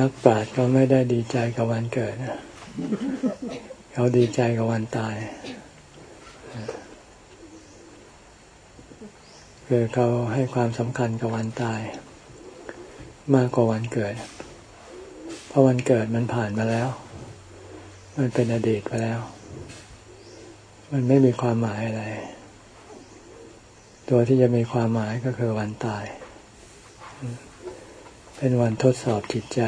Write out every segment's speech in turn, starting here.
นักปราชญ์ก็ไม่ได้ดีใจกับวันเกิด เขาดีใจกับวันตายคือเขาให้ความสำคัญกับวันตาย มากกว่าวันเกิด เพราะวันเกิดมันผ่านมาแล้ว มันเป็นอดีตไปแล้ว มันไม่มีความหมายอะไร ตัวที่จะมีความหมายก็คือวันตาย เป็นวันทดสอบจิตใจ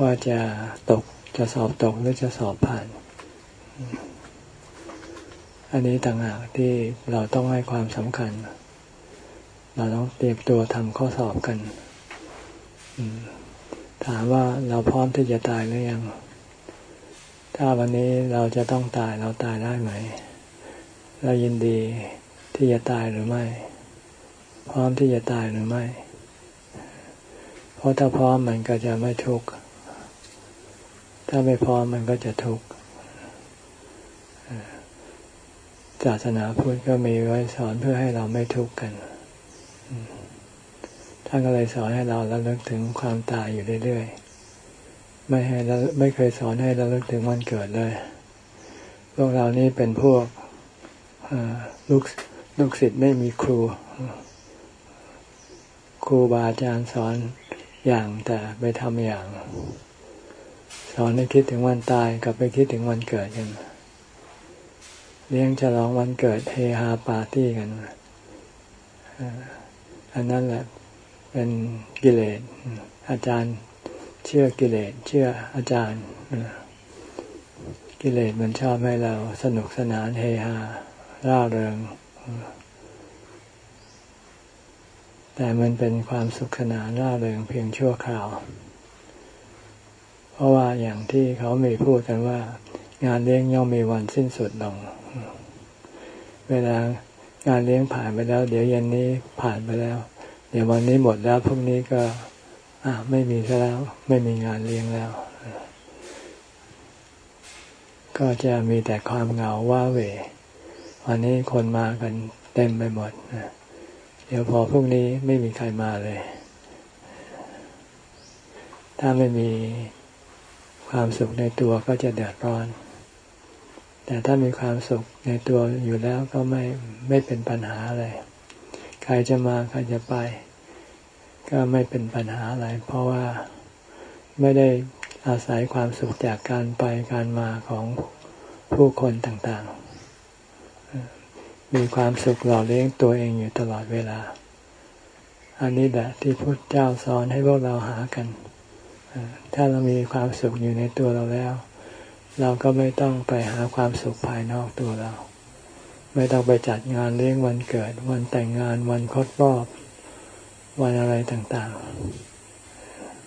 ว่าจะตกจะสอบตกหรือจะสอบผ่าน อันนี้ต่างหากที่เราต้องให้ความสำคัญ เราต้องเตรียมตัวทำข้อสอบกันถามว่าเราพร้อมที่จะตายหรือยัง ถ้าวันนี้เราจะต้องตายเราตายได้ไหม เรายินดีที่จะตายหรือไม่ พร้อมที่จะตายหรือไม่ เพราะถ้าพร้อมมันก็จะไม่ทุกข์ ถ้าไม่พร้อมมันก็จะทุกข์ศาสนาพุทธก็มีไว้สอนเพื่อให้เราไม่ทุกข์กัน ท่านก็เลยสอนให้เราระลึกถึงความตายอยู่เรื่อยๆ ไม่ให้เราไม่เคยสอนให้เราลึกถึงวันเกิดเลย พวกเรานี่เป็นพวกลูกลูกศิษย์ไม่มีครู ครูบาอาจารย์สอน อย่างแต่ไปทำอย่าง สอนให้คิดถึงวันตายกับไปคิดถึงวันเกิดกันเลี้ยงฉลองวันเกิดเฮฮาปาร์ตี้กันอันนั้นแหละเป็นกิเลสอาจารย์เชื่อกิเลสเชื่ออาจารย์กิเลสมันชอบให้เราสนุกสนานเฮฮาร่าเริง แต่มันเป็นความสุขสนานร่าเริงเพียงชั่วคราว เพราะว่าอย่างที่เขามีพูดกันว่า งานเลี้ยงย่อมมีวันสิ้นสุดลง เวลางานเลี้ยงผ่านไปแล้ว เดี๋ยวเย็นนี้ผ่านไปแล้ว เดี๋ยววันนี้หมดแล้วพรุ่งนี้ก็อ่าไม่มีแล้ว ไม่มีงานเลี้ยงแล้ว ก็จะมีแต่ความเหงาว่าเววันนี้คนมากันเต็มไปหมดนะ เดี๋ยวพอพรุ่งนี้ไม่มีใครมาเลย ถ้าไม่มีความสุขในตัวก็จะเดือดร้อน แต่ถ้ามีความสุขในตัวอยู่แล้วก็ไม่ไม่เป็นปัญหาอะไร ใครจะมาใครจะไป ก็ไม่เป็นปัญหาอะไร เพราะว่าไม่ได้อาศัยความสุขจากการไปการมาของผู้คนต่างๆ มีความสุขหล่อเลี้ยงตัวเองอยู่ตลอดเวลา อันนี้แหละที่พุทธเจ้าสอนให้พวกเราหากัน ถ้าเรามีความสุขอยู่ในตัวเราแล้ว เราก็ไม่ต้องไปหาความสุขภายนอกตัวเรา ไม่ต้องไปจัดงานเลี้ยงวันเกิด วันแต่งงานวันครบรอบ วันอะไรต่าง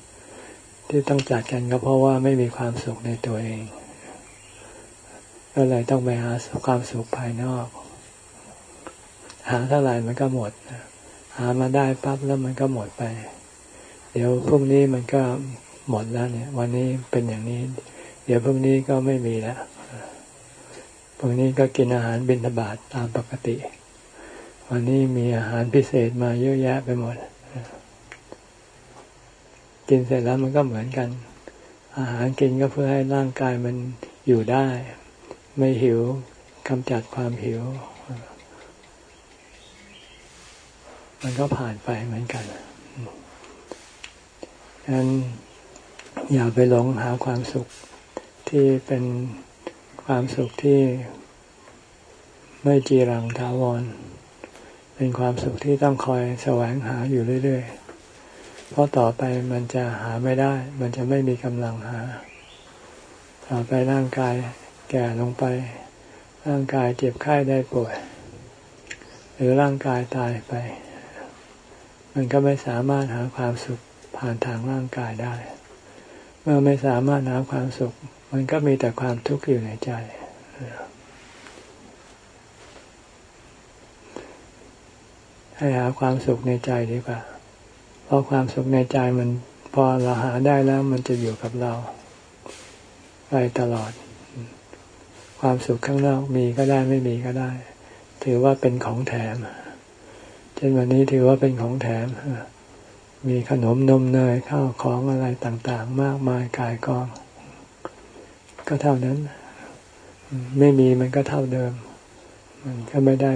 ๆ ที่ต้องจัดกันก็เพราะว่าไม่มีความสุขในตัวเอง ก็เลยต้องไปหาความสุขภายนอก หาเท่าไหร่มันก็หมด หามาได้ปั๊บแล้วมันก็หมดไป เดี๋ยวพรุ่งนี้มันก็หมดแล้วเนี่ย วันนี้เป็นอย่างนี้ เดี๋ยวพรุ่งนี้ก็ไม่มีแล้วพรุ่งนี้ก็กินอาหารบิณฑบาตตามปกติ วันนี้มีอาหารพิเศษมาเยอะแยะไปหมด กินเสร็จแล้วมันก็เหมือนกัน อาหารกินก็เพื่อให้ร่างกายมันอยู่ได้ ไม่หิวกำจัดความหิว มันก็ผ่านไปเหมือนกันดังนั้นอย่าไปหลงหาความสุขที่เป็นความสุขที่ไม่จีรังถาวร เป็นความสุขที่ต้องคอยแสวงหาอยู่เรื่อยๆ เพราะต่อไปมันจะหาไม่ได้ มันจะไม่มีกำลังหา ต่อไปร่างกายแก่ลงไป ร่างกายเจ็บไข้ได้ป่วย หรือร่างกายตายไป มันก็ไม่สามารถหาความสุขผ่านทางร่างกายได้ เมื่อไม่สามารถหาความสุข มันก็มีแต่ความทุกข์อยู่ในใจ ให้หาความสุขในใจดีกว่า เพราะความสุขในใจมันพอเราหาได้แล้วมันจะอยู่กับเราไปตลอด ความสุขข้างนอกมีก็ได้ไม่มีก็ได้ ถือว่าเป็นของแถม ช่นวันนี้ถือว่าเป็นของแถม มีขนมนมเนยข้าวของอะไรต่างๆ มากมายกายกอง ก็เท่านั้น ไม่มีมันก็เท่าเดิม มันก็ไม่ได้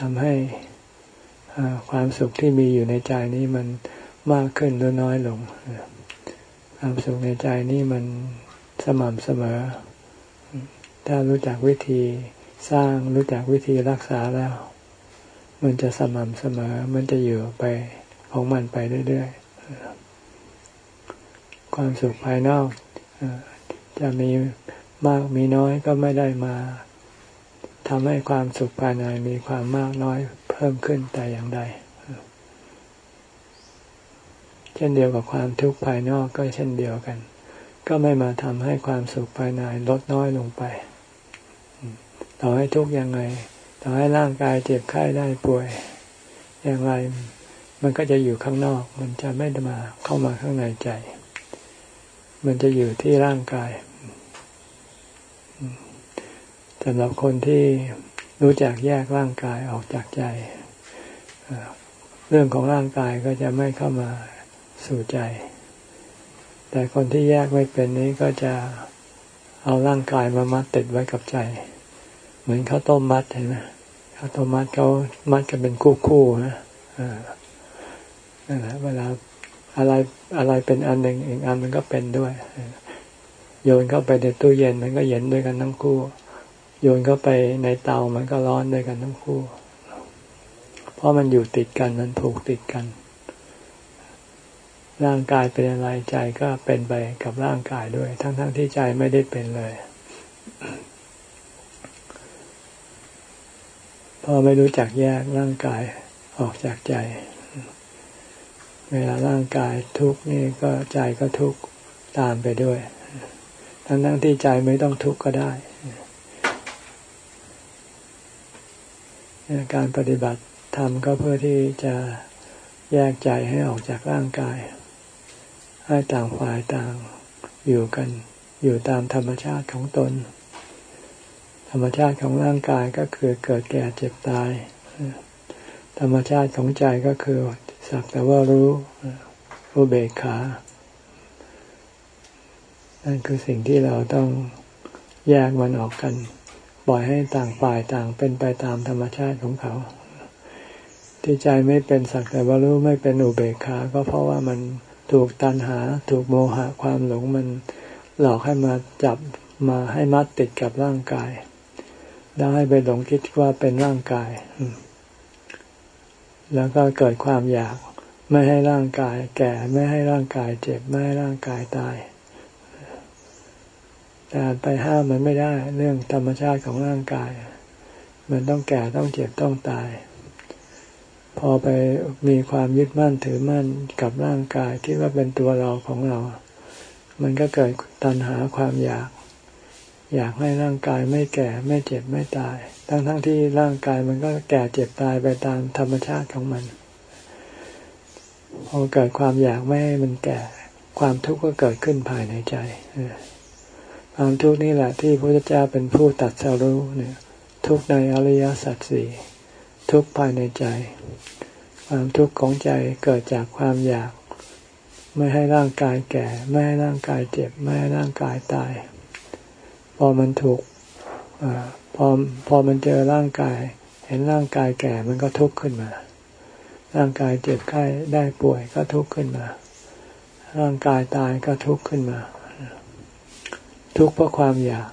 ทำให้ความสุขที่มีอยู่ในใจนี้มันมากขึ้นหรือน้อยลง ความสุขในใจนี้มันสม่ำเสมอ ถ้ารู้จักวิธีสร้างรู้จักวิธีรักษาแล้ว มันจะสม่ำเสมอ มันจะอยู่ไปของมันไปเรื่อยๆ ความสุขภายนอกจะมีมากมีน้อยก็ไม่ได้มาทำให้ความสุขภายในมีความมากน้อยเพิ่มขึ้นแต่อย่างใด เช่นเดียวกับความทุกข์ภายนอกก็เช่นเดียวกัน ก็ไม่มาทำให้ความสุขภายในลดน้อยลงไป ต่อให้ทุกข์ยังไง อให้ร่างกายเจ็บไข้ได้ป่วย อย่างไรมันก็จะอยู่ข้างนอก มันจะไม่มาเข้ามาข้างในใจ มันจะอยู่ที่ร่างกายสำหรับคนที่รู้จักแยกร่างกายออกจากใจ เรื่องของร่างกายก็จะไม่เข้ามาสู่ใจ แต่คนที่แยกไม่เป็นนี้ก็จะเอาร่างกายมามัดติดไว้กับใจ เหมือนเขาต้มมัดเห็นไหม เขาต้มมัดเขามัดกันเป็นคู่คู่นะนั่นแหละเวลาอะไรอะไรเป็นอันหนึ่งอีกอันมันก็เป็นด้วย โยนเข้าไปในตู้เย็นมันก็เย็นด้วยกันทั้งคู่ โยนเข้าไปในเตามันก็ร้อนด้วยกันทั้งคู่ เพราะมันอยู่ติดกันมันผูกติดกัน ร่างกายเป็นอะไรใจก็เป็นไปกับร่างกายด้วย ทั้งๆทที่ใจไม่ได้เป็นเลย พอไม่รู้จักแยกร่างกายออกจากใจ เวลาร่างกายทุกข์นี่ก็ใจก็ทุกข์ตามไปด้วย ทั้งๆทที่ใจไม่ต้องทุกข์ก็ได้ การปฏิบัติธรรมก็เพื่อที่จะแยกใจให้ออกจากร่างกาย ให้ต่างฝ่ายต่างอยู่กัน อยู่ตามธรรมชาติของตน ธรรมชาติของร่างกายก็คือเกิดแก่เจ็บตาย ธรรมชาติของใจก็คือสักแต่ว่ารู้รู้เบกขา นั่นคือสิ่งที่เราต้องแยกมันออกกัน ปล่อยให้ต่างฝ่ายต่างเป็นไปตามธรรมชาติของเขา ที่ใจไม่เป็นสักแต่ว่ารู้ไม่เป็นอุเบกขา ก็เพราะว่ามันถูกตันหา ถูกโมหะความหลงมันหลอกให้มาจับมาให้มัดติดกับร่างกาย แล้วให้ไปหลงคิดว่าเป็นร่างกาย แล้วก็เกิดความอยาก ไม่ให้ร่างกาย แก่ ไม่ให้ร่างกายเจ็บ ไม่ให้ร่างกายตาย แต่ไปห้ามมันไม่ได้ เรื่องธรรมชาติของร่างกาย มันต้องแก่ต้องเจ็บต้องตาย พอไปมีความยึดมั่นถือมั่นกับร่างกายคิดว่าเป็นตัวเราของเรา มันก็เกิดตัณหาความอยาก อยากให้ร่างกายไม่แก่ไม่เจ็บไม่ตาย ทั้งทั้งที่ร่างกายมันก็แก่เจ็บตายไปตามธรรมชาติของมัน พอเกิดความอยากไม่ให้มันแก่ ความทุกข์ก็เกิดขึ้นภายในใจความทุกข์นี่แหละที่พระพุทธเจ้าเป็นผู้ตัดสรู้เนี่ย ทุกในอริยสัจสี่ทุกภายในใจ ความทุกข์ของใจเกิดจากความอยาก ไม่ให้ร่างกายแก่ ไม่ให้ร่างกายเจ็บ ไม่ให้ร่างกายตาย พอมันถูกอพอพอมันเจอร่างกาย เห็นร่างกายแก่มันก็ทุกข์ขึ้นมา ร่างกายเจ็บไข้ได้ป่วยก็ทุกข์ขึ้นมา ร่างกายตายก็ทุกข์ขึ้นมา ทุกข์เพราะความอยาก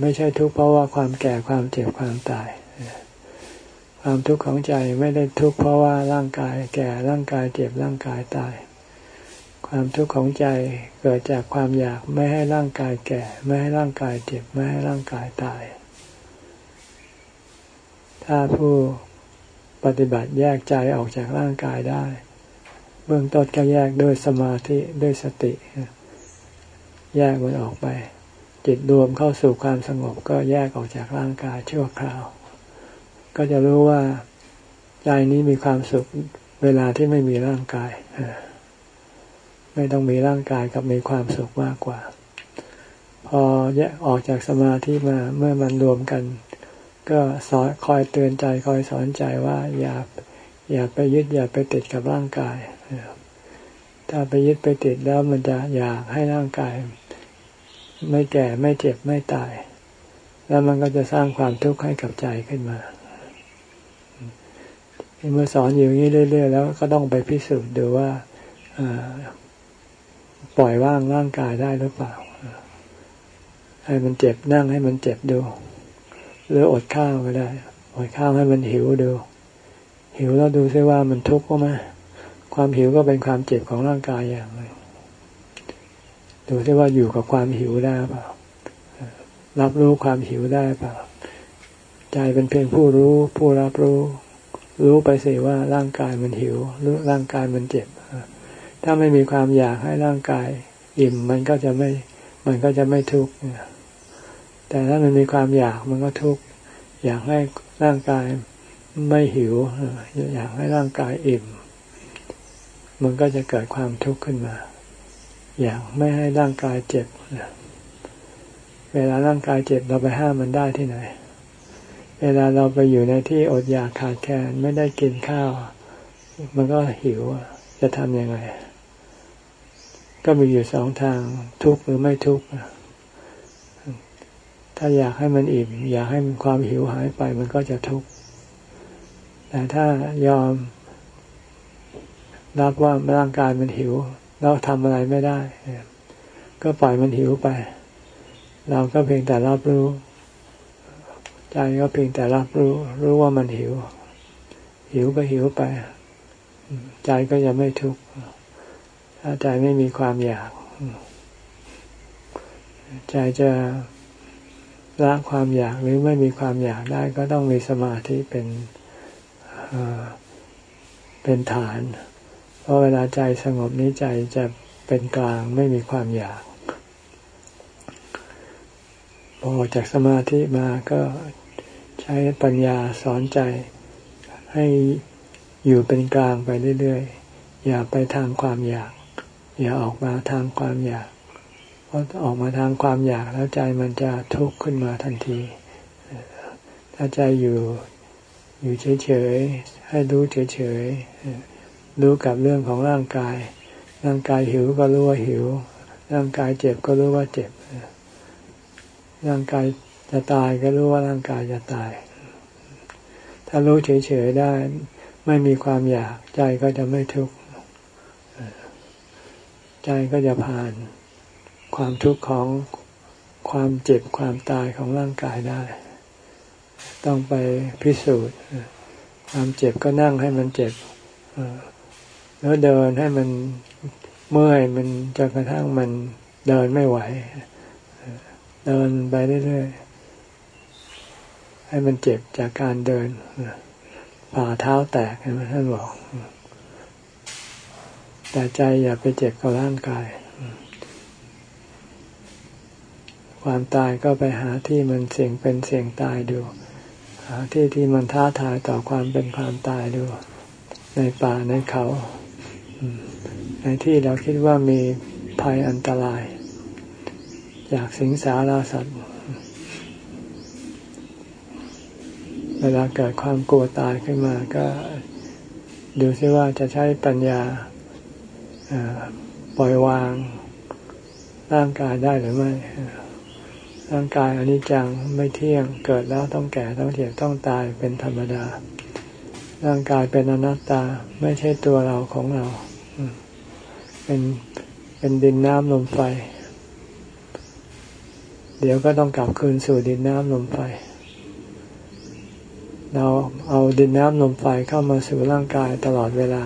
ไม่ใช่ทุกข์เพราะว่าความแก่ความเจ็บความตายความทุกข์ของใจไม่ได้ทุกข์เพราะว่าร่างกายแก่ร่างกายเจ็บร่างกายตาย ความทุกข์ของใจเกิดจากความอยากไม่ให้ร่างกายแก่ ไม่ให้ร่างกายเจ็บ ไม่ให้ร่างกายตาย ถ้าผู้ปฏิบัติแยกใจออกจากร่างกายได้ เบื้องต้นก็แยกด้วยสมาธิด้วยสติ แยกมันออกไป จิตรวมเข้าสู่ความสงบก็แยกออกจากร่างกายชั่วคราว ก็จะรู้ว่าใจนี้มีความสุขเวลาที่ไม่มีร่างกาย ไม่ต้องมีร่างกายกับมีความสุขมากกว่า พอแยกออกจากสมาธิมาเมื่อมันรวมกัน ก็สอนคอยเตือนใจคอยสอนใจว่าอย่าอย่าไปยึดอย่าไปติดกับร่างกาย ถ้าไปยึดไปติดแล้วมันจะอยากให้ร่างกาย ไม่แก่ไม่เจ็บไม่ตาย แล้วมันก็จะสร้างความทุกข์ให้กับใจขึ้นมาเมื่อสอนอยู่อย่างนี้เรื่อย ๆ แล้วก็ต้องไปพิสูจน์ดูว่า ปล่อยว่างร่างกายได้หรือเปล่า ให้มันเจ็บนั่งให้มันเจ็บดู หรืออดข้าวก็ได้ อดข้าวให้มันหิวดู หิวแล้วดูซิว่ามันทุกข์ก็ไหมความหิวก็เป็นความเจ็บของร่างกายอย่างหนึ่งดูซิว่าอยู่กับความหิวได้เปล่า รับรู้ความหิวได้เปล่า ใจเป็นเพียงผู้รู้ ผู้รับรู้ รู้ไปสิว่าร่างกายมันหิว หรู้ร่างกายมันเจ็บ ถ้าไม่มีความอยากให้ร่างกาย อิ่มมันก็จะไม่ มันก็จะไม่ทุกข์แต่ถ้ามันมีความอยากมันก็ทุกข์อยากให้ร่างกายไม่หิว อยากให้ร่างกายอิ่ม มันก็จะเกิดความทุกข์ขึ้นมา อยากไม่ให้ร่างกายเจ็บเวลาร่างกายเจ็บเราไปห้ามมันได้ที่ไหน เวลาเราไปอยู่ในที่อดอยากขาดแคลนไม่ได้กินข้าว มันก็หิวจะทำยังไง ก็มีอยู่สองทางทุกข์หรือไม่ทุกข์ถ้าอยากให้มันอิ่ม อยากให้มันความหิวหายไปมันก็จะทุกข์แต่ถ้ายอมรับว่าร่างกายมันหิว เราทำอะไรไม่ได้ ก็ปล่อยมันหิวไป เราก็เพียงแต่รับรู้ ใจก็เพียงแต่รับรู้ รู้ว่ามันหิว หิวก็หิวไป ใจก็จะไม่ทุกข์ ถ้าใจไม่มีความอยาก ใจจะละความอยากหรือไม่มีความอยากได้ก็ต้องมีสมาธิเป็นเป็นฐาน เพราะเวลาใจสงบนี้ใจจะเป็นกลางไม่มีความอยากพอจากสมาธิมาก็ใช้ปัญญาสอนใจให้อยู่เป็นกลางไปเรื่อยๆ อย่าไปทางความอยาก อย่าออกมาทางความอยาก เพอออกมาทางความอยากแล้วใจมันจะทุกข์ขึ้นมาทันที ถ้าใจอยู่อยู่เฉยๆ ให้รู้เฉยๆ รู้กับเรื่องของร่างกาย ร่างกายหิวก็รู้ว่าหิว ร่างกายเจ็บก็รู้ว่าเจ็บ ร่างกายจะตายก็รู้ว่าร่างกายจะตาย ถ้ารู้เฉยๆได้ ไม่มีความอยากใจก็จะไม่ทุกข์ ใจก็จะผ่านความทุกข์ของความเจ็บความตายของร่างกายได้ ต้องไปพิสูจน์ ความเจ็บก็นั่งให้มันเจ็บแล้วเดินให้มันเมื่อยมันจนกระทั่งมันเดินไม่ไหว เดินไปเรื่อยๆให้มันเจ็บจากการเดินผ่าเท้าแตกใช่ไหมท่านบอก แต่ใจอย่าไปเจ็บกับร่างกาย ความตายก็ไปหาที่มันเสี่ยงเป็นเสี่ยงตายดู หาที่ที่มันท้าทายต่อความเป็นความตายดู ในป่าในเขา ในที่เราคิดว่ามีภัยอันตราย จากสิงสาราสัตว์เวลาเกิดความกลัวตายขึ้นมาก็ดูซิว่าจะใช้ปัญญา ปล่อยวางร่างกายได้หรือไม่ ร่างกายอนิจจังไม่เที่ยง เกิดแล้วต้องแก่ต้องเจ็บต้องตายเป็นธรรมดา ร่างกายเป็นอนัตตาไม่ใช่ตัวเราของเรา เป็นเป็นดินน้ำลมไฟ เดี๋ยวก็ต้องกลับคืนสู่ดินน้ำลมไฟ เราเอาดินน้ำลมไฟเข้ามาสู่ร่างกายตลอดเวลา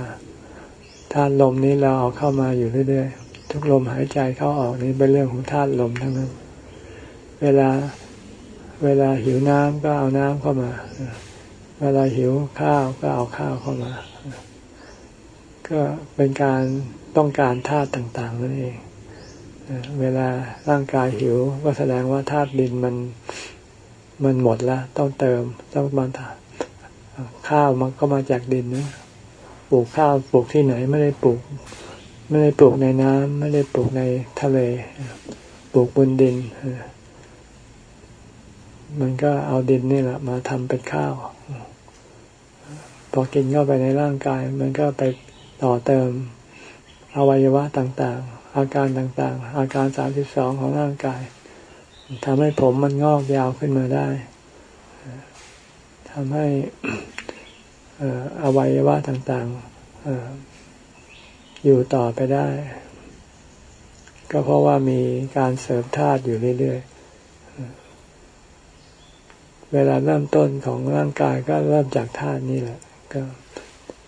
ธาตุลมนี้เราเอาเข้ามาอยู่เรื่อยๆ ทุกลมหายใจเข้าออกนี้เป็นเรื่องของธาตุลมทั้งนั้น เวลาเวลาหิวน้ำก็เอาน้ำเข้ามา เวลาหิวข้าวก็เอาข้าวเข้ามา ก็เป็นการต้องการธาตุต่างๆนั่นเอง เวลาร่างกายหิวก็แสดงว่าธาตุดินมันมันหมดแล้วต้องเติมต้องมาข้าวมันก็มาจากดินนะ ปลูกข้าวปลูกที่ไหนไม่ได้ปลูก ไม่ได้ปลูกในน้ำไม่ได้ปลูกในทะเล ปลูกบนดิน มันก็เอาดินนี่แหละมาทำเป็นข้าว พอกินเข้าไปในร่างกาย มันก็ไปต่อเติมอวัยวะต่างๆ อาการต่างๆ อาการสามสิบสองของร่างกายทำให้ผมมันงอกยาวขึ้นมาได้ทำให้ อวัยวะต่างๆอยู่ต่อไปได้ ก็เพราะว่ามีการเสริมธาตุอยู่เรื่อยๆ เวลาเริ่มต้นของร่างกายก็เริ่มจากธาตุนี่แหละ ก็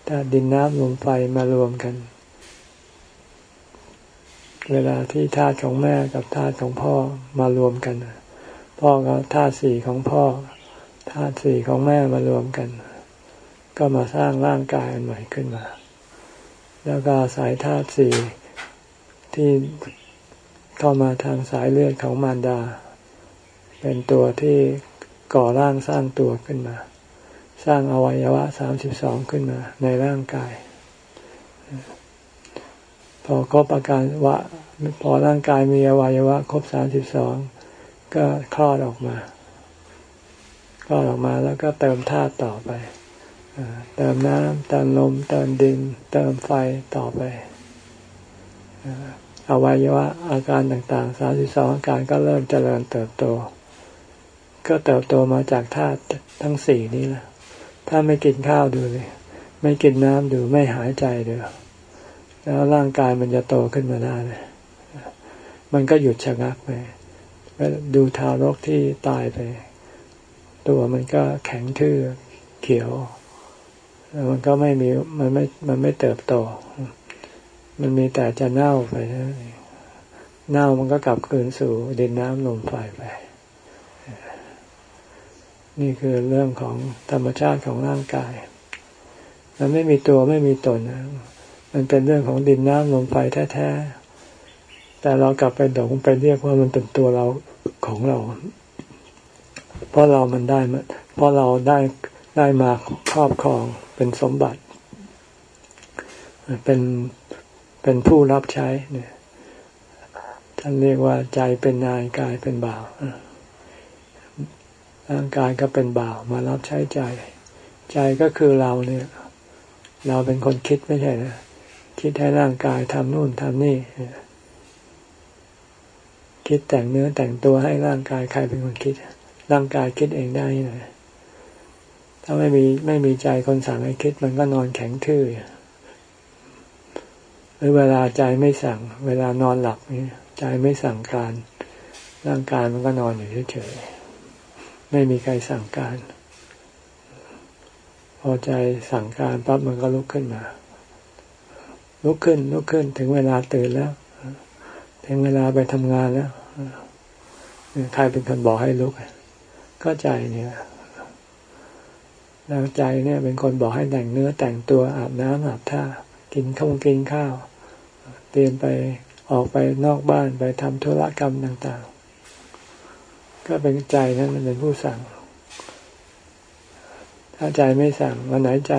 ธาตุดินน้ำลมไฟมารวมกัน เวลาที่ธาตุของแม่กับธาตุของพ่อมารวมกัน พ่อกับธาตุสี่ของพ่อธาตุสี่ของแม่มารวมกัน ก็มาสร้างร่างกายอันใหม่ขึ้นมา แล้วก็สายธาตุสี่ที่เข้ามาทางสายเลือดของมารดา เป็นตัวที่ก่อร่างสร้างตัวขึ้นมา สร้างอวัยวะสามสิบสองขึ้นมา ในร่างกาย พอครบอาการวะพอร่างกายมีอวัยวะ ครบสามสิบสองก็คลอดออกมาก็ออกมาแล้วก็เติมธาตุต่อไป เติมน้ำเติมลมเติมดิน เติมไฟต่อไปอวัยวะอาการต่างๆสาสิสองอาการก็เริ่มเจริญเติบโต ก็เติบโตมาจากธาตุทั้งสี่นี้แหละ ถ้าไม่กินข้าวดูเลย ไม่กินน้ำดูไม่หายใจดูแล้วร่างกายมันจะโตขึ้นมาได้เลยมันก็หยุดชะงักไปดูทารกที่ตายไป ตัวมันก็แข็งทื่อเขียว มันก็ไม่มีมันไม่มันไม่เติบโต มันมีแต่จะเน่าไปนะเน่ามันก็กลับคืนสู่ดินน้ำลมไฟไป นี่คือเรื่องของธรรมชาติของร่างกาย มันไม่มีตัวไม่มีตนนะมันเป็นเรื่องของดินน้ำลมไฟแท้ๆ แต่เรากลับไปดงไปเรียกว่ามันเป็นตัวเราของเรา เพราะเรามันได้มาเพราะเราได้ได้มาครอบครอง เป็นสมบัติ เป็นเป็นผู้รับใช้เนี่ยท่านเรียกว่าใจเป็นนายกายเป็นบ่าวร่างกายก็เป็นบ่าวมารับใช้ใจ ใจก็คือเราเนี่ย เราเป็นคนคิดไม่ใช่นะคิดให้ร่างกายทำนู่นทำนี่คิดแต่งเนื้อแต่งตัวให้ร่างกายใครเป็นคนคิด ร่างกายคิดเองได้นะ ถ้าไม่มีไม่มีใจคนสั่งให้คิดมันก็นอนแข็งทื่อหรือเวลาใจไม่สั่ง เวลานอนหลับนี่ใจไม่สั่งการ ร่างกายมันก็นอนอยู่เฉยๆไม่มีใครสั่งการ พอใจสั่งการปั๊บมันก็ลุกขึ้นมาลุกขึ้นลุกขึ้นถึงเวลาตื่นแล้ว ถึงเวลาไปทำงานแล้วใครเป็นคนบอกให้ลุก ก็ใจเนี่ย แล้วใจเนี่ยเป็นคนบอกให้แต่งเนื้อแต่งตัวอาบน้ำอาบท่ากินข้าวกินข้าว เตรียมไปออกไปนอกบ้านไปทำธุรกรรมต่างๆ ก็เป็นใจนั้นมันเป็นผู้สั่ง ถ้าใจไม่สั่งวันไหนใจ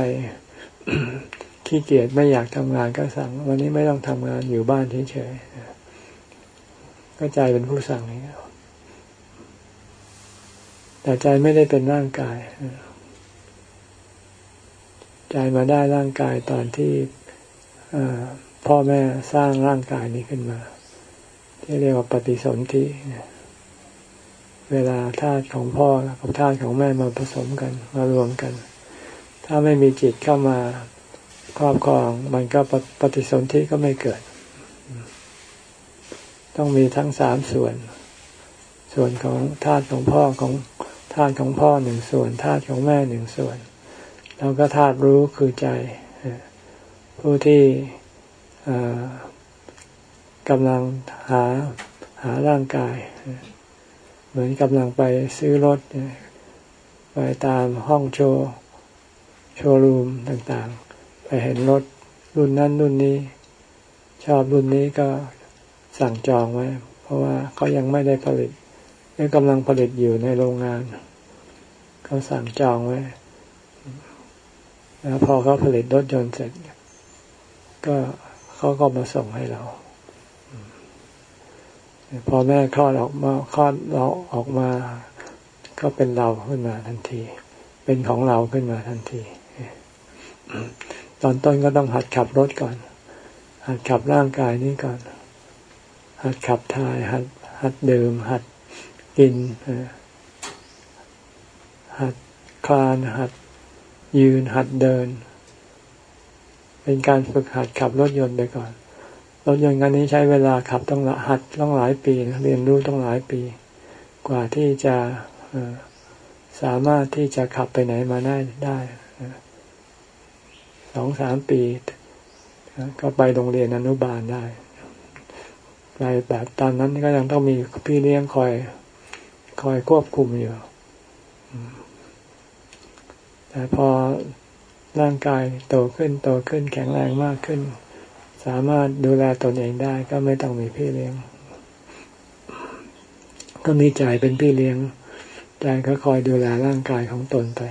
ขี้เกียจไม่อยากทำงานก็สั่ง วันนี้ไม่ต้องทำงานอยู่บ้านเฉยๆก็ใจเป็นผู้สั่งนี่แต่ใจไม่ได้เป็นร่างกาย ใจมาได้ร่างกายตอนที่พ่อแม่สร้างร่างกายนี้ขึ้นมา ที่เรียกว่าปฏิสนธิเวลาธาตุของพ่อกับธาตุของแม่มาผสมกันมารวมกัน ถ้าไม่มีจิตเข้ามาครอบครอง มันก็ปฏิสนธิก็ไม่เกิด ต้องมีทั้งสามส่วน ส่วนของธาตุของพ่อของธาตุของพ่อหนึ่งส่วนธาตุของแม่หนึ่งส่วน แล้วก็ธาตุรู้คือใจ ผู้ที่กำลังหาหาร่างกาย เหมือนกำลังไปซื้อรถ ไปตามห้องโชว์โชว์รูมต่างๆ ไปเห็นรถรุ่นนั้นรุ่นนี้ ชอบรุ่นนี้ก็สั่งจองไว้ เพราะว่าเขายังไม่ได้ผลิตนี่กำลังผลิตอยู่ในโรงงาน เขาสั่งจองไว้ แล้วพอเขาผลิตรถยนต์เสร็จ ก็เขาก็มาส่งให้เรา พอแม่คลอดออกมาคลอดเราออกมา ก็เป็นเราขึ้นมาทันที เป็นของเราขึ้นมาทันที ตอนต้นก็ต้องหัดขับรถก่อน หัดขับร่างกายนี้ก่อน หัดขับถ่าย หัด หัดดื่มหัดกินหัดคลานหัด ยืนหัดเดิน เป็นการฝึกหัดขับรถยนต์ไปก่อน รถยนต์คันนี้ใช้เวลาขับต้องหัดต้องหลายปีเรียนรู้ต้องหลายปี กว่าที่จะสามารถที่จะขับไปไหนมาได้ได้สองสามปี ก็ไปโรงเรียนอนุบาลได้ไปแบบตอนนั้นก็ยังต้องมีพี่เลี้ยงคอย คอยควบคุมอยู่ แต่พอร่างกายโตขึ้นโตขึ้นแข็งแรงมากขึ้น สามารถดูแลตนเองได้ก็ไม่ต้องมีพี่เลี้ยง ก็มีใจเป็นพี่เลี้ยงใจก็คอยดูแลร่างกายของตนไป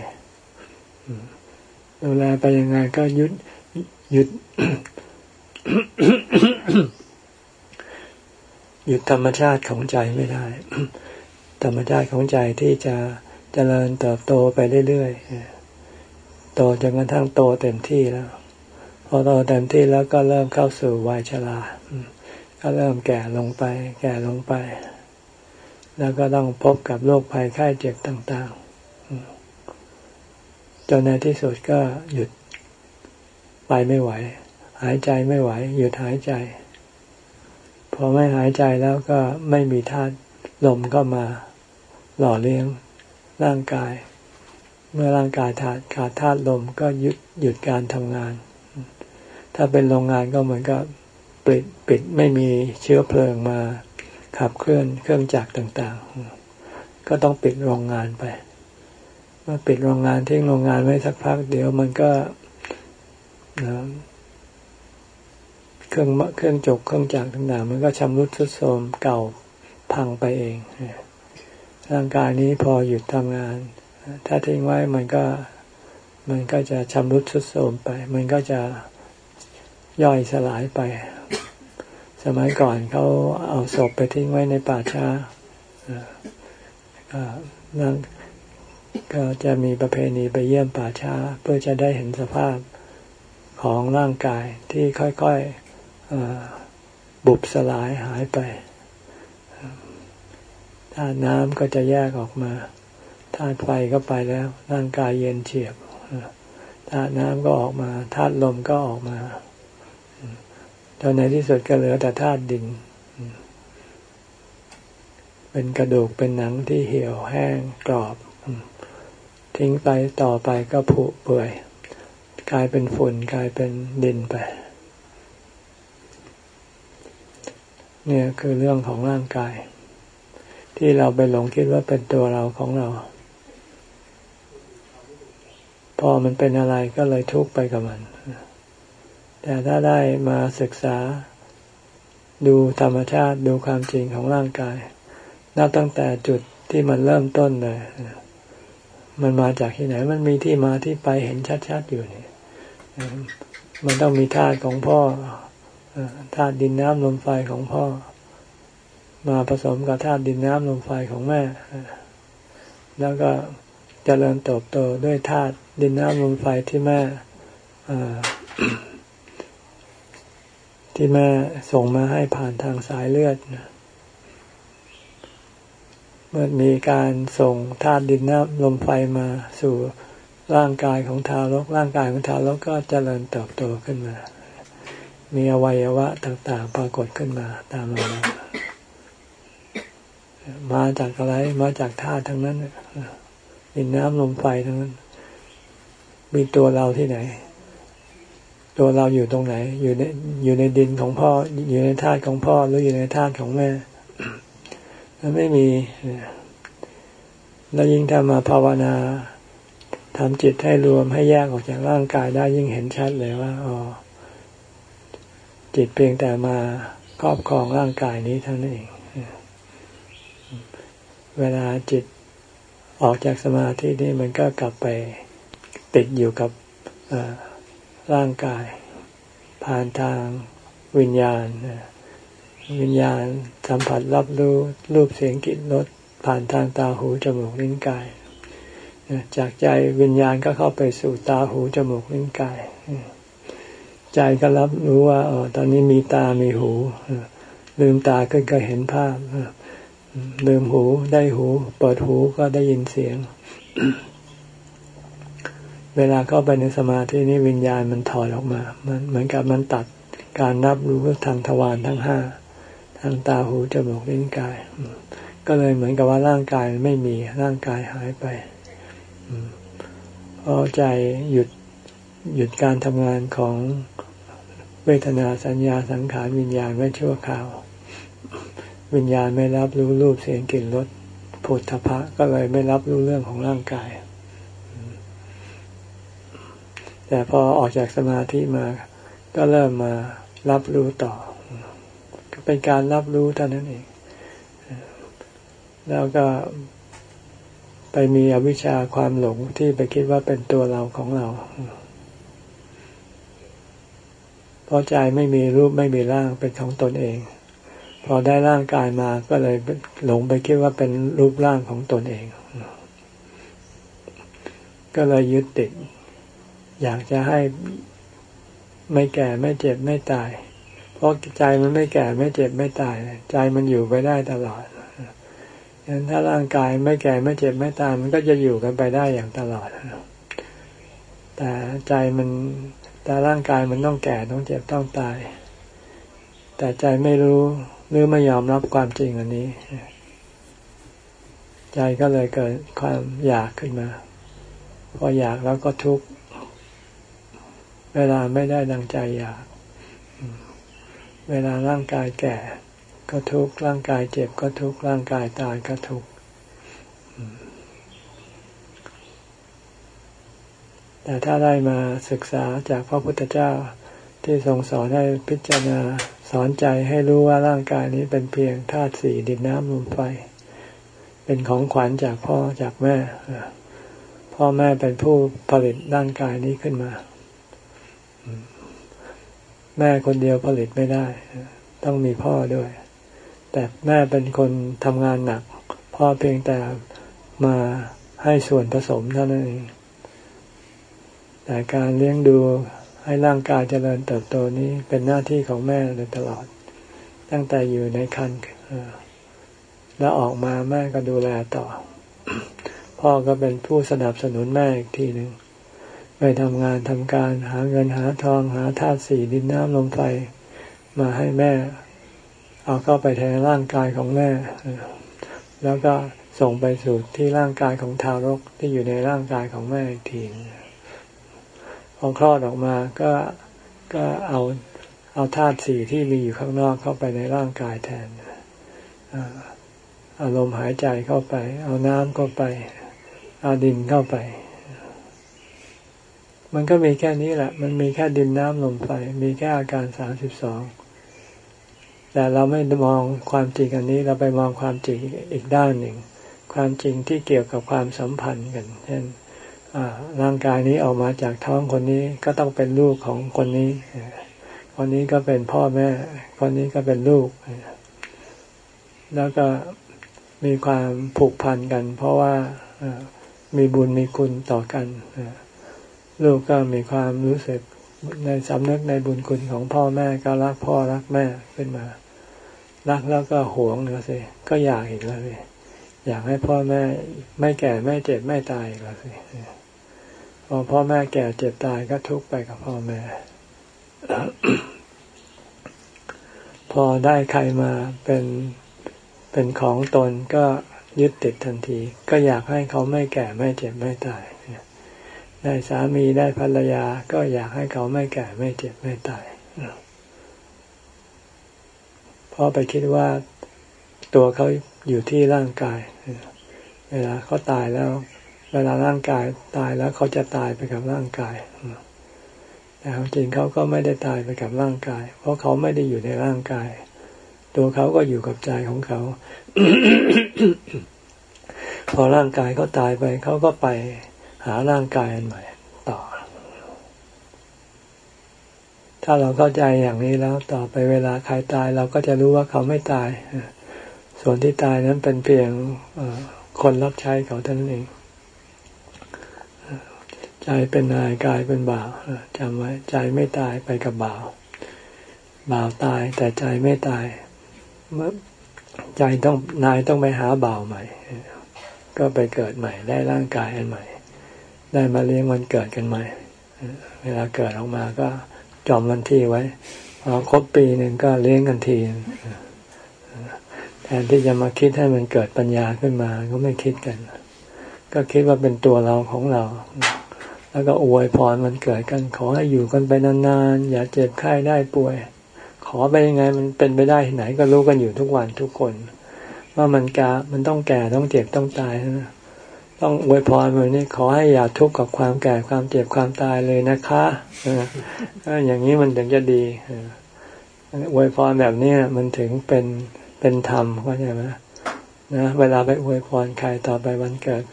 ดูแลไปยังไงก็ยุดหยุดหยุดธรรมชาติของใจไม่ได้ ธรรมชาติของใจที่จะจะเจริญเติบโตไปเรื่อยๆ โตจนกระทั่งโตเต็มที่แล้ว พอโตเต็มที่แล้วก็เริ่มเข้าสู่วัยชราก็เริ่มแก่ลงไป แก่ลงไป แล้วก็ต้องพบกับโรคภัยไข้เจ็บต่าง ๆ จนในที่สุดก็หยุดไปไม่ไหว หายใจไม่ไหว หยุดหายใจพอไม่หายใจแล้วก็ไม่มีธาตุลมก็มาหล่อเลี้ยงร่างกาย เมื่อร่างกายขาดขาดธาตุลมก็หยุดหยุดการทำงาน ถ้าเป็นโรงงานก็เหมือนกับปิดปิดไม่มีเชื้อเพลิงมาขับเคลื่อนเครื่องจักรต่างๆ ก็ต้องปิดโรงงานไป เมื่อปิดโรงงานทิ้งโรงงานไว้สักพัก เดี๋ยวมันก็เครื่องเครื่องจกเครื่องจักรต่างๆ มันก็ชำรุดทรุดโทรมเก่าพังไปเอง ร่างกายนี้พอหยุดทำงาน ถ้าทิ้งไว้มันก็มันก็จะชำรุดทรุดโทรมไป มันก็จะย่อยสลายไป สมัยก่อนเขาเอาศพไปทิ้งไว้ในป่าช้าก็นั่งก็จะมีประเพณีไปเยี่ยมป่าช้า เพื่อจะได้เห็นสภาพของร่างกายที่ค่อยๆบุบสลายหายไปธาน้ำก็จะแยกออกมาาตุไฟก็ไปแล้ว ร่างกายเย็นเฉียบธาตุน้ำก็ออกมาธาตุลมก็ออกมาตอนในที่สุดก็เหลือแต่ธาตุดิน เป็นกระดูกเป็นหนังที่เหี่ยวแห้งกรอบ ทิ้งไปต่อไปก็ผุเปื่อย กลายเป็นฝุ่นกลายเป็นดินไป เนี่ยคือเรื่องของร่างกาย ที่เราไปหลงคิดว่าเป็นตัวเราของเรา พอมันเป็นอะไรก็เลยทุกข์ไปกับมัน แต่ถ้าได้มาศึกษาดูธรรมชาติดูความจริงของร่างกาย นับตั้งแต่จุดที่มันเริ่มต้นเลยมันมาจากที่ไหน มันมีที่มาที่ไปเห็นชัดๆอยู่นี่มันต้องมีธาตุของพ่อธาตุดินน้ำลมไฟของพ่อ มาผสมกับธาตุดินน้ำลมไฟของแม่ แล้วก็จเจริญเติบโตด้วยธาตุ ดินน้ำลมไฟที่แม่ที่แม่ส่งมาให้ผ่านทางสายเลือดเมื่อมีการส่งธาตุดินน้ำลมไฟมาสู่ร่างกายของทารก ร่างกายของทารกก็เจริญเติบโตขึ้นมา มีอวัยวะต่างๆ ปรากฏขึ้นมาตามเรามาจากอะไร มาจากธาตุทั้งนั้นดินน้ำลมไฟทั้งนั้น มีตัวเราที่ไหน ตัวเราอยู่ตรงไหน อยู่ในอยู่ในดินของพ่อ อยู่ในธาตุของพ่อหรืออยู่ในธาตุของแม่มันไม่มีแล้วยิ่งถ้ามาภาวนาทำจิตให้รวมให้แยกออกจากร่างกายได้ยิ่งเห็นชัดเลยว่าอ๋อจิตเพียงแต่มาครอบครองร่างกายนี้เท่านั้นเอง เวลาจิตออกจากสมาธินี่มันก็กลับไป ติดอยู่กับร่างกาย ผ่านทางวิญญาณ วิญญาณสัมผัสรับรู้รูปเสียงกลิ่นรสผ่านทางตาหูจมูกลิ้นกาย จากใจวิญญาณก็เข้าไปสู่ตาหูจมูกลิ้นกาย ใจก็รับรู้ว่าอ๋อตอนนี้มีตา มีหู ลืมตาก็ก็เห็นภาพลืมหูได้หู เปิดหูก็ได้ยินเสียง เวลาเข้าไปในสมาธินี้วิญญาณมันถอดออกมา มันเหมือนกับมันตัดการรับรู้ทางทวารทั้งห้าทางตาหูจมูกลิ้นกาย ก็เลยเหมือนกับว่าร่างกายไม่มีร่างกายหายไปพอใจหยุดหยุดการทำงานของเวทนาสัญญาสังขารวิญญาณไว้ชั่วคราว วิญญาณไม่รับรู้รูปเสียงกลิ่นรสผุถะพะก็เลยไม่รับรู้เรื่องของร่างกาย แต่พอออกจากสมาธิมา ก็เริ่มมารับรู้ต่อ ก็เป็นการรับรู้เท่านั้นเอง แล้วก็ไปมีอวิชชาความหลงที่ไปคิดว่าเป็นตัวเราของเรา เพราะใจไม่มีรูปไม่มีร่างเป็นของตนเอง พอได้ร่างกายมาก็เลยหลงไปคิดว่าเป็นรูปร่างของตนเอง ก็เลยยึดติด อยากจะให้ไม่แก่ไม่เจ็บไม่ตาย เพราะใจมันไม่แก่ไม่เจ็บไม่ตาย ใจมันอยู่ไปได้ตลอดฉะนั้นถ้าร่างกายไม่แก่ไม่เจ็บไม่ตายมันก็จะอยู่กันไปได้อย่างตลอดแต่ใจมันแต่ร่างกายมันต้องแก่ต้องเจ็บต้องตาย แต่ใจไม่รู้หรือไม่ยอมรับความจริงอันนี้ ใจก็เลยเกิดความอยากขึ้นมา พออยากแล้วก็ทุกข์ เวลาไม่ได้ดังใจอยาก เวลาร่างกายแก่ ก็ทุกข์ร่างกายเจ็บก็ทุกข์ร่างกายตายก็ทุกข์แต่ถ้าได้มาศึกษาจากพระพุทธเจ้าที่ทรงสอนให้พิจารณาสอนใจให้รู้ว่าร่างกายนี้เป็นเพียงธาตุสี่ดินน้ำลมไฟ เป็นของขวัญจากพ่อจากแม่ พ่อแม่เป็นผู้ผลิตร่างกายนี้ขึ้นมา แม่คนเดียวผลิตไม่ได้ ต้องมีพ่อด้วย แต่แม่เป็นคนทำงานหนัก พ่อเพียงแต่มาให้ส่วนผสมเท่านั้นเองแต่การเลี้ยงดูให้ร่างกายเจริญเติบโตนี้เป็นหน้าที่ของแม่เลยตลอด ตั้งแต่อยู่ในครรภ์แล้วออกมาแม่ก็ดูแลต่อ พ่อก็เป็นผู้สนับสนุนแม่อีกทีหนึ่ง ไปทำงานทำการหาเงินหาทองหาธาตุสี่ดินน้ำลมไฟมาให้แม่ เอาเข้าไปแทนร่างกายของแม่ แล้วก็ส่งไปสู่ที่ร่างกายของทารกที่อยู่ในร่างกายของแม่อีกทีนพอคลอดออกมาก็ก็เอาเอาธาตุสี่ที่มีอยู่ข้างนอกเข้าไปในร่างกายแทนอาลมณ์หายใจเข้าไป เอาน้ำเข้าไป เอาดินเข้าไป มันก็มีแค่นี้แหละ มันมีแค่ดินน้ำลมไฟ มีแค่อาการสามสิบสอง แต่เราไม่มองความจริงอันนี้ เราไปมองความจริงอีกด้านหนึ่ง ความจริงที่เกี่ยวกับความสัมพันธ์กัน เช่นร่างกายนี้ออกมาจากท้องคนนี้ก็ต้องเป็นลูกของคนนี้ คนนี้ก็เป็นพ่อแม่ คนนี้ก็เป็นลูก แล้วก็มีความผูกพันกัน เพราะว่ามีบุญมีคุณต่อกัน ลูกก็มีความรู้สึกในสำนึกในบุญคุณของพ่อแม่ก็รักพ่อรักแม่ขึ้นมา รักแล้วก็หวงเนะสิก็อยากอีกแล้วสิอยากให้พ่อแม่ไม่แก่ไม่เจ็บไม่ตายอีกแล้วสิพอพ่อแม่แก่เจ็บตายก็ทุกข์ไปกับพ่อแม่ พอได้ใครมาเป็นเป็นของตนก็ยึดติดทันที ก็อยากให้เขาไม่แก่ไม่เจ็บไม่ตาย ได้สามีได้ภรรยาก็อยากให้เขาไม่แก่ไม่เจ็บไม่ตายเพราะไปคิดว่าตัวเขาอยู่ที่ร่างกาย เวลาเขาตายแล้ว เวลาร่างกายตายแล้วเขาจะตายไปกับร่างกายแต่จริงเขาก็ไม่ได้ตายไปกับร่างกาย เพราะเขาไม่ได้อยู่ในร่างกาย ตัวเขาก็อยู่กับใจของเขา พอร่างกายเขาตายไปเขาก็ไป หาร่างกายอันใหม่ต่อ ถ้าเราเข้าใจอย่างนี้แล้วต่อไปเวลาใครตาย เราก็จะรู้ว่าเขาไม่ตาย ส่วนที่ตายนั้นเป็นเพียงคนรับใช้เขาเท่านั้นเองใจเป็นนายกายเป็นบ่าวจำไว้ใจไม่ตายไปกับบ่าวบ่าวตายแต่ใจไม่ตายเมื่อใจต้องนายต้องไปหาบ่าวใหม่ ก็ไปเกิดใหม่ได้ร่างกายอันใหม่ ได้มาเลี้ยงวันเกิดกันใหม่ เวลาเกิดออกมาก็จอมวันที่ไว้ พอครบปีหนึ่งก็เลี้ยงกันทีแทนที่จะมาคิดให้มันเกิดปัญญาขึ้นมา ก็ไม่คิดกัน ก็คิดว่าเป็นตัวเราของเรา แล้วก็อวยพรมันเกิดกัน ขอให้อยู่กันไปนานๆ อย่าเจ็บไข้ได้ป่วย ขอไปยังไงมันเป็นไปได้ที่ไหนก็รู้กันอยู่ทุกวันทุกคน ว่ามันกา มันต้องแก่ต้องเจ็บต้องตายนะ ต้องอวยพรมันนี่ขอให้อย่าทุกข์กับความแก่ความเจ็บความตายเลยนะคะอย่างนี้มันถึงจะดีอวยพรแบบนี้มันถึงเป็นเป็นธรรมเข้าใจไหมนะเวลาไปอวยพรใครต่อไปวันเกิด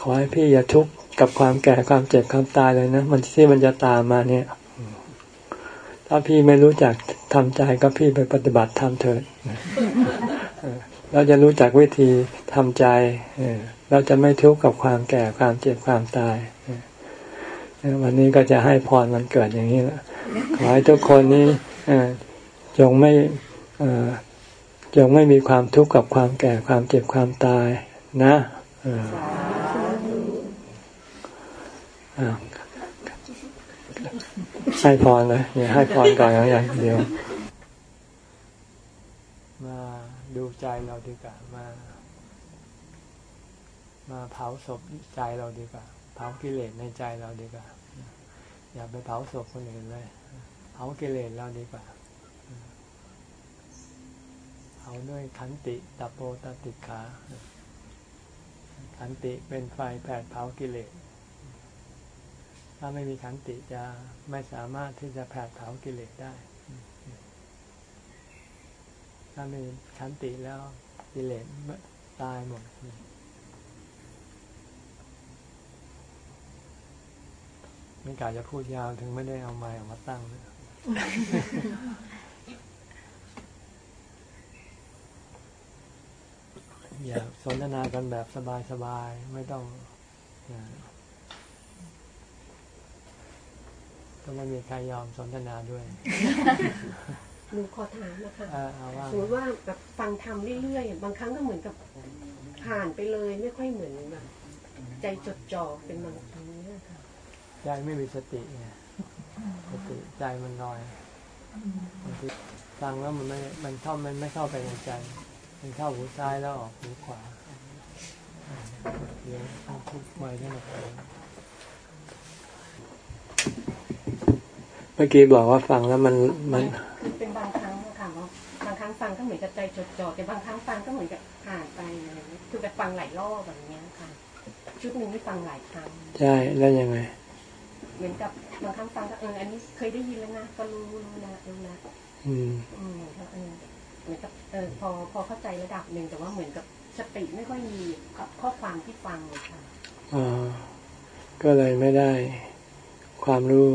ขอให้พี่อย่าทุกข์กับความแก่ความเจ็บความตายเลยนะมันที่มันจะตามมาเนี่ย ถ้าพี่ไม่รู้จักทำใจก็พี่ไปปฏิบัติทำเถิดเราจะรู้จักวิธีทำใจเเราจะไม่ทุกข์กับความแก่ความเจ็บความตาย วันนี้ก็จะให้พรมันเกิดอย่างนี้แหละขอให้ทุกคนนี้จงไม่จงไม่มีความทุกข์กับความแก่ความเจ็บความตายนะให้พรเลยอย่าให้พรก่อนอย่างเดียว มาดูใจเราดีกว่ามา มาเผาศพใจเราดีกว่า เผากิเลสในใจเราดีกว่า อย่าไปเผาศพคนอื่นเลย เผากิเลสเราดีกว่า เผาด้วยขันติตโปตติขาขันติเป็นไฟแผดเผากิเลส ถ้าไม่มีขันติจะไม่สามารถที่จะแผดเผากิเลสได้ ถ้ามีขันติแล้วกิเลสตายหมด ไม่กาจะพูดยาวถึงไม่ได้เอาไม้ออกมาตั้งนะอย่าสนทนากันแบบสบายๆไม่ต้องก็ไม่มีใครยอมสนทนาด้วยหนูขอถามนะคะสมมติว่าแบบฟังทำเรื่อยๆบางครั้งก็เหมือนกับผ่านไปเลยไม่ค่อยเหมือนแบบใจจดจ่อเป็นบางครั้งนี้ค่ะ ใจไม่มีสติไงสติใจมันลอยบางทีฟังแล้วมันไม่มันเข้ามันไม่เข้าไปในใจ มันเข้าหูซ้ายแล้วออกหูขวาเดี๋ยวต้องทุกไว้ทั้งหมดเมื่อกี้บอกว่าฟังแล้วมันมันคือเป็นบางครั้งค่ะว่าบางครั้งฟังก็เหมือนกับใจจดจ่อแต่บางครั้งฟังก็เหมือนกับผ่านไปอะไรเงี้ยคือแบบฟังหลายรอบแบบนี้ค่ะ ชุดหนึ่งที่ฟังหลายครั้งใช่แล้วยังไง เหมือนกับบางครั้งฟังก็เอออันนี้เคยได้ยินแล้วนะก็รู้รู้นะรู้นะอืมอืมเออเหมือนกับเออพอพอเข้าใจระดับหนึ่งแต่ว่าเหมือนกับสติไม่ค่อยมีกับข้อความที่ฟังเลยค่ะอ่าก็เลยไม่ได้ความรู้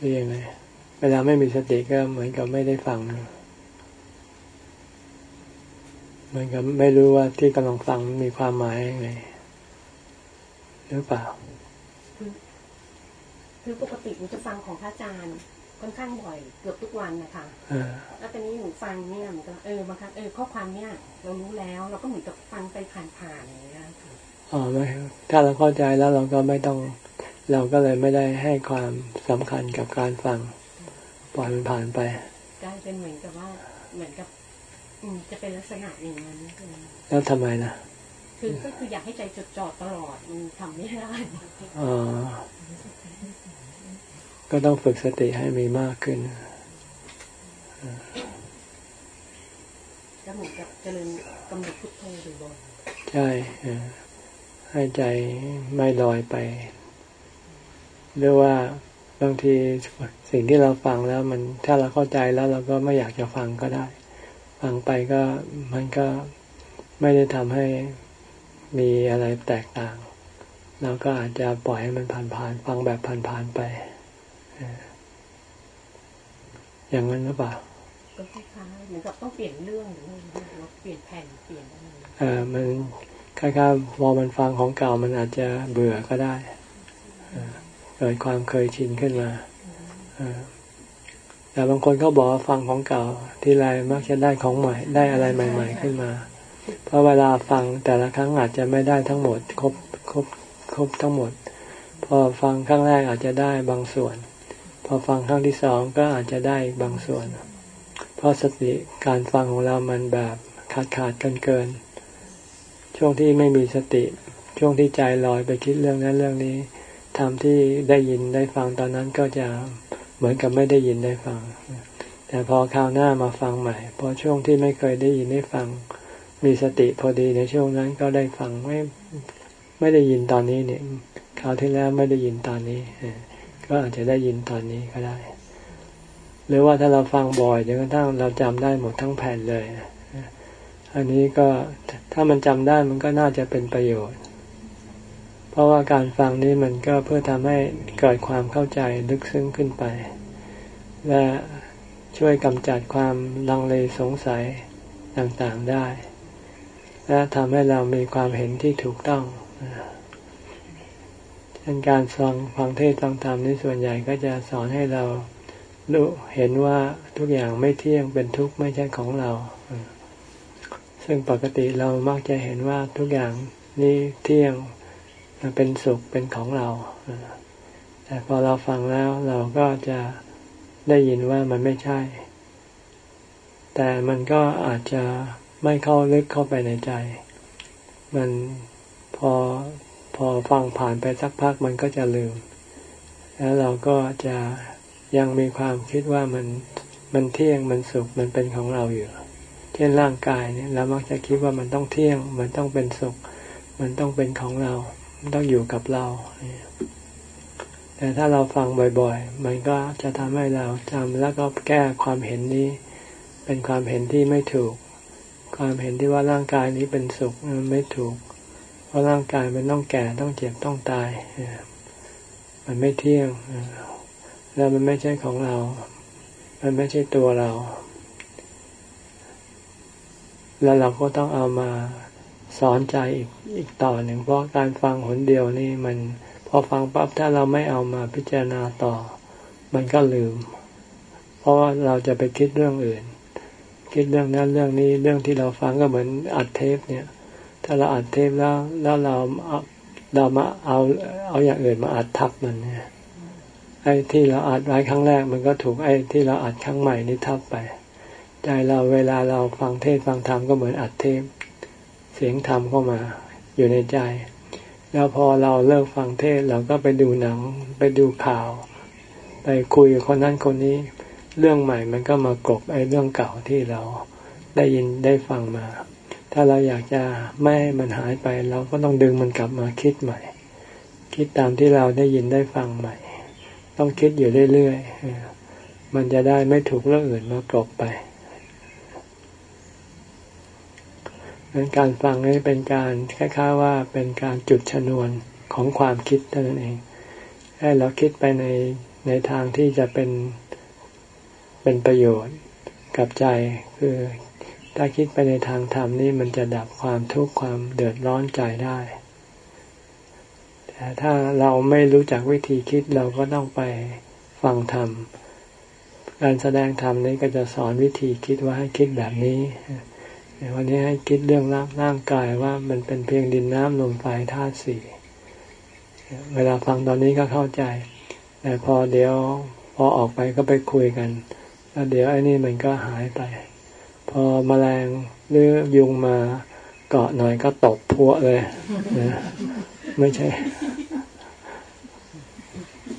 เรียงไงเวลาไม่มีสติก็เหมือนกับไม่ได้ฟังเหมือนกับไม่รู้ว่าที่กำลังฟังมีความหมายยังไงหรือเปล่า คือปกติหนูจะฟังของพระอาจารย์ค่อนข้างบ่อยเกือบทุกวันนะคะแล้วตอนนี้หนูฟังเนี่ยเหมือนกับเออบางครั้งเออข้อความเนี่ยเรารู้แล้วเราก็เหมือนกับฟังไปผ่านๆอย่างเงี้ยค่ะอ๋อไม่ถ้าเราเข้าใจแล้วเราก็ไม่ต้อง เราก็เลยไม่ได้ให้ความสำคัญกับการฟังปล่อยมันผ่านไปกลายเป็นเหมือนกับว่าเหมือนกับอืมจะเป็นลักษณะอย่างนั้นแล้วทำไมนะคือก็คืออยากให้ใจจดจ่อตลอดมันทำไม่ได้อ๋อ ก็ต้องฝึกสติให้มีมากขึ้นก็เหมือนกับเจริญกำหนดพุทโธบ่อยใช่ให้ใจไม่ลอยไป หรือว่าบางทีสิ่งที่เราฟังแล้วมันถ้าเราเข้าใจแล้วเราก็ไม่อยากจะฟังก็ได้ ฟังไปก็มันก็ไม่ได้ทำให้มีอะไรแตกต่างเราก็อาจจะปล่อยให้มันผ่านๆฟังแบบผ่านๆไป อย่างนั้นหรือเปล่าก็คล้ายๆเหมือนกับต้องเปลี่ยนเรื่องหรือว่าเปลี่ยนแผ่นเปลี่ยนอะไรเออมันคล้ายๆพอมันฟังของเก่ามันอาจจะเบื่อก็ได้อเกิดความเคยชินขึ้นมาแต่บางคนก็บอกฟังของเก่า ที่ไรมักจะได้ของใหม่ ได้อะไรใหม่ ๆ ขึ้นมา เพราะเวลาฟังแต่ละครั้งอาจจะไม่ได้ทั้งหมด ครบครบครบทั้งหมด พอฟังครั้งแรกอาจจะได้บางส่วนพ อฟังครั้งที่สองก็อาจจะได้บางส่วน เพราะสติการฟังของเรามันแบบขาดขาดกินเกิน ช่วงที่ไม่มีสติ ช่วงที่ใจลอยไปคิดเรื่องนั้นเรื่องนี้ทำที่ได้ยินได้ฟังตอนนั้นก็จะเหมือนกับไม่ได้ยินได้ฟัง แต่พอคราวหน้ามาฟังใหม่ พอช่วงที่ไม่เคยได้ยินได้ฟัง มีสติพอดีในช่วงนั้นก็ได้ฟังไม่ไม่ได้ยินตอนนี้เนี่ยคราวที่แล้วไม่ได้ยินตอนนี้ ก็อาจจะได้ยินตอนนี้ก็ได้ หรือว่าถ้าเราฟังบ่อยจนกระทั่งเราจำได้หมดทั้งแผ่นเลย อันนี้ก็ถ้ามันจำได้มันก็น่าจะเป็นประโยชน์ เพราะว่าการฟังนี้มันก็เพื่อทำให้เกิดความเข้าใจลึกซึ้งขึ้นไป และช่วยกำจัดความลังเลสงสัยต่างๆได้ และทำให้เรามีความเห็นที่ถูกต้องเช่นการฟังฟังเทศฟังธรรมนี่ส่วนใหญ่ก็จะสอนให้เรารู้เห็นว่าทุกอย่างไม่เที่ยงเป็นทุกข์ไม่ใช่ของเรา ซึ่งปกติเรามักจะเห็นว่าทุกอย่างนี่เที่ยงเป็นสุขเป็นของเรา แต่พอเราฟังแล้วเราก็จะได้ยินว่ามันไม่ใช่ แต่มันก็อาจจะไม่เข้าลึกเข้าไปในใจ มันพอ พอฟังผ่านไปสักพักมันก็จะลืม แล้วเราก็จะยังมีความคิดว่ามันมันเที่ยงมันสุขมันเป็นของเราอยู่ เช่นร่างกายเนี่ยเรามักจะคิดว่ามันต้องเที่ยง มันต้องเป็นสุข มันต้องเป็นของเรา มันต้องอยู่กับเรา แต่ถ้าเราฟังบ่อยๆ มันก็จะทำให้เราจำแล้วก็แก้ความเห็นนี้ เป็นความเห็นที่ไม่ถูก ความเห็นที่ว่าร่างกายนี้เป็นสุขมันไม่ถูก เพราะร่างกายมันต้องแก่ต้องเจ็บต้องตาย มันไม่เที่ยงแล้วมันไม่ใช่ของเรา มันไม่ใช่ตัวเรา แล้วเราก็ต้องเอามาสอนใจอีกอีกต่อหนึ่งเพราะการฟังหนเดียวนี่มันพอฟังปั๊บถ้าเราไม่เอามาพิจารณาต่อ มันก็ลืม เพราะว่าเราจะไปคิดเรื่องอื่น คิดเรื่องนั้นเรื่องนี้เรื่องที่เราฟังก็เหมือนอัดเทปเนี่ย ถ้าเราอัดเทปแล้วแล้วเราเรามาเอาเอาอย่างอื่นมาอัดทับมันเนี่ยไอ้ที่เราอัดไว้ครั้งแรก มันก็ถูกไอ้ที่เราอัดครั้งใหม่นี้ทับไปใจเราเวลาเราฟังเทศฟังธรรมก็เหมือนอัดเทปเสียงธรรมเข้ามา อยู่ในใจ แล้วพอเราเลิกฟังเทศเราก็ไปดูหนัง ไปดูข่าว ไปคุยกับคนนั้นคนนี้ เรื่องใหม่มันก็มากบไอ้เรื่องเก่าที่เราได้ยินได้ฟังมา ถ้าเราอยากจะไม่ให้มันหายไป เราก็ต้องดึงมันกลับมาคิดใหม่ คิดตามที่เราได้ยินได้ฟังใหม่ ต้องคิดอยู่เรื่อยๆมันจะได้ไม่ถูกเรื่องอื่นมากรบไปนั้นการฟังนี้เป็นการคล้ายๆว่าเป็นการจุดชนวนของความคิดเท่านั้นเอง ให้เราคิดไปในในทางที่จะเป็นเป็นประโยชน์กับใจคือ ถ้าคิดไปในทางธรรมนี่มันจะดับความทุกข์ความเดือดร้อนใจได้ แต่ถ้าเราไม่รู้จักวิธีคิดเราก็ต้องไปฟังธรรม การแสดงธรรมนี้ก็จะสอนวิธีคิดว่าให้คิดแบบนี้ วันนี้ให้คิดเรื่องร่างร่างกายว่ามันเป็นเพียงดินน้ำลมไฟธาตุสี่ เวลาฟังตอนนี้ก็เข้าใจ แต่พอเดี๋ยวพอออกไปก็ไปคุยกัน แล้วเดี๋ยวไอ้นี่มันก็หายไป พอมแมลงหรือยุงมาเกาะหน่อยก็ตบพัวเลยนะไม่ใช่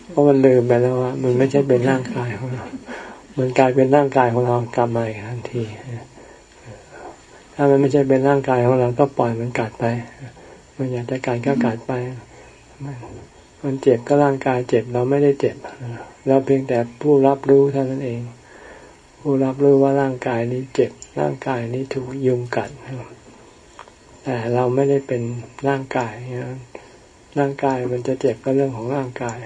เพราะมันลืมไปแล้วว่ามันไม่ใช่เป็นร่างกายของเรามันกลายเป็นร่างกายของเรากลับมาอีกทันที ถ้ามันไม่ใช่เป็นร่างกายของเราก็ปล่อยมันกัดไป มันอยากจะกัดก็กัดไป มันเจ็บก็ร่างกายเจ็บเราไม่ได้เจ็บ เราเพียงแต่ผู้รับรู้เท่านั้นเอง ผู้รับรู้ว่าร่างกายนี้เจ็บ ร่างกายนี้ถูกยุงกัดแต่เราไม่ได้เป็นร่างกายร่างกายมันจะเจ็บก็เรื่องของร่างกาย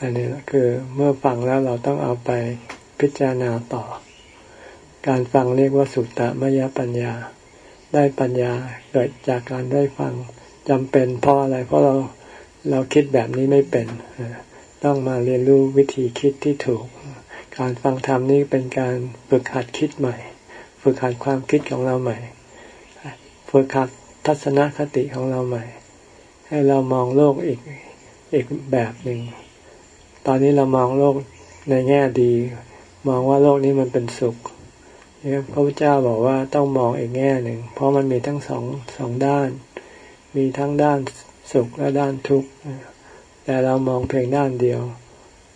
อันนี้คือเมื่อฟังแล้วเราต้องเอาไปพิจารณาต่อ การฟังเรียกว่าสุตตมยปัญญา ได้ปัญญาเกิดจากการได้ฟังจำเป็นเพราะอะไร เพราะเราเราคิดแบบนี้ไม่เป็น ต้องมาเรียนรู้วิธีคิดที่ถูก การฟังธรรมนี่เป็นการฝึกหัดคิดใหม่ ฝึกหัดความคิดของเราใหม่ ฝึกหัดทัศนคติของเราใหม่ ให้เรามองโลกอีกอีกแบบหนึ่ง ตอนนี้เรามองโลกในแง่ดี มองว่าโลกนี้มันเป็นสุขพระพุทธเจ้าบอกว่าต้องมองอีกแง่หนึ่ง เพราะมันมีทั้งสองสองด้าน มีทั้งด้านสุขและด้านทุกข์ แต่เรามองเพียงด้านเดียว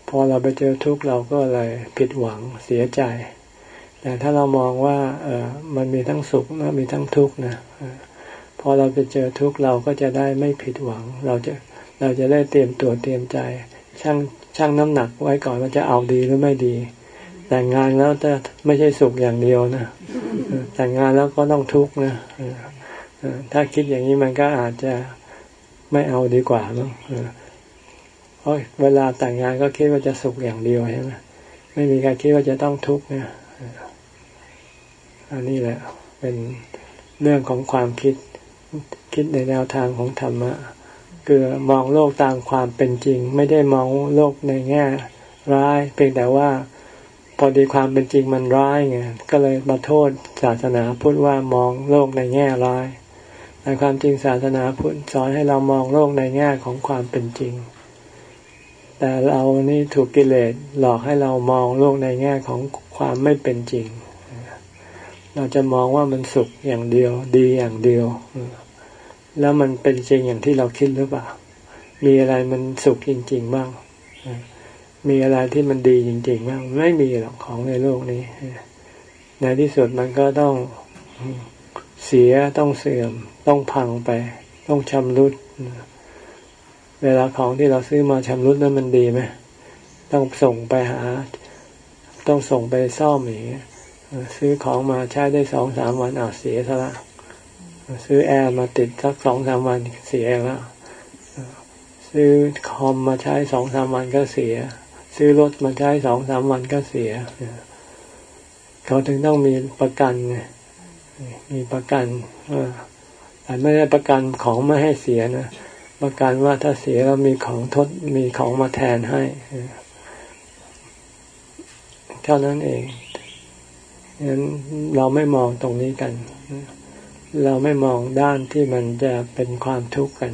พอเราไปเจอทุกข์เราก็เลยผิดหวังเสียใจ แต่ถ้าเรามองว่า เออมันมีทั้งสุขและมีทั้งทุกข์นะพอเราไปเจอทุกข์เราก็จะได้ไม่ผิดหวัง เราจะเราจะได้เตรียมตัวเตรียมใจช่างช่างน้ำหนักไว้ก่อนว่าจะเอาดีหรือไม่ดี แต่งงานแล้วจะไม่ใช่สุขอย่างเดียวนะแต่งงานแล้วก็ต้องทุกข์นะถ้าคิดอย่างนี้มันก็อาจจะไม่เอาดีกว่ามั้ง เพราะเวลาแต่งงานก็คิดว่าจะสุขอย่างเดียวใช่ไหมไม่มีใครคิดว่าจะต้องทุกข์เนี่ยอันนี้แหละเป็นเรื่องของความคิดคิดในแนวทางของธรรมะคือมองโลกตามความเป็นจริง ไม่ได้มองโลกในแง่ร้ายเพียงแต่ว่า พอดีความเป็นจริงมันร้ายไงก็เลยมาโทษศาสนาพุทธว่ามองโลกในแง่ร้ายในความจริงศาสนาพุทธสอนให้เรามองโลกในแง่ของความเป็นจริง แต่เรานี่ถูกกิเลสหลอกให้เรามองโลกในแง่ของความไม่เป็นจริง เราจะมองว่ามันสุขอย่างเดียว ดีอย่างเดียว แล้วมันเป็นจริงอย่างที่เราคิดหรือเปล่า มีอะไรมันสุขจริง ๆ บ้าง มีอะไรที่มันดีจริง ๆ บ้าง ไม่มีหรอกของในโลกนี้ ในที่สุดมันก็ต้องเสียต้องเสื่อม ต้องพังไป ต้องชำรุดเเวลาของที่เราซื้อมาชำรุดนั้นมันดีไหมต้องส่งไปหา ต้องส่งไปซ่อมอย่างเงี้ยซื้อของมาใช้ได้สองสามวันอาเสียซะละซื้อแอร์มาติดสักสองสามวันเสียแล้วซื้อคอมมาใช้สองสามวันก็เสีย ซื้อรถมาใช้สองสามวันก็เสีย เขาถึงต้องมีประกันมีประกันแต่ไม่ได้ประกันของไม่ให้เสียนะ ประกันว่าถ้าเสียแล้วมีของทดมีของมาแทนให้เท่านั้นเองงั้นเราไม่มองตรงนี้กัน เราไม่มองด้านที่มันจะเป็นความทุกข์กัน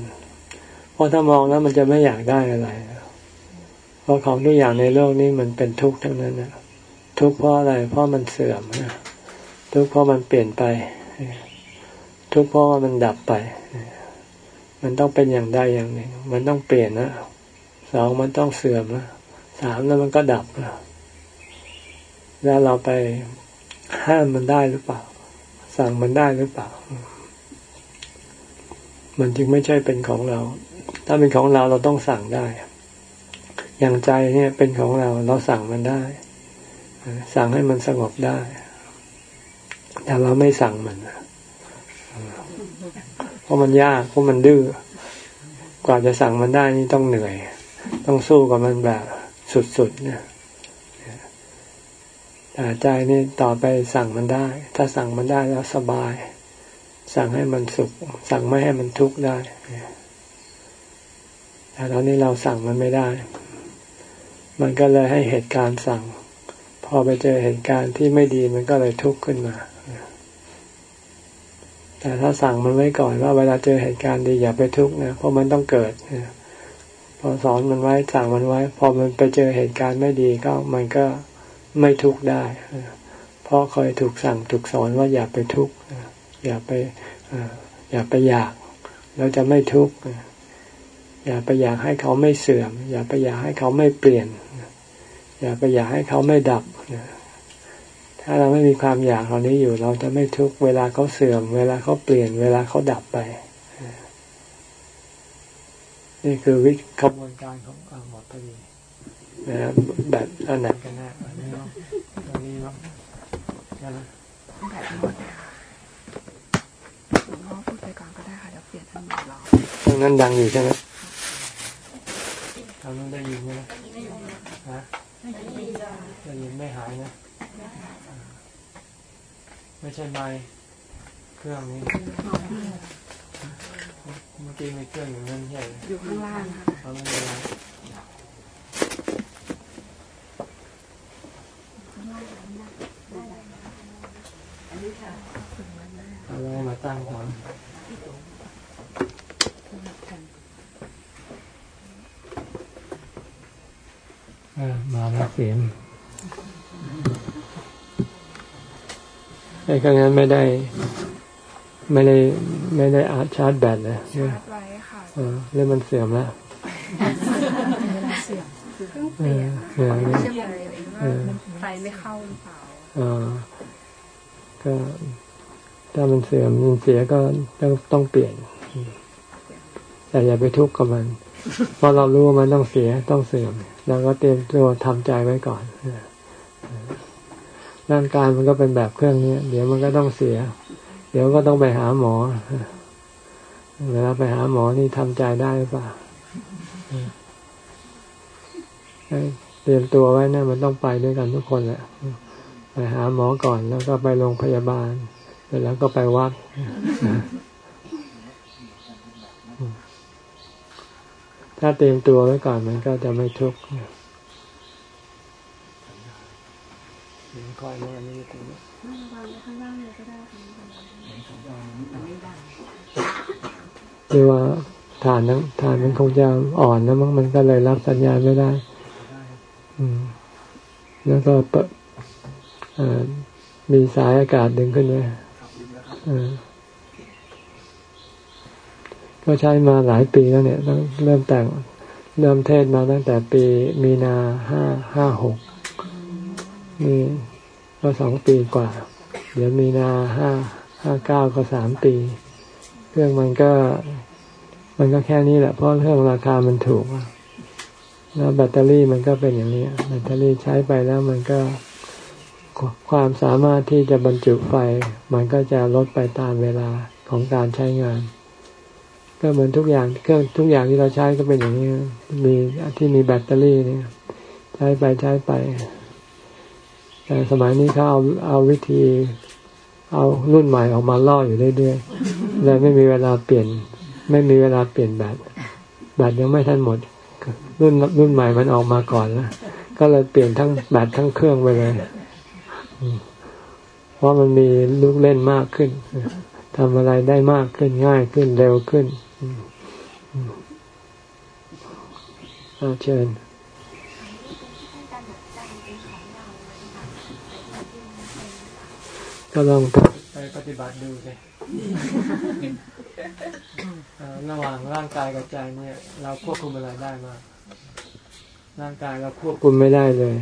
เพราะถ้ามองแล้วมันจะไม่อยากได้อะไร เพราะของทุกอย่างในโลกนี้มันเป็นทุกข์ทั้งนั้นนะทุกข์เพราะอะไร เพราะมันเสื่อมนะทุกข์เพราะมันเปลี่ยนไป ทุกข์เพราะว่ามันดับไป มันต้องเป็นอย่างใดอย่างหนึ่ง มันต้องเปลี่ยนนะสองมันต้องเสื่อมนะสามแล้วมันก็ดับนะแล้วเราไปห้ามมันได้หรือเปล่า สั่งมันได้หรือเปล่า มันจึงไม่ใช่เป็นของเรา ถ้าเป็นของเราเราต้องสั่งได้ อย่างใจเนี่ยเป็นของเราเราสั่งมันได้ สั่งให้มันสงบได้ แต่เราไม่สั่งมัน เพราะมันยากเพราะมันดื้อกว่าจะสั่งมันได้นี่ต้องเหนื่อย ต้องสู้กับมันแบบสุดๆเนี่ยแต่ใจนี่ต่อไปสั่งมันได้ ถ้าสั่งมันได้แล้วสบาย สั่งให้มันสุข สั่งไม่ให้มันทุกข์ได้แต่ตอนนี้เราสั่งมันไม่ได้ มันก็เลยให้เหตุการณ์สั่ง พอไปเจอเหตุการณ์ที่ไม่ดีมันก็เลยทุกข์ขึ้นมา แต่ถ้าสั่งมันไว้ก่อนว่าเวลาเจอเหตุการณ์ดีอย่าไปทุกข์นะเพราะมันต้องเกิดพอสอนมันไว้สั่งมันไว้ พอมันไปเจอเหตุการณ์ไม่ดีก็มันก็ไม่ทุกข์ได้เพราะเคยถูกสั่งถูกสอนว่าอย่าไปทุกข์อย่าไปอย่าไปอยากเราจะไม่ทุกข์อย่าไปอยากให้เขาไม่เสื่อม อย่าไปอยากให้เขาไม่เปลี่ยน อย่าไปอยากให้เขาไม่ดับ ถ้าเราไม่มีความอยากเหล่านี้อยู่ เราจะไม่ทุกข์เวลาเขาเสื่อม เวลาเขาเปลี่ยน เวลาเขาดับไป นี่คือวิธีขบวนการของหมดพอดีนะแบบอันไหนกันแน่อันนี้เนาะอันนี้เนาะใช่ไหมแบบหมดหลวงพ่อพูดไปก่อนก็ได้ค่ะเดี๋ยวเปลี่ยนท่านหมดรอตรงนั้นดังอยู่ใช่ไหมทางนั้นได้ยินไหมฮะ ไม่ใช่ไม้เครื่องนี้เมื่อกี้มีเครื่องอยู่นั่นใช่อยู่ข้างล่างค่ะเอาไม่เป็นไรเอาไว้มาตั้งก่อนมาแล้วเสียง ไอ้ข้างนั้นไม่ได้ ไม่ได้ไม่ได้อาชาร์จแบตเลยชาร์จไว้ค่ะเออแล้วมันเสื่อมแล้วเสื่อมเพิ่งเปลี่ยนเสื่อมไฟไม่เข้าหรือเปล่าอ่าก็ถ้ามันเสื่อมมันเสียก็ต้องต้องเปลี่ยน แต่อย่าไปทุกข์กับมัน เพราะเรารู้ว่ามันต้องเสียต้องเสื่อมเราก็เตรียมตัวทำใจไว้ก่อน ร่างกายมันก็เป็นแบบเครื่องนี้เดี๋ยวมันก็ต้องเสีย เดี๋ยวก็ต้องไปหาหมอเวลาไปหาหมอนี่ทำใจได้หรือเปล่าเตรียมตัวไว้นะมันต้องไปด้วยกันทุกคนแหละไปหาหมอก่อนแล้วก็ไปโรงพยาบาลแล้วก็ไปวัดถ้าเตรียมตัวไว้ก่อนมันก็จะไม่ทุกข์ คอยมาอันนี้ตรงนี้วางไว้ข้างล่างเลยก็ได้คือว่าฐานนั้นฐานมันคงจะอ่อนนะมั้งมันก็เลยรับสัญญาณไม่ได้ อืม แล้วก็เปิดมีสายอากาศดึงขึ้นไว้ก็ใช้มาหลายปีแล้วเนี่ยตั้งเริ่มแต่งเริ่มเทศมาตั้งแต่ปีมีนาห้าห้าหกนี่ ก็สองปีกว่า เดี๋ยวมีนาห้าห้าเก้าก็สามปี เครื่องมันก็ มันก็แค่นี้แหละ เพราะเครื่องราคามันถูก แล้วแบตเตอรี่มันก็เป็นอย่างนี้ แบตเตอรี่ใช้ไปแล้วมันก็ความสามารถที่จะบรรจุไฟ มันก็จะลดไปตามเวลาของการใช้งาน ก็เหมือนทุกอย่างเครื่องทุกอย่างที่เราใช้ก็เป็นอย่างนี้ มีที่มีแบตเตอรี่เนี่ย ใช้ไปใช้ไป แต่สมัยนี้เขาเอาเอาวิธี เอารุ่นใหม่ออกมาล่ออยู่เรื่อยๆเลยไม่มีเวลาเปลี่ยน ไม่มีเวลาเปลี่ยนแบตแบตยังไม่ทันหมด รุ่นรุ่นใหม่มันออกมาก่อนแล้วก็เลยเปลี่ยนทั้งแบตทั้งเครื่องไปเลยเพราะมันมีลูกเล่นมากขึ้นทำอะไรได้มากขึ้นง่ายขึ้นเร็วขึ้นเชิญ ก็ลองไปปฏิบัติดูสิระหว่างร่างกายกับใจเนี่ย เราควบคุมอะไรได้มากร่างกายเราควบคุมไม่ได้เลย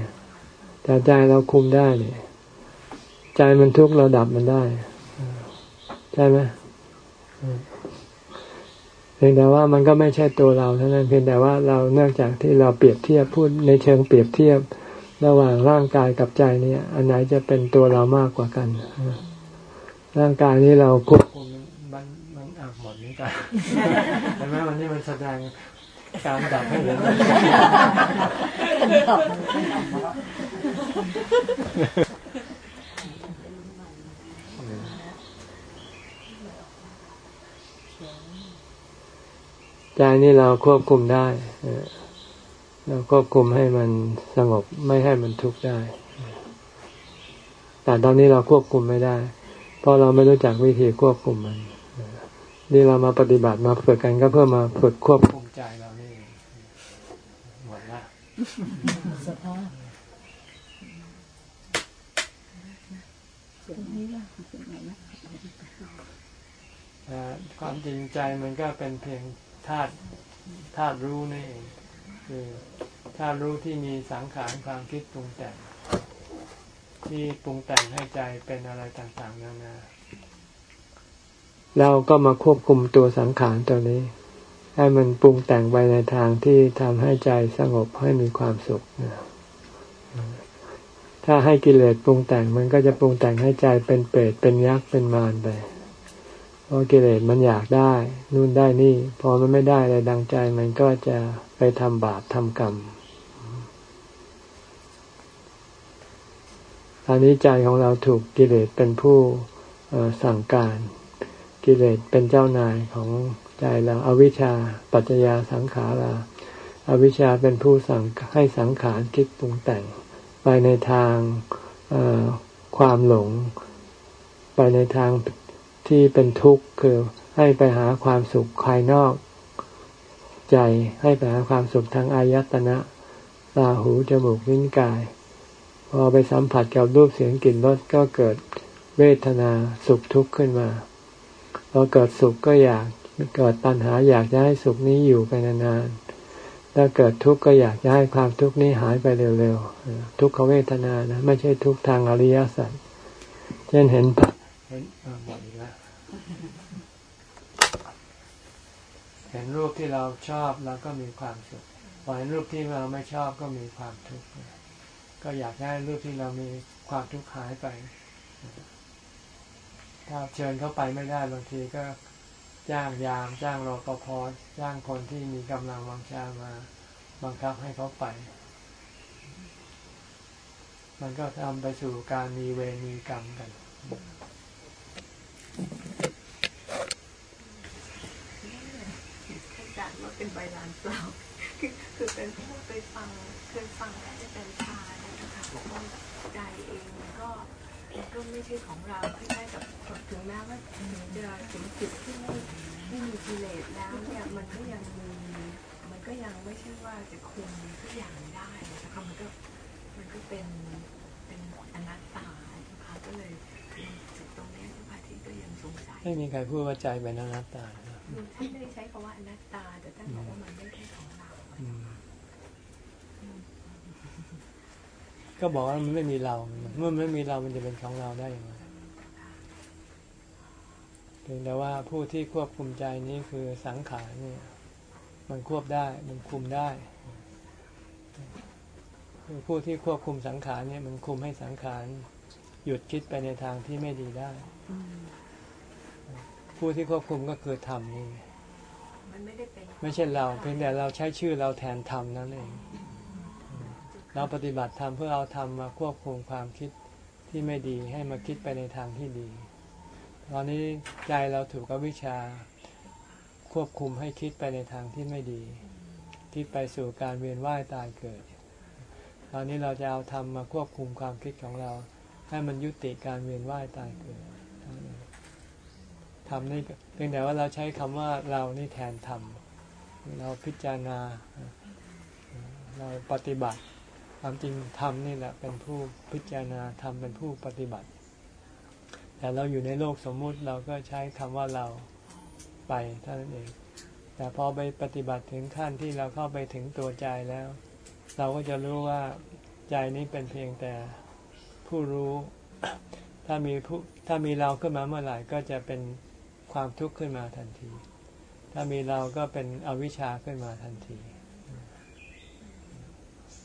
แต่ใจเราคุมได้เนี่ยใจมันทุกข์เราดับมันได้ ใช่ไหมเพียงแต่ว่ามันก็ไม่ใช่ตัวเราเท่านั้นเพียงแต่ว่าเราเนื่องจากที่เราเปรียบเทียบพูดในเชิงเปรียบเทียบ ระหว่างร่างกายกับใจนี่อันไหนจะเป็นตัวเรามากกว่ากัน ร่างกายนี้เราควบคุมมันมันอักหมดนี้กันเห็นไหมวันนี้มันแสดงการดับให้เห็นใจนี่เราควบคุมได้ เราควบคุมให้มันสงบไม่ให้มันทุกข์ได้ แต่ตอนนี้เราควบคุมไม่ได้ เพราะเราไม่รู้จักวิธีควบคุมมัน นี่เรามาปฏิบัติมาฝึกกันก็เพื่อมาฝึกควบคุมใจเรานี่หมดละสภาพความจริงใจมันก็เป็นเพียงธาตุธาตุรู้นี่เอง คือถ้ารู้ที่มีสังขารความคิดปรุงแต่ง ที่ปรุงแต่งให้ใจเป็นอะไรต่างๆนานาเราก็มาควบคุมตัวสังขารตัวนี้ ให้มันปรุงแต่งไปในทางที่ทำให้ใจสงบให้มีความสุขถ้าให้กิเลสปรุงแต่งมันก็จะปรุงแต่งให้ใจเป็นเปรตเป็นยักษ์เป็นมารไป เพราะกิเลสมันอยากได้ นู่นได้นี่ พอมันไม่ได้อะไรดังใจ มันก็จะไปทำบาปทำกรรมอันนี้ใจของเราถูกกิเลสเป็นผู้สั่งการ กิเลสเป็นเจ้านายของใจเราอาวิชชาปัจจยาสังขาราอาวิชชาเป็นผู้สั่งให้สังขารคิดปรุงแต่ง ไปในทางความหลง ไปในทาง ที่เป็นทุกข์คือให้ไปหาความสุขภายนอก ใจให้ไปหาความสุขทางอายตนะตาหูจมูกลิ้นกาย พอไปสัมผัสกับรูปเสียงกลิ่นรสก็เกิดเวทนาสุขทุกข์ขึ้นมาพอเกิดสุขก็อยากเกิดตัณหาอยากจะให้สุขนี้อยู่ไปนานๆถ้าเกิดทุกข์ก็อยากจะให้ความทุกข์นี้หายไปเร็วๆทุกขเวทนานะไม่ใช่ทุกข์ทางอริยสัจเช่นเห็นเห็นหมดอีกแล้ว ห็นรูปที่เราชอบเราก็มีความสุขพอเห็นรูปที่เราไม่ชอบก็มีความทุกข์ก็อยากให้รูปที่เรามีความทุกข์หายไป ถ้าเชิญเข้าไปไม่ได้บางทีก็จ้างยามจ้างรปภจ้างคนที่มีกำลังวังชามา บังคับให้เขาไป มันก็ทำไปสู่การมีเวรมีกรรมกันจากว่า เป็นใบลานเปล่าคือคือเป็นผู้ไปฟังเคยฟังแค่เป็นชาเนี่ยนะคะบอกว่าใจเองก็มันก็ไม่ใช่ของเราคล้ายๆกับถึงแม้ว่าถึงจะถึงจุดที่ไม่ไม่มีกิเลสแล้วเนี่ยมันก็ยังมีมันก็ยังไม่ใช่ว่าจะคุมทุกอย่างได้นะคะมันก็มันก็เป็นเป็นอนัตตานะคะก็เลยจุดตรงนี้พระที่ก็ยังสงสัยไม่มีใครพูดว่าใจเป็นอนัตตา ท่านไม่ได้ใช้คำว่าอนัตตา แต่ท่านบอกว่ามันไม่ใช่ของเราก็บอกว่ามันไม่มีเรา เมื่อไม่มีเรา มันจะเป็นของเราได้อย่างไรเพียงแต่ว่าผู้ที่ควบคุมใจนี้คือสังขารนี่มันควบได้มันคุมได้คือผู้ที่ควบคุมสังขารเนี่ยมันคุมให้สังขารหยุดคิดไปในทางที่ไม่ดีได้ ผู้ที่ควบคุมก็คือธรรมนี่ไม่ใช่เรา เพียงแต่เราใช้ชื่อเราแทนธรรมนั่นเอง เราปฏิบัติธรรมเพื่อเอาธรรมมาควบคุมความคิดที่ไม่ดีให้มาคิดไปในทางที่ดี ตอนนี้ใจเราถูกกับวิชาควบคุมให้คิดไปในทางที่ไม่ดี คิดไปสู่การเวียนว่ายตายเกิด ตอนนี้เราจะเอาธรรมมาควบคุมความคิดของเรา ให้มันยุติการเวียนว่ายตายเกิด ทำนี่เพียงแต่ว่าเราใช้คำว่าเรานี่แทนทำเราพิจารณา เราปฏิบัติความจริงทำนี่แหละเป็นผู้พิจารณาทำเป็นผู้ปฏิบัติ แต่เราอยู่ในโลกสมมุติเราก็ใช้คำว่าเราไปเท่านั้นเอง แต่พอไปปฏิบัติถึงขั้นที่เราเข้าไปถึงตัวใจแล้ว เราก็จะรู้ว่าใจนี้เป็นเพียงแต่ผู้รู้ ถ้ามีผู้ถ้ามีเราขึ้นมาเมื่อไหร่ก็จะเป็น ความทุกข์ขึ้นมาทันที ถ้ามีเราก็เป็นอวิชชาขึ้นมาทันที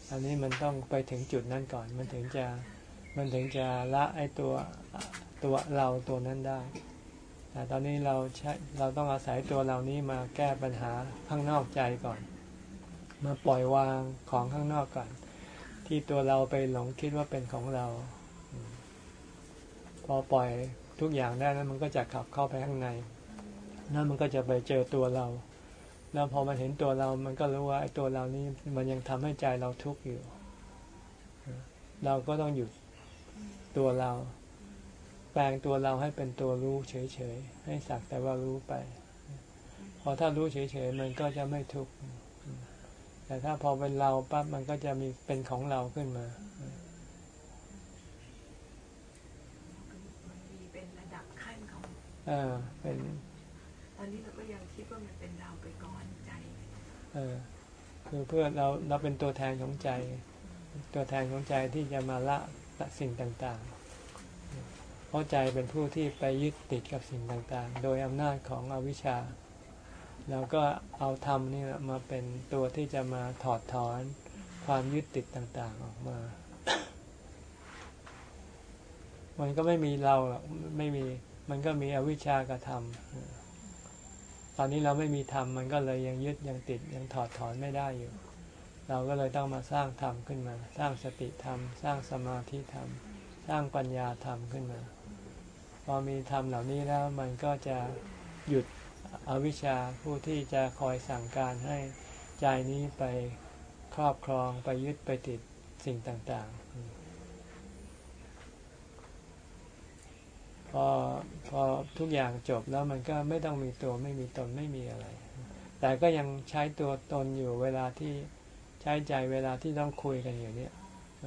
อันนี้มันต้องไปถึงจุดนั้นก่อน มันถึงจะมันถึงจะละไอตัวตัวเราตัวนั้นได้ แต่ตอนนี้เราใช้เราต้องอาศัยตัวเรานี้มาแก้ปัญหาข้างนอกใจก่อน มาปล่อยวางของข้างนอกก่อน ที่ตัวเราไปหลงคิดว่าเป็นของเรา พอปล่อย ทุกอย่างได้แล้วมันก็จะขับเข้าไปข้างในแล้วมันก็จะไปเจอตัวเรา แล้วพอมันเห็นตัวเรา มันก็รู้ว่าไอ้ตัวเรานี้มันยังทำให้ใจเราทุกข์อยู่ เราก็ต้องหยุดตัวเรา แปลงตัวเราให้เป็นตัวรู้เฉยๆ ให้สักแต่ว่ารู้ไป พอถ้ารู้เฉยๆ มันก็จะไม่ทุกข์ แต่ถ้าพอเป็นเราปั๊บมันก็จะมีเป็นของเราขึ้นมา เออเป็นตอนนี้เราก็ยังคิดว่ามันเป็นเราไปก่อนใจเออคือเพื่อเราเราเป็นตัวแทนของใจ ตัวแทนของใจที่จะมาละสิ่งต่างๆ เพราะใจเป็นผู้ที่ไปยึดติดกับสิ่งต่างๆ โดยอำนาจของอวิชชาแล้วก็เอาธรรมนี่มาเป็นตัวที่จะมาถอดถอนความยึดติดต่างๆออกมา มันก็ไม่มีเราหรอกไม่มี มันก็มีอวิชชากระทำตอนนี้เราไม่มีธรรมมันก็เลยยังยึดยังติดยังถอดถอนไม่ได้อยู่ เราก็เลยต้องมาสร้างธรรมขึ้นมา สร้างสติธรรม สร้างสมาธิธรรม สร้างปัญญาธรรมขึ้นมา พออมีธรรมเหล่านี้แล้วมันก็จะหยุดอวิชชาผู้ที่จะคอยสั่งการให้ใจนี้ไปครอบครองไปยึดไปติดสิ่งต่างๆ พอพอทุกอย่างจบแล้วมันก็ไม่ต้องมีตัวไม่มีตนไม่มีอะไร แต่ก็ยังใช้ตัวตนอยู่เวลาที่ใช้ใจเวลาที่ต้องคุยกันอยู่เนี่ย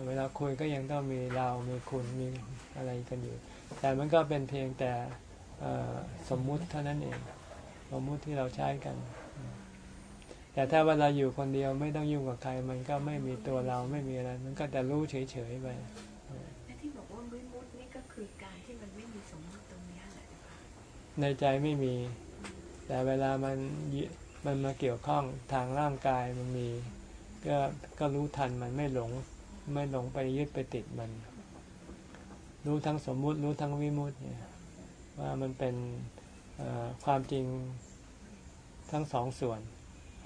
เวลาคุยก็ยังต้องมีเรา มีคุณมีอะไรกันอยู่ แต่มันก็เป็นเพียงแต่สมมุติเท่านั้นเอง สมมุติที่เราใช้กัน แต่ถ้าเวลาอยู่คนเดียวไม่ต้องยุ่งกับใคร มันก็ไม่มีตัวเราไม่มีอะไร มันก็แต่รู้เฉยๆไปที่บอกว่าวิมุตนี่ก็คือการที่มันไม่มีสมมุติตรงนี้แหละ ในใจไม่มี แต่เวลามันมันมาเกี่ยวข้องทางร่างกายมันมี ก็ก็รู้ทันมันไม่หลง ไม่หลงไปยึดไปติดมัน รู้ทั้งสมมุติรู้ทั้งวิมุติเนี่ยว่ามันเป็นความจริงทั้งสองส่วน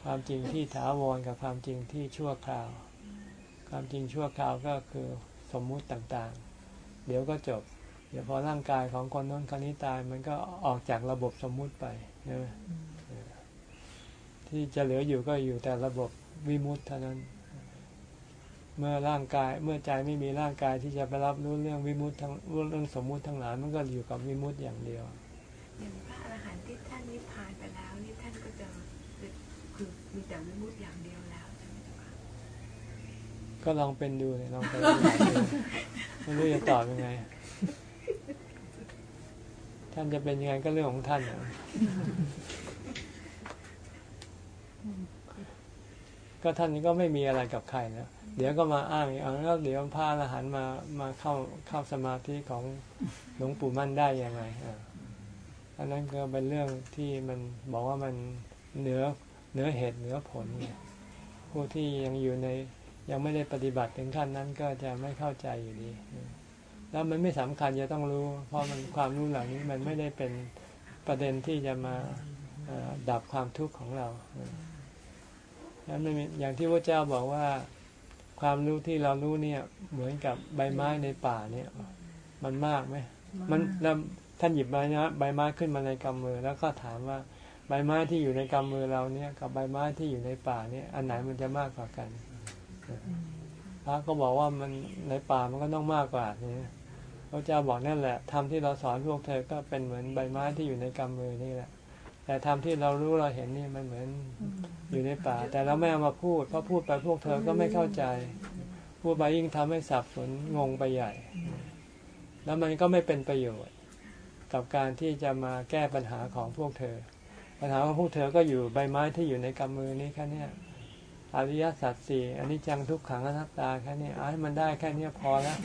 ความจริงที่ถาวรกับความจริงที่ชั่วคราว ความจริงชั่วคราวก็คือสมมุติต่างๆ เดี๋ยวก็จบ เดี๋ยวพอร่างกายของคนน้นคนนี้ตายมันก็ออกจากระบบสมมุติไปนะที่จะเหลืออยู่ก็อยู่แต่ระบบวิมุตเท่านั้น เมื่อร่างกายเมื่อใจไม่มีร่างกายที่จะไปรับรู้เรื่องวิมุตทั้งเรื่องสมมุติทั้งหลายมันก็อยู่กับวิมุตอย่างเดียวอย่างพระอรหันต์ที่ท่านนิพพานไปแล้วนี่ท่านก็จะคือมีแต่วิมุตอย่างเดียวแล้วใช่ไหมคะก็ลองเป็นดูเลยลองไปดูไม่รู้จะตอบยังไง ท่านจะเป็นยังไงก็เรื่องของท่านก็ท่านนี้ก็ไม่มีอะไรกับใครนะเดี๋ยวก็มาอ้างอีกแล้วเดี๋ยวพระอรหันมามาเข้าเข้าสมาธิของหลวงปู่มั่นได้ยังไงอันนั้นก็เป็นเรื่องที่มันบอกว่ามันเหนือเหนือเหตุเหนือผลผู้ที่ยังอยู่ในยังไม่ได้ปฏิบัติถึงขั้นนั้นก็จะไม่เข้าใจอยู่ดี แล้วมันไม่สำคัญจะต้องรู้ เพราะมันความรู้เหล่านี้มันไม่ได้เป็นประเด็นที่จะมาดับความทุกข์ของเรานั้นไม่มีอย่างที่พระเจ้าบอกว่า ความรู้ที่เรารู้เนี่ย เหมือนกับใบไม้ในป่าเนี่ย มันมากไหมมันแล้วท่านหยิบใบนะใบไม้ขึ้นมาในกำมือ แล้วก็ถามว่าใบไม้ที่อยู่ในกำมือเราเนี่ย กับใบไม้ที่อยู่ในป่าเนี่ย อันไหนมันจะมากกว่ากันพระก็บอกว่ามันในป่ามันก็ต้องมากกว่านี่ พระเจ้าบอกนั่นแหละทำที่เราสอนพวกเธอก็เป็นเหมือนใบไม้ที่อยู่ในกำมือนี่แหละ แต่ทำที่เรารู้เราเห็นนี่มันเหมือนอยู่ในป่า แต่เราไม่เอามาพูดเพราะพูดไปพวกเธอก็ไม่เข้าใจ พูดไปยิ่งทำให้สับสนงงไปใหญ่ แล้วมันก็ไม่เป็นประโยชน์ กับการที่จะมาแก้ปัญหาของพวกเธอ ปัญหาของพวกเธอก็อยู่ใบไม้ที่อยู่ในกำมือนี้แค่นี้ อริยสัจสี่อันนี้จังทุกขังอนัตตาแค่นี้เอาให้มันได้แค่นี้พอแล้ว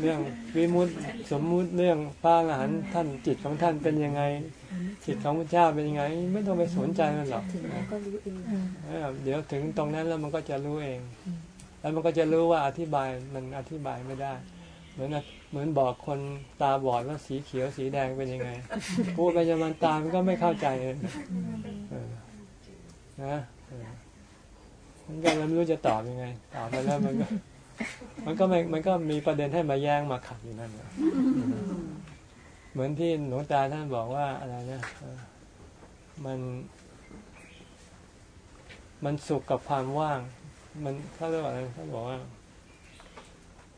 เรื่องวิมุตสมมุติเรื่องป้าหลานท่านจิตของท่านเป็นยังไง จิตของพระเจ้าเป็นยังไง ไม่ต้องไปสนใจมันหรอกเดี๋ยวถึงตรงนั้นแล้วมันก็จะรู้เอง แล้วมันก็จะรู้ว่าอธิบายมันอธิบายไม่ได้ เหมือนเหมือนบอกคนตาบอดว่าสีเขียวสีแดงเป็นยังไงพูดไปจะมันตามันก็ไม่เข้าใจนะ มันก็ไม่รู้จะตอบยังไงตอบไปแล้วมันก็มันก็ไม่มันก็มีประเด็นให้มาแย้งมาขัดอยู่นั่นแหละเหมือนที่หลวงตาท่านบอกว่าอะไรนะมัน มันสุขกับความว่าง มันเขาเรียกว่าอะไรเขาบอกว่า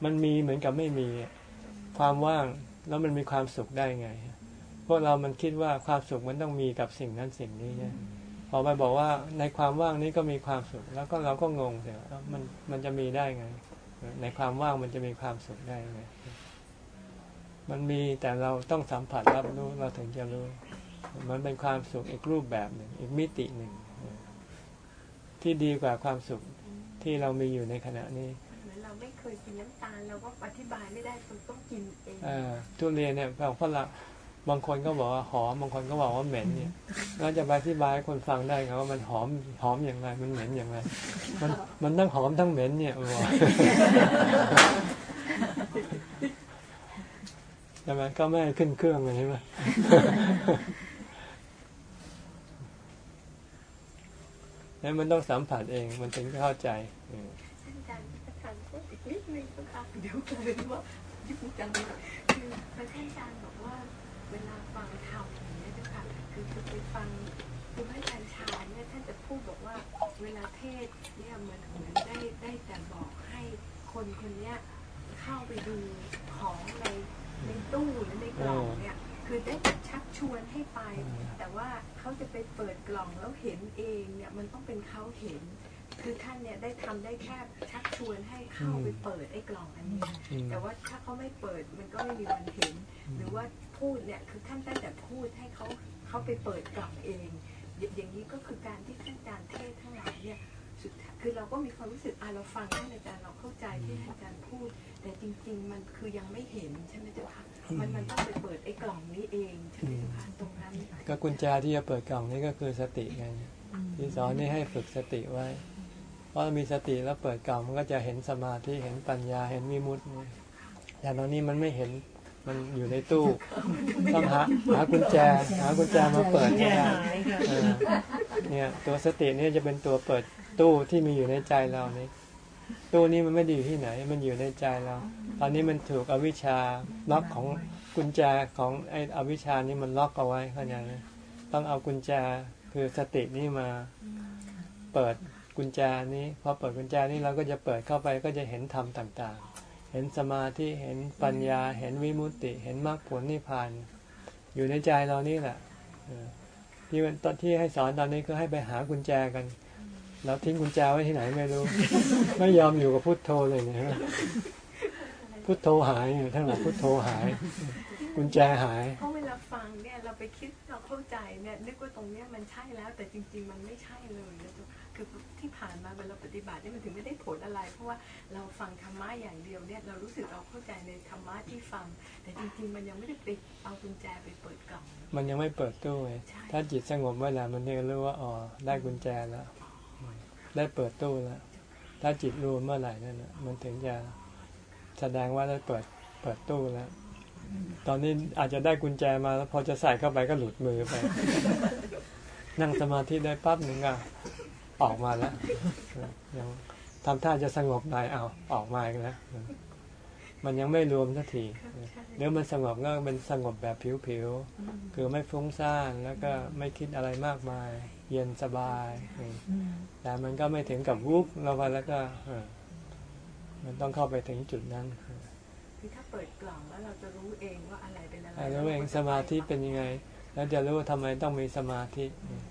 มันมีเหมือนกับไม่มีความว่าง แล้วมันมีความสุขได้ไงพวกเรามันคิดว่าความสุขมันต้องมีกับสิ่งนั้นสิ่งนี้เนี่ย พอไปบอกว่าในความว่างนี้ก็มีความสุข แล้วก็เราก็งงเสียมันมันจะมีได้ไง ในความว่างมันจะมีความสุขได้ไงมันมีแต่เราต้องสัมผัสรับรู้เราถึงจะรู้ มันเป็นความสุขอีกรูปแบบหนึ่ง อีกมิติหนึ่ง ที่ดีกว่าความสุขที่เรามีอยู่ในขณะนี้เหมือนเราไม่เคยกินน้ำตาลเราก็อธิบายไม่ได้คนต้องกินเองทุเรียนเนี่ยของฝรั่ง บางคนก็บอกว่าหอมบางคนก็บอกว่าเหม็นเนี่ยเราจะไปอธิบายให้คนฟังได้ครับว่ามันหอมหอมอย่างไร มันเหม็นอย่างไร มันมันทั้งหอมทั้งเหม็นเนี่ยบอกใช่ไหมก็ไม่ขึ้นเครื่องเลยใช่ไหมแล้วมันต้องสัมผัสเองมันถึงจะเข้าใจอาจารย์อาจารย์พูดอีกนิดนึงก็ค่ะเดี๋ยวกลายเป็นว่ายุ่งจังเลยคือพระท่านอาจารย์บอกว่า เวลาฟังธรรมอย่างนี้ยนะคะคือคือไปฟังคือพระอาจารย์ชาเนี่ยท่านจะพูดบอกว่าเวลาเทศเนี่ยเหมือนเหมือนได้ได้แต่บอกให้คนคนเนี้ยเข้าไปดูของในในตู้หรือในกล่องเนี่ยคือได้แต่ชักชวนให้ไป แต่ว่าเขาจะไปเปิดกล่องแล้วเห็นเองเนี่ยมันต้องเป็นเขาเห็น คือท่านเนี่ยได้ทำได้แค่ชักชวนให้เข้าไปเปิดไอ้กล่องอันนี้อืมแต่ว่าถ้าเขาไม่เปิดมันก็ไม่มีวันเห็น หรือว่าพูดเนี่ยคือท่านได้แต่พูดให้เขาเขาไปเปิดกล่องเองอย่างอย่างนี้ก็คือการที่ท่านอาจารย์เทศทั้งหลายเนี่ยสุดท้ายคือเราก็มีความรู้สึกอะเราฟังท่านอาจารย์เราเข้าใจที่ท่านอาจารย์พูด แต่จริง ๆ มันคือยังไม่เห็นใช่ไหมเจ้าค่ะมันมันต้องไปเปิดไอ้กล่องนี้เองใช่ไหมเจ้าค่ะตรงนั้นก็กุญแจที่จะเปิดกล่องนี้ก็คือสติไงที่สอนนี่ให้ฝึกสติไว้เพ ราะมีสติแล้วเปิดกล่องมันก็จะเห็นสมาธิเห็นปัญญาเห็นวิมุตตินี่แต่ตอนนี้มันไม่เห็นมันอยู่ในตู้ต้องหาหากุญแจ หากุญแจมาเปิดให้ได้เออเนี่ยตัวสติเนี่ยจะเป็นตัวเปิดตู้ที่มีอยู่ในใจเรานี่ตู้นี้มันไม่ได้อยู่ที่ไหน มันอยู่ในใจเรา ตอนนี้มันถูกอวิชชาล็อกของกุญแจของไอ้อวิชชานี่มันล็อกเอาไว้เข้าใจไหมต้องเอากุญแจคือสตินี่มาเปิด กุญแจนี้พอเปิดกุญแจนี้เราก็จะเปิดเข้าไปก็จะเห็นธรรมต่างๆ เห็นสมาธิเห็นปัญญา เห็นวิมุตติ เห็นมรรคผลนิพพาน อยู่ในใจเรานี่แหละที่ตอนที่ให้สอนตอนนี้ก็ให้ไปหากุญแจกันแล้วทิ้งกุญแจไว้ที่ไหนไม่รู้ ไม่ยอมอยู่กับพุทโธเลยเนะพุทโธหายเนี่ยท่านบอกพุทโธหาย กุญแจหายเพราะเวลาฟังเนี่ยเราไปคิดเราเข้าใจเนี่ยนึกว่าตรงเนี้ยมันใช่แล้ว แต่จริง ๆ มันไม่ใช่เลยนะจ๊ะคือที่ผ่านมา เวลาปฏิบัติเนี่ยมันถึงไม่ได้ผลอะไร เพราะว่าเราฟังธรรมะอย่างเดียวเนี่ยเรารู้สึกเราเข้าใจในธรรมะที่ฟัง แต่จริงๆ มันยังไม่ได้ไปเอากุญแจไปเปิดกล่อง มันยังไม่เปิดตู้ไงใช่ถ้าจิตสงบเมื่อไหร่มันจะรู้ว่าอ๋อได้กุญแจแล้วได้เปิดตู้แล้วถ้าจิตรวมเมื่อไหร่นั่นน่ะมันถึงจะแสดงว่าได้เปิดเปิดตู้แล้วตอนนี้อาจจะได้กุญแจมาแล้วพอจะใส่เข้าไปก็หลุดมือไป นั่งสมาธิได้ปั๊บหนึ่งก็ ออกมาแล้วยังทำท่าจะสงบหน่อยเอาออกมาอีกแล้วมันยังไม่รวมสักทีเดี๋ยวมันสงบก็เป็นสงบแบบผิวๆคือไม่ฟุ้งซ่านแล้วก็ไม่คิดอะไรมากมาย เย็นสบายอืมแต่มันก็ไม่ถึงกับวุบเราไปแล้วก็เออมันต้องเข้าไปถึงจุดนั้นคือถ้าเปิดกล่องแล้วเราจะรู้เองว่าอะไรเป็นอะไรแล้วเองสมาธิเป็นยังไง แล้วจะรู้ว่าทำไมต้องมีสมาธิอืม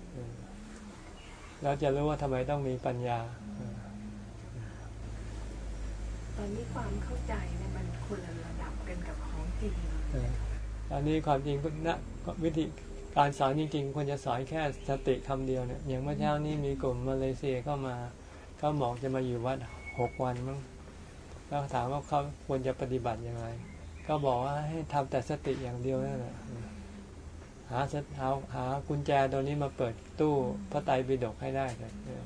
แล้วจะรู้ว่าทำไมต้องมีปัญญาอืมตอนนี้ความเข้าใจเนี่ยมันคนละระดับกันกับของจริงเออตอนนี้ความจริงก็นะวิธีการสอนจริงๆควรจะสอนแค่สติคำเดียวเนี่ยอย่างเมื่อเช้านี้มีกลุ่มมาเลเซียเข้ามาเขาบอกจะมาอยู่วัดหกวันมั้งแล้วถามว่าเขาควรจะปฏิบัติยังไง ก็บอกว่าให้ทำแต่สติอย่างเดียวนั่นแหละ หาสตหาหากุญแจตัวนี้มาเปิดตู้พระไตรปิฎกให้ได้เลยเออ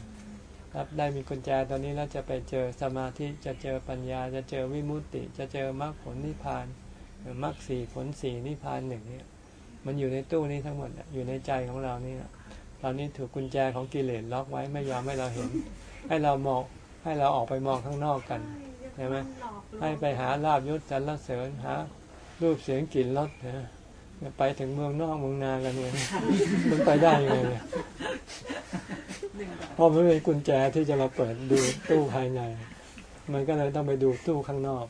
ครับได้มีกุญแจตัวนี้แล้วจะไปเจอสมาธิจะเจอปัญญาจะเจอวิมุตติ จะเจอมรรคผลนิพพานมรรคสี่ผลสี่นิพพานหนึ่งเนี่ยมันอยู่ในตู้นี้ทั้งหมดอะอยู่ในใจของเรานี่อะตอนนี้ถูกกุญแจของกิเลสล็อกไว้ไม่ยอมให้เราเห็น ให้เรามองให้เราออกไปมองข้างนอกกันใช่ไหมให้ไปหาลาบยศสรรเสริญหารูปเสียงกลิ่นรสนะ ไปถึงเมืองนอกเมืองนากันเนี่ยมันไปได้ยังไงเนี่ยเพราะไม่มีกุญแจที่จะมาเปิดดูตู้ภายใน มันก็เลยต้องไปดูตู้ข้างนอก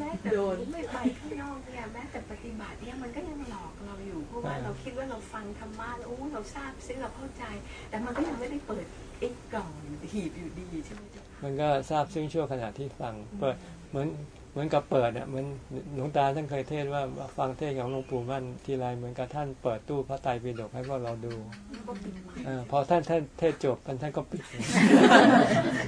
แม้แต่ไม่ไปข้างนอกเนี่ยแม้แต่ปฏิบัติเนี่ยมันก็ยังหลอกเราอยู่เพราะว่าเราคิดว่าเราฟังธรรมะแล้วโอ้เราทราบซึ้งเราเข้าใจ แต่มันก็ยังไม่ได้เปิดไอ้กล่องหีบอยู่ดีใช่ไหมจ๊ะมันก็ทราบซึ่งชั่วขณะที่ฟังเปิดเหมือน เหมือนกับเปิดเนี่ยเหมือนหลวงตาท่านเคยเทศน์ว่าฟังเทศน์ของหลวงปู่มั่นทีไรเหมือนกับท่านเปิดตู้พระไตรปิฎกให้พวกเราดูแล้วก็ปิดไว้อาพอท่านท่านเทศน์จบท่านท่านก็ปิด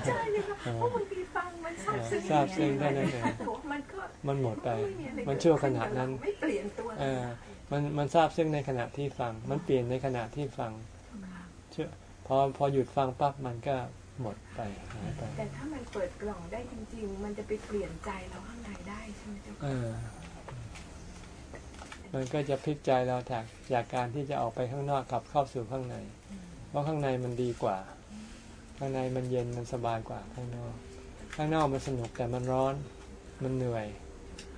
ใช่เลยค่ะเพราะบางทีฟังมันทราบซึ้งทราบซึ้งเท่านั้นเองมันก็มันหมดไปไม่มีอะไรมันชั่วขณะนั้นไม่เปลี่ยนตัวเออมันมันทราบซึ่งในขณะที่ฟัง มันเปลี่ยนในขณะที่ฟังเชื่อพอพอหยุดฟังปั๊บมันก็หมดไปหายไปแต่ถ้ามันเปิดกล่องได้จริง ๆ มันจะไปเปลี่ยนใจเราข้าง ในได้ใช่ไหมจ๊ะเออมันก็จะพลิกใจเราจากจากการที่จะออกไปข้างนอกกลับเข้าสู่ข้างใน เพราะข้างในมันดีกว่า ข้างในมันเย็นมันสบายกว่าข้างนอก ข้างนอกมันสนุกแต่มันร้อน มันเหนื่อย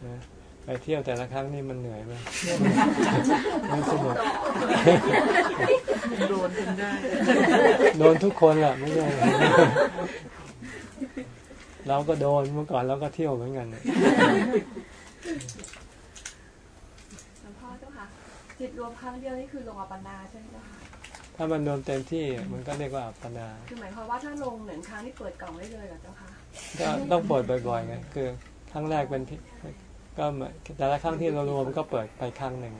นะไปเที่ยวแต่ละครั้งนี่มันเหนื่อยไหมมันสนุกโดนได้ โดนทุกคนแหละไม่ใช่ เราก็โดนเมื่อก่อนเราก็เที่ยวเหมือนกันหลวงพ่อเจ้าค่ะจิตรวมครั้งเดียวนี่คือลงอัปปนาใช่ไหมเจ้าค่ะถ้ามันโดนเต็มที่มันก็เรียกว่าอัปปนา คือหมายความว่าถ้าลงเหมือนครั้งที่เปิดกล่องได้เลยเหรอเจ้าค่ะก็ต้องเปิดบ่อยๆไงคือครั้งแรกเป็นก็แต่ละครั้งที่เรารวมก็เปิดไปครั้งหนึ่ง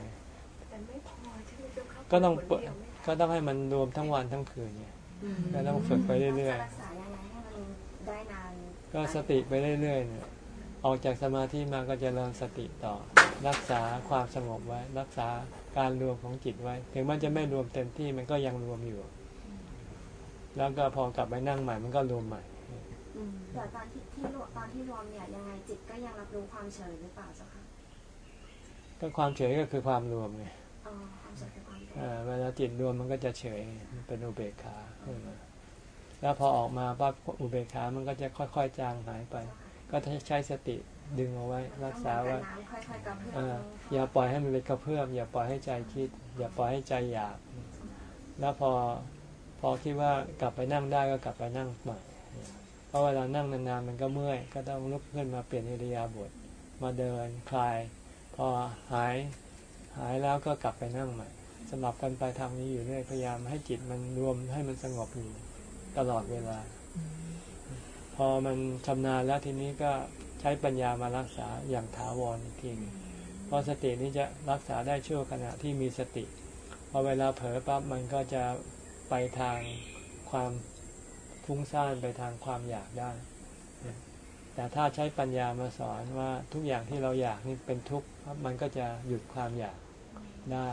แต่ไม่พอใช่ไหมเจ้าค่ะก็ต้องเปิดก็ต้องให้มันรวมทั้งวันทั้งคืนไงก็ต้องฝึกไปเรื่อยๆ ก็สติไปเรื่อยๆเนี่ยออกจากสมาธิมาก็จะเริ่มสติต่อ รักษาความสงบไว้ รักษาการรวมของจิตไว้ ถึงมันจะไม่รวมเต็มที่มันก็ยังรวมอยู่ แล้วก็พอกลับไปนั่งใหม่มันก็รวมใหม่แต่ตอนที่ที่ตอนที่รวมเนี่ยยังไงจิตก็ยังรับรู้ความเฉยหรือเปล่าเจ้าคะก็ความเฉยก็คือความรวมไงอ๋อความเฉยคือความรวมเวลาจิตรวมมันก็จะเฉยมันเป็นอุเบกขาขึ้นมา แล้วพอออกมาปั๊บอุเบกขามันก็จะค่อยๆจางหายไป ก็ใช้สติดึงเอาไว้ รักษาไว้อย่าปล่อยให้มันเป็นกระเพื่อมอย่าปล่อยให้ใจคิด อย่าปล่อยให้ใจอยาก แล้วพอพอคิดว่ากลับไปนั่งได้ก็กลับไปนั่งใหม่เพราะเวลานั่งนานๆมันก็เมื่อย ก็ต้องลุกขึ้นมาเปลี่ยนอิริยาบถมาเดินคลาย พอหายหายแล้วก็กลับไปนั่งใหม่สำหรับกันไปทางนี้อยู่เรื่อยพยายามให้จิตมันรวมให้มันสงบอยู่ ตลอดเวลา พอมันชำนาญแล้วทีนี้ก็ใช้ปัญญามารักษาอย่างถาวรอีกทีเพราะสตินี้จะรักษาได้ชั่วขณะที่มีสติพอเวลาเผลอปั๊บมันก็จะไปทางความฟุ้งซ่านไปทางความอยากได้ แต่ถ้าใช้ปัญญามาสอนว่าทุกอย่างที่เราอยากนี่เป็นทุกข์มันก็จะหยุดความอยากได้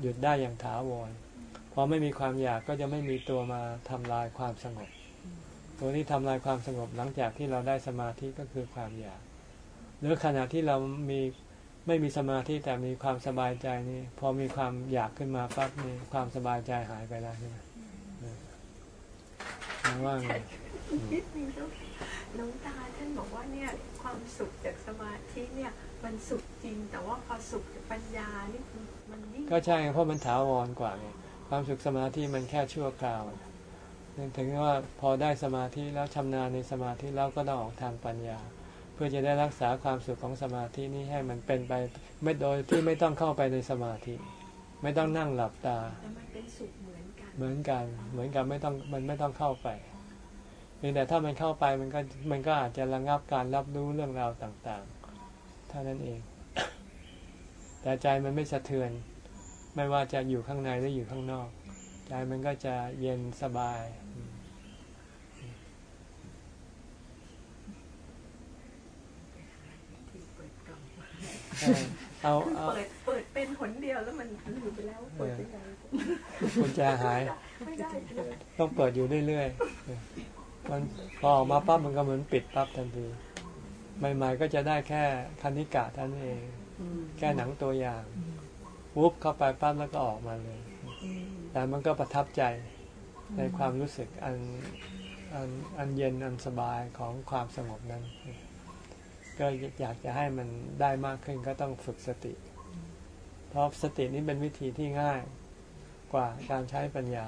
หยุดได้อย่างถาวรพ อไม่มีความอยากก็จะไม่มีตัวมาทำลายความสงบ ตัวที่ทำลายความสงบหลังจากที่เราได้สมาธิก็คือความอยากหรือขณะที่เรามีไม่มีสมาธิแต่มีความสบายใจนี่พอมีความอยากขึ้นมาปั๊บนี่ความสบายใจหายไปแล้วใช่ไหมว่าไงนิดนึงเจ้าน้องตาท่านบอกว่าเนี่ยความสุขจากสมาธิเนี่ยมันสุขจริง แต่ว่าพอสุขจากปัญญานี่มันยิ่งก็ใช่เพราะมันถาวรกว่าไง ความสุขสมาธิมันแค่ชั่วคราวถึงว่าพอได้สมาธิแล้วชำนาญในสมาธิแล้วก็ต้องออกทางปัญญา เพื่อจะได้รักษาความสุขของสมาธินี้ให้มันเป็นไปไม่โดยที่ไม่ต้องเข้าไปในสมาธิ ไม่ต้องนั่งหลับตาแต่มันเป็นสุขเหมือนเหมือนกันเหมือนกับไม่ต้องมันไม่ต้องเข้าไปเพียงแต่ถ้ามันเข้าไปมันก็มันก็อาจจะระงับการรับรู้เรื่องราวต่างๆเท่านั้นเอง แต่ใจมันไม่สะเทือน ไม่ว่าจะอยู่ข้างในหรืออยู่ข้างนอก ใจมันก็จะเย็นสบาย เอาเอาเปิดเปิดเป็นหนเดียวแล้วมันลืมไปแล้วเปิดเป็นไงกุญแจหายต้องเปิดอยู่เรื่อยๆมันพอออกมาปั๊บมันก็เหมือนปิดปั๊บทันทีใหม่ๆก็จะได้แค่คณิกะท่านเอง แค่หนังตัวอย่าง วุบเข้าไปปั๊บแล้วก็ออกมาเลย แต่มันก็ประทับใจในความรู้สึกอันอันอันเย็นอันสบายของความสงบนั้น ก็อยากจะให้มันได้มากขึ้นก็ต้องฝึกสติ เพราะสตินี้เป็นวิธีที่ง่ายกว่าการใช้ปัญญา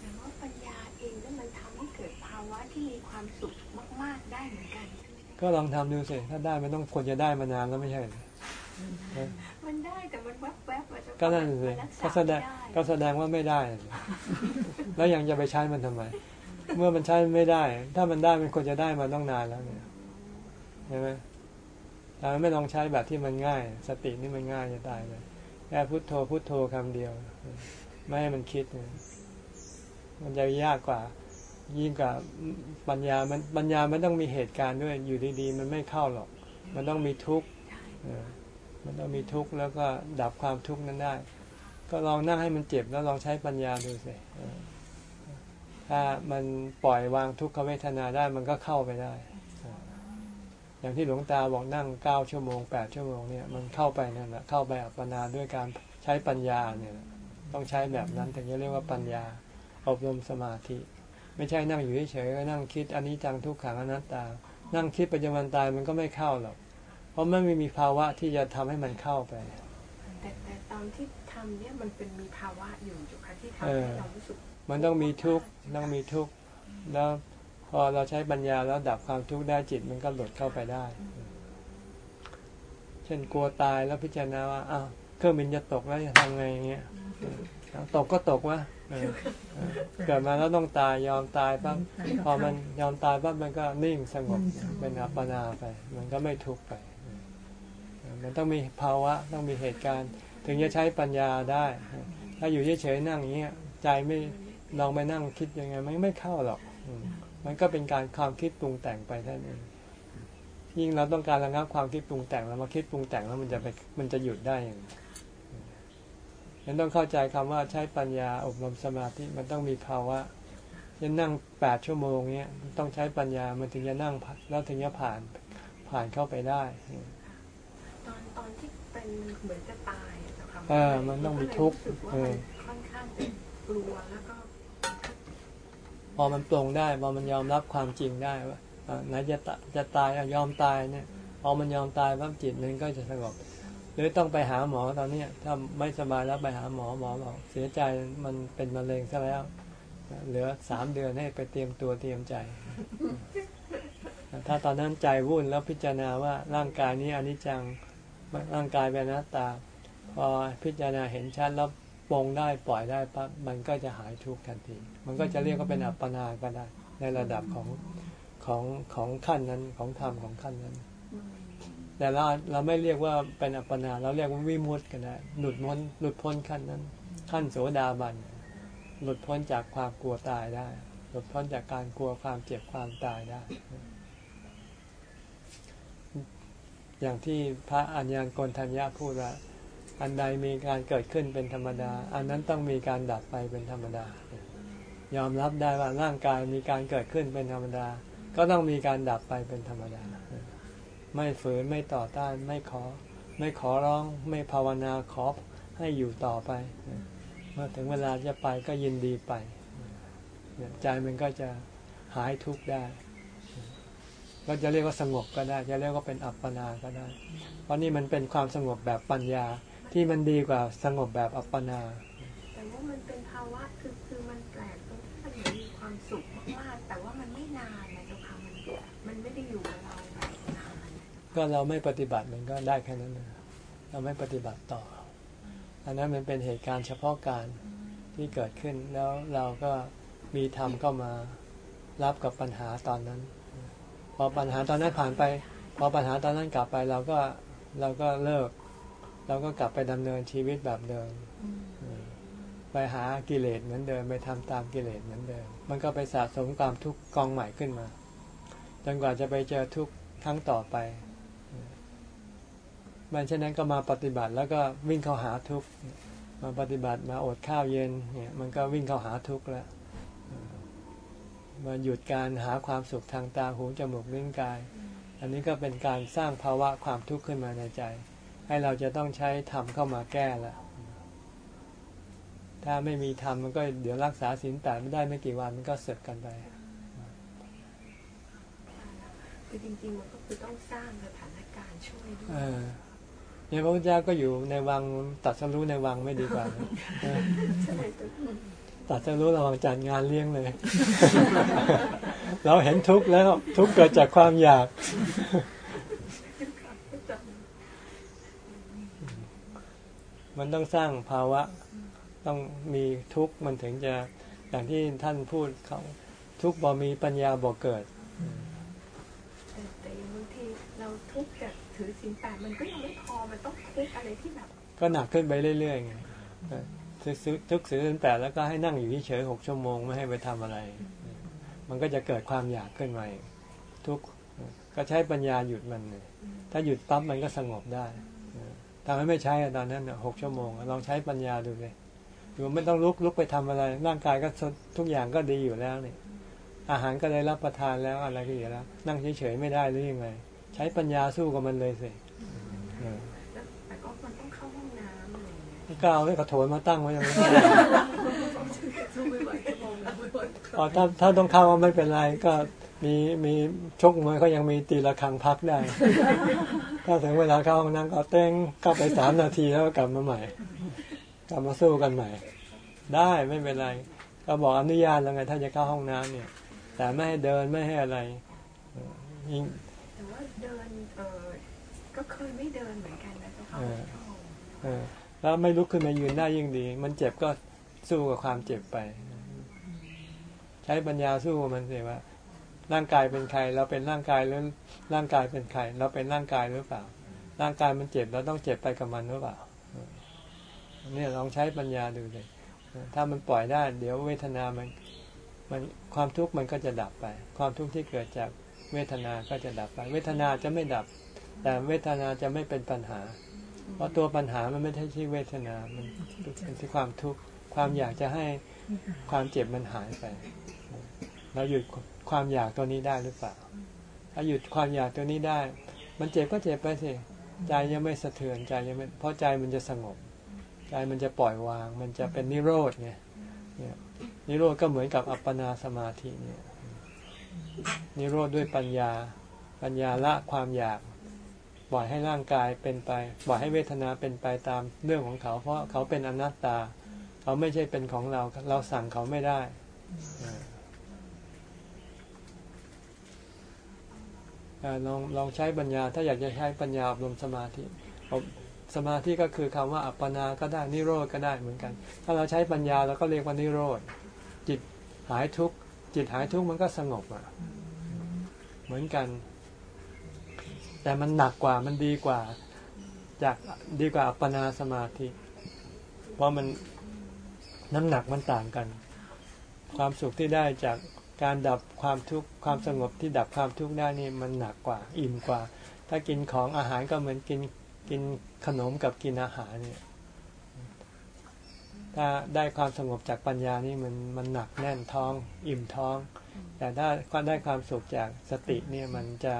แต่ว่าปัญญาเองนั้นมันทำให้เกิดภาวะที่มีความสุขมาก ๆได้เหมือนกัน ก็ลองทำดูสิถ้าได้มันต้องควรจะได้มานานแล้วไม่ใช่มันได้แต่มันแวบๆ ก็นั่นสิก็แสดงก็แสดงว่าไม่ได้ แล้วยังจะไปใช้มันทำไม เมื่อมันใช้ไม่ได้ ถ้ามันได้มันควรจะได้มาต้องนานแล้วเนี่ยใช่ไหมแต่ไม่ลองใช้แบบที่มันง่าย สตินี่มันง่ายจะตายเลยแค่พุโทโธพุโทโธคำเดียว ไม่ให้มันคิดมันจะยากกว่า ยิ่งกว่าปัญญามันปัญญามันต้องมีเหตุการณ์ด้วยอยู่ดีๆ มันไม่เข้าหรอก มันต้องมีทุกข์ มันต้องมีทุกข์แล้วก็ดับความทุกข์นั้นได้ ก็ลองนั่งให้มันเจ็บแล้วลองใช้ปัญญาดูสิถ้ามันปล่อยวางทุกขเวทนาได้มันก็เข้าไปได้ อย่างที่หลวงตาบอกนั่งเก้าชั่วโมงแปดชั่วโมงเนี่ยมันเข้าไปนั่นแหละเข้าไปอัปปนาด้วยการใช้ปัญญาเนี่ย ต้องใช้แบบนั้นถึงจะเรียกว่าปัญญาอบรมสมาธิ ไม่ใช่นั่งอยู่เฉยๆก็นั่งคิดอันนี้จังทุกขังอนัตตา นั่งคิดปัจจุบันตายมันก็ไม่เข้าหรอก เพราะมันไม่มีภาวะที่จะทำให้มันเข้าไป แต่แต่ตอนที่ทำเนี่ยมันเป็นมีภาวะอยู่อยู่ค่ะที่ทำให้เรารู้สึก มันต้องมีทุกข์ต้องมีทุกข์แล้วพอเราใช้ปัญญาแล้วดับความทุกข์ได้จิตมันก็หลุดเข้าไปได้ เช่นกลัวตายแล้วพิจารณาว่าอ้าวเครื่องบินจะตกแล้วจะทำไงอย่างเงี้ยตกก็ตกวะเกิดมาแล้วต้องตายยอมตายปั๊บพอมันยอมตายปั๊บมันก็นิ่งสงบเป็นอัปปนาไป มันก็ไม่ทุกข์ไป มันต้องมีภาวะต้องมีเหตุการณ์ ถึงจะใช้ปัญญาได้ ถ้าอยู่เฉยๆนั่งอย่างเงี้ยใจไม่ลองไปนั่งคิดยังไงมันไม่เข้าหรอกมันก็เป็นการความคิดปรุงแต่งไปท่านเองยิ่งเราต้องการระงับความคิดปรุงแต่งแล้วมาคิดปรุงแต่งแล้วมันจะไปมันจะหยุดได้อย่างนั้นต้องเข้าใจคำว่าใช้ปัญญาอบรมสมาธิมันต้องมีภาวะจะนั่งแปดชั่วโมงเนี้ยต้องใช้ปัญญามันถึงจะนั่งแล้วถึงจะผ่านผ่านเข้าไปได้ อนตอนที่เป็นเหมือนจะตายอะค่ะเออมันต้องมีทุกข์เออค่อนข้างจะกลัวแล้วก็พอมันปลงได้พอมันยอมรับความจริงได้ว่าไหนจะจะตายยอมตายเนี่ยพอมันยอมตายปั๊บจิตมันก็จะสงบ หรือต้องไปหาหมอตอนนี้ถ้าไม่สบายแล้วไปหาหมอหมอบอกเสียใจมันเป็นมะเร็งซะแล้ว เหลือสามเดือนให้ไปเตรียมตัวเตรียมใจ ถ้าตอนนั้นใจวุ่นแล้วพิจารณาว่าร่างกายนี้อนิจจัง ร่างกายเป็นอนัตตา พอพิจารณาเห็นชัดแล้วปรงได้ปล่อยได้ปั๊บมันก็จะหายทุกข์ทันที มันก็จะเรียกว่าเป็นอัปปนาก็ได้ ในระดับของของของขั้นนั้นของธรรมของขั้นนั้น แต่เราเราไม่เรียกว่าเป็นอัปปนา เราเรียกว่าวิมุตต์กันได้หลุดพ้นหลุดพ้นขั้นนั้น ขั้นโสดาบันหลุดพ้นจากความกลัวตายได้ หลุดพ้นจากการกลัวความเจ็บความตายได้ อย่างที่พระอัญญาณโกนทัญญาพูดว่าอันใดมีการเกิดขึ้นเป็นธรรมดา อันนั้นต้องมีการดับไปเป็นธรรมดา ยอมรับได้ว่าร่างกายมีการเกิดขึ้นเป็นธรรมดา ก็ต้องมีการดับไปเป็นธรรมดา ไม่ฝืนไม่ต่อต้านไม่ขอ ไม่ขอร้องไม่ภาวนาขอให้อยู่ต่อไป เมื่อถึงเวลาจะไปก็ยินดีไป ใจมันก็จะหายทุกข์ได้ ก็จะเรียกว่าสงบก็ได้ จะเรียกว่าเป็นอัปปนาก็ได้ เพราะนี่มันเป็นความสงบแบบปัญญาที่มันดีกว่าสงบแบบอัปปนา แต่ว่ามันเป็นภาวะคือคือมันแปลกตรงที่มันเหมือนมีความสุขมากๆแต่ว่ามันไม่นานนะเจ้าค่ะมันมันไม่ได้อยู่กับเราแบบนานก็เราไม่ปฏิบัติมันก็ได้แค่นั้นนะเราไม่ปฏิบัติต่อ อันนั้นมันเป็นเหตุการณ์เฉพาะการที่เกิดขึ้นแล้วเราก็มีธรรมเข้ามารับกับปัญหาตอนนั้นพ อปัญหาตอนนั้นผ่านไป พอปัญหาตอนนั้นกลับไปเราก็เราก็เลิก เราก็กลับไปดำเนินชีวิตแบบเดิมไปหากิเลสเหมือนเดิมไปทำตามกิเลสเหมือนเดิม มันก็ไปสะสมความทุกข์กองใหม่ขึ้นมาจนกว่าจะไปเจอทุกข์ครั้งต่อไปมันเช่นนั้นก็มาปฏิบัติแล้วก็วิ่งเข้าหาทุกข์มาปฏิบัติมาอดข้าวเย็นเนี่ยมันก็วิ่งเข้าหาทุกข์แล้ว มาหยุดการหาความสุขทางตาหูจมูกลิ้นกาย อันนี้ก็เป็นการสร้างภาวะความทุกข์ขึ้นมาในใจ ให้เราจะต้องใช้ธรรมเข้ามาแก้แล้วถ้าไม่มีธรรมมันก็เดี๋ยวรักษาศีลแปดไม่ได้ไม่กี่วันมันก็เสร็จกันไปคือจริงๆมันก็คือต้องสร้างสถานการณ์ช่วยด้วยเออเนี่ยพระพุทธเจ้าก็อยู่ในวังตัดสรู้ในวังไม่ดีกว่านะเออใช่ ตัวตัดสรู้ระหว่างจัดงานเลี้ยงเลย เราเห็นทุกข์แล้วทุกข์เกิดจากความอยาก มันต้องสร้างภาวะ ต้องมีทุกข์มันถึงจะอย่างที่ท่านพูดเขาทุกข์บ่มีปัญญาบ่เกิดแต่แต่บางทีเราทุกข์จากถือศีลแปดมันก็ยังไม่พอมันต้องทุกข์อะไรที่แบบก็หนักขึ้นไปเรื่อยๆไงเออ ทุกซื้อทุกซื้อตั้งแต่แล้วก็ให้นั่งอยู่เฉยๆหกชั่วโมงไม่ให้ไปทำอะไร มันก็จะเกิดความอยากขึ้นมาอีกทุกก็ใช้ปัญญาหยุดมัน ถ้าหยุดปั๊บมันก็สงบได้ทำให้ไม่ใช้อะตอนนั้นหกชั่วโมงลองใช้ปัญญาดูเลยดูไม่ต้องลุกลุกไปทำอะไร ร่างกายก็ทุกอย่างก็ดีอยู่แล้วนี่อาหารก็ได้รับประทานแล้วอะไรก็อยู่แล้ว นั่งเฉยๆไม่ได้หรือยังไง ใช้ปัญญาสู้กับมันเลยสิเออ แต่ก็มันต้องเข้าห้องน้ำ อะไรอย่างเงี้ยก็เอาให้กระโถนมาตั้งไว้อย่างนี้สู้ไม่ไหวชั่วโมงละไม่ไหวพอถ้าถ้าต้องเข้าว่าไม่เป็นไรก็มีมีชกมวยเขายังมีตีละครังพักได้ ถ้าถึงเวลาเข้าห้องน้ำก็เต้งเข้าไปสามนาทีแล้วก็กลับมาใหม่ กลับมาสู้กันใหม่ ได้ไม่เป็นไร ก็บอกอนุญาตแล้วไงถ้าจะเข้าห้องน้ำเนี่ย แต่ไม่ให้เดินไม่ให้อะไรยิ่งแต่ว่าเดินเออก็เคยไม่เดินเหมือนกันนะเจ้าค่ะเออเออ แล้วไม่ลุกขึ้นมายืนได้ยิ่งดี มันเจ็บก็สู้กับความเจ็บไป ใช้ปัญญาสู้มันสิว่า ร่างกายเป็นใคร เราเป็นร่างกายหรือร่างกายเป็นใคร เราเป็นร่างกายหรือเปล่า ร่างกายมันเจ็บเราต้องเจ็บไปกับมันหรือเปล่าเนี่ยลองใช้ปัญญาดูเลยถ้ามันปล่อยได้ เดี๋ยวเวทนามันมันความทุกข์มันก็จะดับไป ความทุกข์ที่เกิดจากเวทนาก็จะดับไป เวทนาจะไม่ดับ แต่เวทนาจะไม่เป็นปัญหา เพราะตัวปัญหามันไม่ใช่ที่เวทนา มันเป็นที่ความทุกข์ความอยากจะให้ความเจ็บมันหายไป เราหยุดความอยากตัวนี้ได้หรือเปล่า ถ้าหยุดความอยากตัวนี้ได้ มันเจ็บก็เจ็บไปสิใจยังไม่สะเทือนใจยังไม่เพราะใจมันจะสงบ ใจมันจะปล่อยวาง มันจะเป็นนิโรธไงนิโรธก็เหมือนกับอัปปนาสมาธิเนี่ยนิโรธด้วยปัญญา ปัญญาละความอยาก ปล่อยให้ร่างกายเป็นไปปล่อยให้เวทนาเป็นไปตามเรื่องของเขา เพราะเขาเป็นอนัตตา เขาไม่ใช่เป็นของเรา เราสั่งเขาไม่ได้ลองลองใช้ปัญญา ถ้าอยากจะใช้ปัญญาอบรมสมาธิสมาธิก็คือคำว่าอัปปนาก็ได้นิโรธก็ได้เหมือนกัน ถ้าเราใช้ปัญญาเราก็เรียกว่านิโรธจิตหายทุกข์จิตหายทุกข์มันก็สงบอะ เหมือนกัน แต่มันหนักกว่ามันดีกว่า จากดีกว่าอัปปนาสมาธิ เพราะมันน้ำหนักมันต่างกัน ความสุขที่ได้จากการดับความทุกข์ความสงบที่ดับความทุกข์ได้นี่มันหนักกว่า อิ่มกว่า ถ้ากินของอาหารก็เหมือนกินกินขนมกับกินอาหารเนี่ย ถ้าได้ความสงบจากปัญญานี่มันมันหนักแน่นท้อง อิ่มท้อง แต่ถ้าได้ความสุขจากสติเนี่ยมันจะ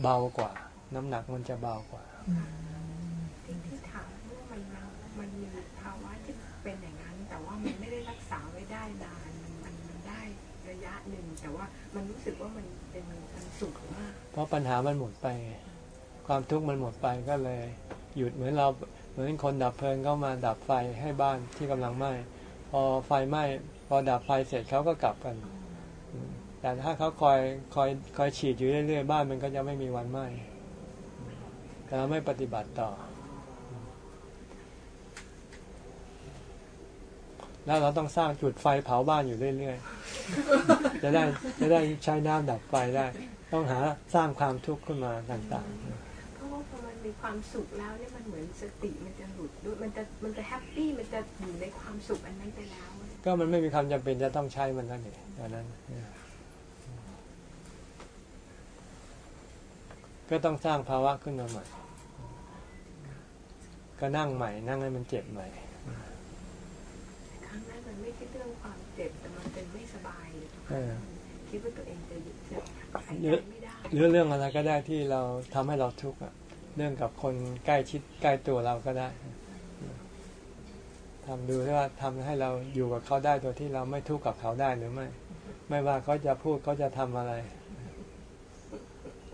เบากว่า น้ำหนักมันจะเบากว่าที่ถามว่ามันมันมีภาวะที่เป็นอย่างนั้น แต่ว่ามันไม่ได้รักษาไว้ได้นานมันมันได้ระยะหนึ่งแต่ว่ามันรู้สึกว่ามันเป็นมันสุขมากเพราะปัญหามันหมดไป ความทุกข์มันหมดไปก็เลย หยุดเหมือนเราเหมือนคนดับเพลิงก็มาดับไฟให้บ้านที่กำลังไหม้พอไฟไหม้พอดับไฟเสร็จเขาก็กลับกันแต่ถ้าเขาคอยคอยคอยฉีดอยู่เรื่อยๆบ้านมันก็จะไม่มีวันไหม้ แต่เราไม่ปฏิบัติต่อ แล้วเราต้องสร้างจุดไฟเผาบ้านอยู่เรื่อยๆ จะได้จะได้ใช้น้ำดับไฟได้ ต้องหาสร้างความทุกข์ขึ้นมาต่างๆ เพราะว่าพอมันมีความสุขแล้วเนี่ยมันเหมือนสติมันจะหลุดด้วยมันจะมันจะแฮปปี้มันจะอยู่ในความสุขอันนั้นไปแล้ว ก็มันไม่มีความจำเป็นจะต้องใช้มันนั่นเองตอนนั้น ก็ต้องสร้างภาวะขึ้นมาใหม่ ก็นั่งใหม่ นั่งให้มันเจ็บใหม่ครั้งแรกมันไม่ใช่เรื่องความเจ็บแต่มันเป็นไม่สบายคิดว่าตัวเองจะหยุดจะหายใจไม่ได้หรือเรื่องอะไรก็ได้ที่เราทำให้เราทุกข์อะเรื่องกับคนใกล้ชิดใกล้ตัวเราก็ได้ทำดูว่าทำให้เราอยู่กับเขาได้โดยที่เราไม่ทุกข์กับเขาได้หรือไม่ ไม่ว่าเขาจะพูดเขาจะทำอะไร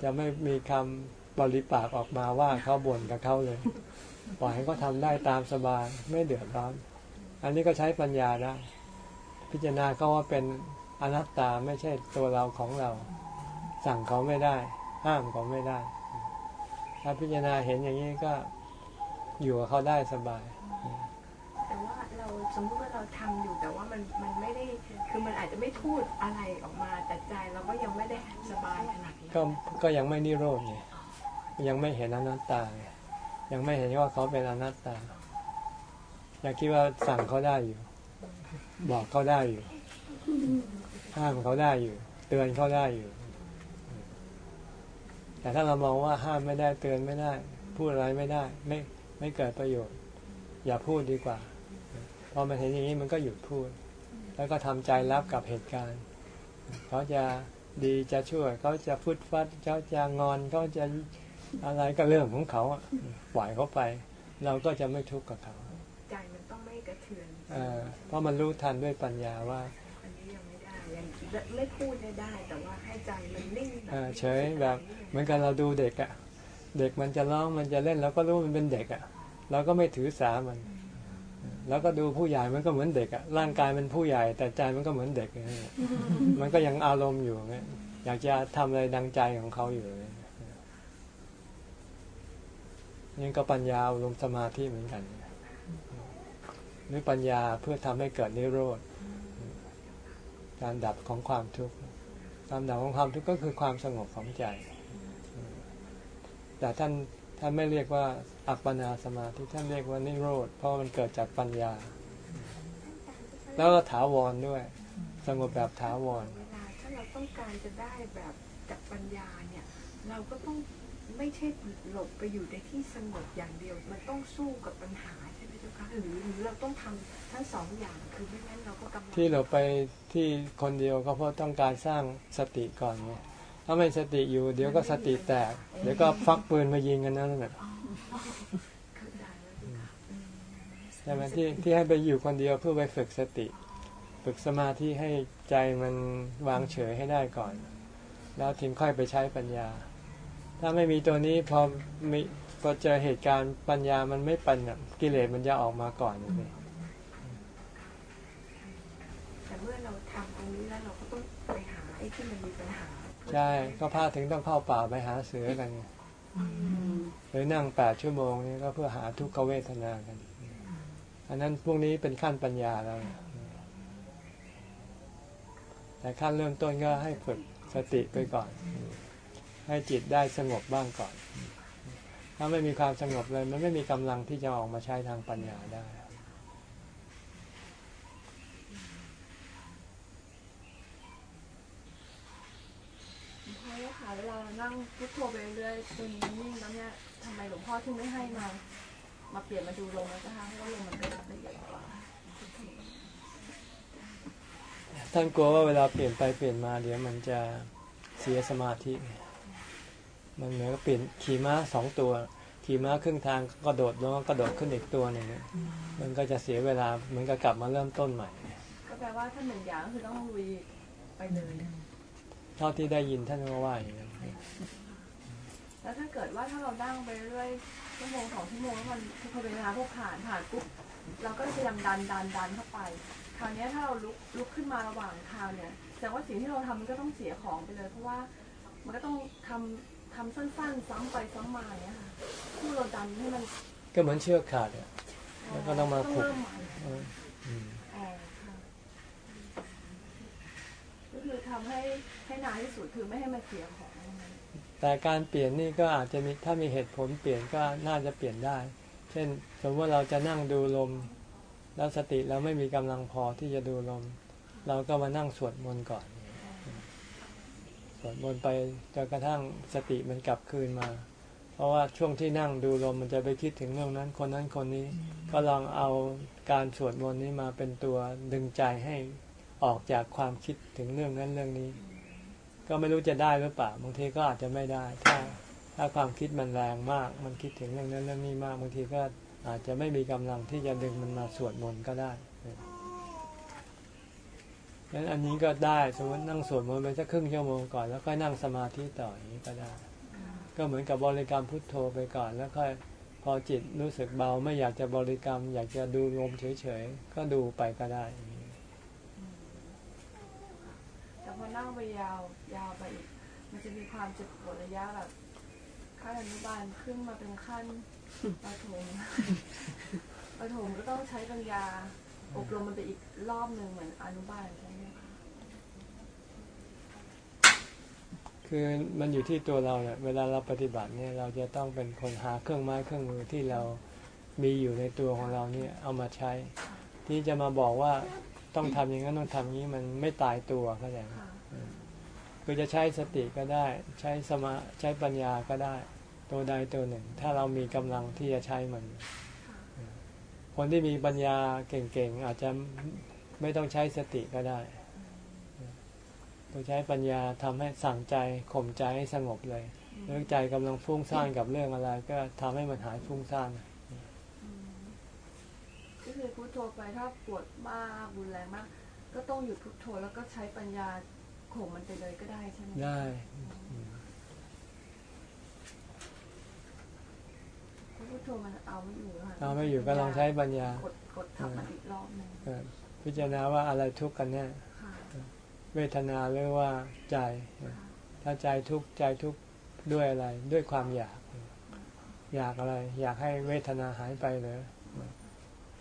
จะไม่มีคำบริปากออกมาว่าเขาบ่นกับเขาเลยปล่อยให้เขาทาได้ตามสบายไม่เดือดร้อน อันนี้ก็ใช้ปัญญาได้พิจารณาเขาว่าเป็นอนัตตาไม่ใช่ตัวเราของเรา สั่งเขาไม่ได้ ห้ามเขาไม่ได้ ถ้าพิจารณาเห็นอย่างนี้ก็อยู่กับเขาได้สบาย แต่ว่าเราสมมติว่าเราทำอยู่แต่ว่ามันมันไม่ได้คือมันอาจจะไม่พูดอะไรออกมาแต่ใจเราก็ยังไม่ได้สบายขนาด ก็ก็ยังไม่นิโรธไงยังไม่เห็นอนัตตาไงยังไม่เห็นว่าเขาเป็นอนัตตา ยังคิดว่าสั่งเขาได้อยู่ บอกเขาได้อยู่ ห้ามเขาได้อยู่ เตือนเขาได้อยู่ แต่ถ้าเรามองว่าห้ามไม่ได้เตือนไม่ได้ พูดอะไรไม่ได้ ไม่ไม่เกิดประโยชน์ อย่าพูดดีกว่าพอมันเห็นอย่างนี้มันก็หยุดพูด แล้วก็ทำใจรับกับเหตุการณ์ เขาจะ ดีจะช่วยเขาจะฟุดฟัดเขาจะงอนเขาจะอะไรก็เรื่องของเขาปล่อยเขาไป เราก็จะไม่ทุกข์กับเขาใจมันต้องไม่กระเทือนเออเพราะมันรู้ทันด้วยปัญญาว่าอันนี้ยังไม่ได้ยังไม่พูดได้ แต่ว่าให้ใจมันนิ่งเฉยแบบเหมือนกันเราดูเด็กอะเด็กมันจะร้องมันจะเล่นเราก็รู้มันเป็นเด็กอะเราก็ไม่ถือสามัน แล้วก็ดูผู้ใหญ่มันก็เหมือนเด็กอะร่างกายมันผู้ใหญ่ แต่ใจมันก็เหมือนเด็กมันก็ยังอารมณ์อยู่ไงอยากจะทำอะไรดังใจของเขาอยู่นี่ก็ปัญญาลงสมาธิเหมือนกันหรือปัญญาเพื่อทำให้เกิดนิโรธการดับของความทุกข์การดับของความทุกข์ก็คือความสงบของใจ แต่ท่าน ท่านไม่เรียกว่าอัปปนาสมาธิท่านเรียกว่านิโรธเพราะมันเกิดจากปัญญา แล้วก็ถาวรด้วย สงบแบบถาวรเวลาถ้าเราต้องการจะได้แบบจากปัญญาเนี่ยเราก็ต้องไม่ใช่หลบไปอยู่ในที่สงบอย่างเดียว มันต้องสู้กับปัญหาใช่ไหมเจ้าคะหรือหรือเราต้องทำทั้งสองอย่างคือไม่งั้นเราก็กำลังที่เราไปที่คนเดียวก็เพราะต้องการสร้างสติก่อนไง ถ้าไม่สติอยู่ เดี๋ยวก็สติแตก เดี๋ยวก็ฟักปืนมายิงกันนั่นแหละใช่ไหมที่ที่ให้ไปอยู่คนเดียวเพื่อไปฝึกสติ ฝึกสมาธิให้ใจมันวางเฉยให้ได้ก่อน แล้วถึงค่อยไปใช้ปัญญา ถ้าไม่มีตัวนี้พอมีพอเจอเหตุการณ์ปัญญามันไม่ปันกิเลสมันจะออกมาก่อนเลยแต่เมื่อเราทำตรงนี้แล้วเราก็ต้องไปหาไอ้ที่มันมีปัญหา ใช่ก็พาถึงต้องเข้าป่าไปหาเสือกันหรือนั่งแปดชั่วโมงนี้ก็เพื่อหาทุกขเวทนากัน อันนั้นพวกนี้เป็นขั้นปัญญาแล้ว แต่ขั้นเริ่มต้นก็ให้ฝึกสติไปก่อน ให้จิตได้สงบบ้างก่อน ถ้าไม่มีความสงบเลย มันไม่มีกำลังที่จะออกมาใช้ทางปัญญาได้ เวลานั่งพุทโธไปเรื่อยตัวนี้นิ่งแล้วเนี่ยทำไมหลวงพ่อถึงไม่ให้มา มาเปลี่ยนมาดูลมนะคะเพราะลมมันเป็นละเอียดกว่าท่านกลัวว่าเวลาเปลี่ยนไปเปลี่ยนมาเดี๋ยวมันจะเสียสมาธิ มันเหมือนกับเปลี่ยนขี่ม้าสองตัว ขี่ม้าครึ่งทางกระโดดแล้วกระโดดขึ้นอีกตัวหนึ่งมันก็จะเสียเวลาเหมือนกับกลับมาเริ่มต้นใหม่ ก็แปลว่าถ้าหนึ่งอย่างก็คือต้องลุยไปเลยเท่าที่ได้ยินท่านก็ว่าอย่างนั้น แล้วถ้าเกิดว่าถ้าเราดั้งไปเรื่อยชั่วโมงสองชั่วโมงแล้วมันพอเวลาพวกผ่านผ่านปุ๊บเราก็พยายามดันดันดันเข้าไป คราวนี้ถ้าเราลุกลุกขึ้นมาระหว่างทางเนี่ยแสดงว่าสิ่งที่เราทำมันก็ต้องเสียของไปเลย เพราะว่ามันก็ต้องทำทำสั้นๆซ้ำไปซ้ำมาเนี่ยค่ะผู้เราดันให้มัน ก็เหมือนเชือกขาดเนี่ยแล้วก็ต้องมาผูกก็คือทำให้ให้นานที่สุดคือไม่ให้มันเสียของ แต่การเปลี่ยนนี่ก็อาจจะมีถ้ามีเหตุผลเปลี่ยนก็น่าจะเปลี่ยนได้ เช่น สมมติว่าเราจะนั่งดูลม แล้วสติเราไม่มีกำลังพอที่จะดูลม เราก็มานั่งสวดมนต์ก่อนสวดมนต์ไปจนกระทั่งสติมันกลับคืนมา เพราะว่าช่วงที่นั่งดูลมมันจะไปคิดถึงเรื่องนั้นคนนั้นคนนี้ ก็ลองเอาการสวดมนต์นี้มาเป็นตัวดึงใจให้ออกจากความคิดถึงเรื่องนั้นเรื่องนี้ ก็ไม่รู้จะได้หรือเปล่าบางทีก็อาจจะไม่ได้ถ้าถ้าความคิดมันแรงมาก มันคิดถึงเรื่องนั้นเรื่องนี้มากบางทีก็อาจจะไม่มีกำลังที่จะดึงมันมาสวดมนต์ก็ได้ดังนั้นอันนี้ก็ได้สมมตินั่งสวดมนต์ไปสักครึ่งชั่วโมงก่อนแล้วค่อยนั่งสมาธิต่ออย่างนี้ก็ได้ ก็เหมือนกับบริกรรมพุทโธไปก่อน แล้วค่อยพอจิตรู้สึกเบาไม่อยากจะบริกรรม อยากจะดูลมเฉยๆก็ดูไปก็ได้พ อนั่งไปยาวยาวไปอีก มันจะมีความเจ็บปวดระยะแบบขั้นอนุบาลขึ้นมาเป็นขั้นประถมประถมก็ต้องใช้ปัญญาอบรมมันไปอีกรอบหนึ่งเหมือนอนุบาลใช่ไหมคะคือมันอยู่ที่ตัวเราเนี่ยเวลาเราปฏิบัติเนี่ยเราจะต้องเป็นคนหาเครื่องไม้เครื่องมือที่เรามีอยู่ในตัวของเราเนี่ยเอามาใช้ ที่จะมาบอกว่าต้องทำอย่างนั้นต้องทำอย่างนี้มันไม่ตายตัวเข้าใจไหม คือจะใช้สติก็ได้ ใช้สมาใช้ปัญญาก็ได้ ตัวใดตัวหนึ่ง ถ้าเรามีกำลังที่จะใช้มัน คนที่มีปัญญาเก่งๆ อาจจะไม่ต้องใช้สติก็ได้ตัวใช้ปัญญาทำให้สั่งใจข่มใจให้สงบเลยเรื่องใจกำลังฟุ้งซ่านกับเรื่องอะไร ก็ทำให้มันหายฟุ้งซ่านก็คือพุทโธไปถ้าปวดมากรุนแรงมาก ก็ต้องหยุดพุทโธแล้วก็ใช้ปัญญา ข่มมันไปเลยก็ได้ใช่ไหมได้พุทโธมันเอาไม่อยู่ค่ะเอาไม่อยู่ก็ลองใช้ปัญญากดกดทับมันอีกรอบหนึงเออพิจารณาว่าอะไรทุกข์กันแน่ค่ะเวทนาหรือว่าใจ ถ้าใจทุกข์ใจทุกข์ด้วยอะไร ด้วยความอยาก อยากอะไร อยากให้เวทนาหายไปเลย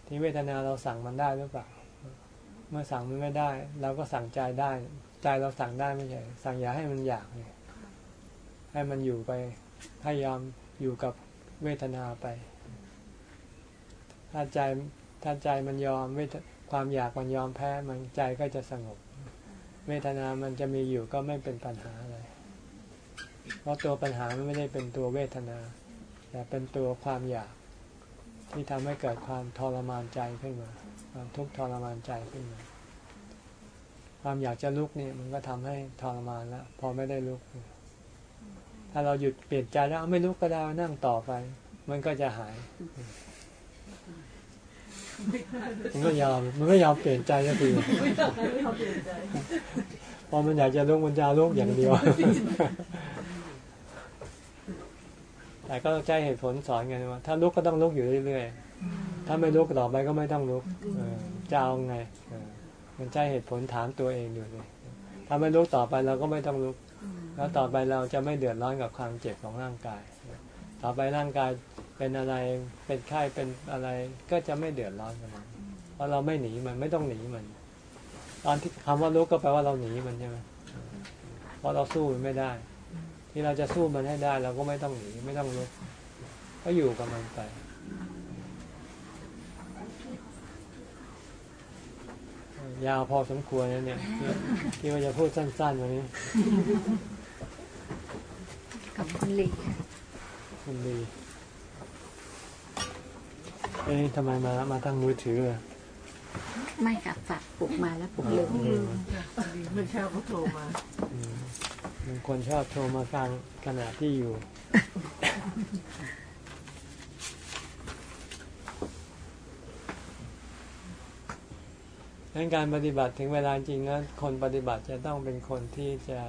ที่เวทนาเราสั่งมันได้หรือเปล่า เมื่อสั่งมันไม่ได้ เราก็สั่งใจได้ ใจเราสั่งได้ไม่ใช่สั่งอย่าให้มันอยากเนี่ยให้มันอยู่ไปพยายามอยู่กับเวทนาไป ถ้าใจถ้าใจมันยอมเวทความอยากมันยอมแพ้มันใจก็จะสงบ เวทนามันจะมีอยู่ก็ไม่เป็นปัญหาอะไร เพราะตัวปัญหามันไม่ได้เป็นตัวเวทนา แต่เป็นตัวความอยากที่ทำให้เกิดความทรมานใจขึ้นมา ความทุกข์ทรมานใจขึ้นมา ความอยากจะลุกนี่มันก็ทำให้ทรมานแล้วพอไม่ได้ลุก ถ้าเราหยุดเปลี่ยนใจแล้วไม่ลุกก็ได้นั่งต่อไป มันก็จะหาย มันก็ยอมมันก็ยอมเปลี่ยนใจสักทีพอมันอยากจะลุกมันจะลุกอย่างเดียว แต่ก็ใจเหตุผลสอนกันว่า ถ้าลุกก็ต้องลุกอยู่เรื่อยๆ ถ้าไม่ลุกต่อไปก็ไม่ต้องลุกจะเอาไงเมันใจเหตุผลถามตัวเองอยู่เลยถ้าไม่ลุกต่อไปเราก็ไม่ต้องลุก แล้วต่อไปเราจะไม่เดือดร้อนกับความเจ็บของร่างกาย ต่อไปร่างกายเป็นอะไรเป็นไข้เป็นอะไรก็จะไม่เดือดร้อนกับมันเพราะเราไม่หนีมันไม่ต้องหนีมัน ตอนที่คำว่าลุกก็แปลว่าเราหนีมันใช่ไหมเพราะเราสู้มันไม่ได้ ที่เราจะสู้มันให้ได้ เราก็ไม่ต้องหนีไม่ต้องลุกก็อยู่กับมันไป ยาวพอสมควรนะเนี่ยที่ว่าจะพูดสั้นๆวันนี้กับคุณลีค่ะคุณดีเอ๊ะทำไมมามาตั้งมือถืออะไม่กับฝากปลุกมาแล้วปลุกลืมอืมเมื่อเช้าเขาโทรมาอืมบางคนชอบโทรมากลางขณะที่อยู่ ดังการปฏิบัติถึงเวลาจริงนะคนปฏิบัติจะต้องเป็นคนที่จะ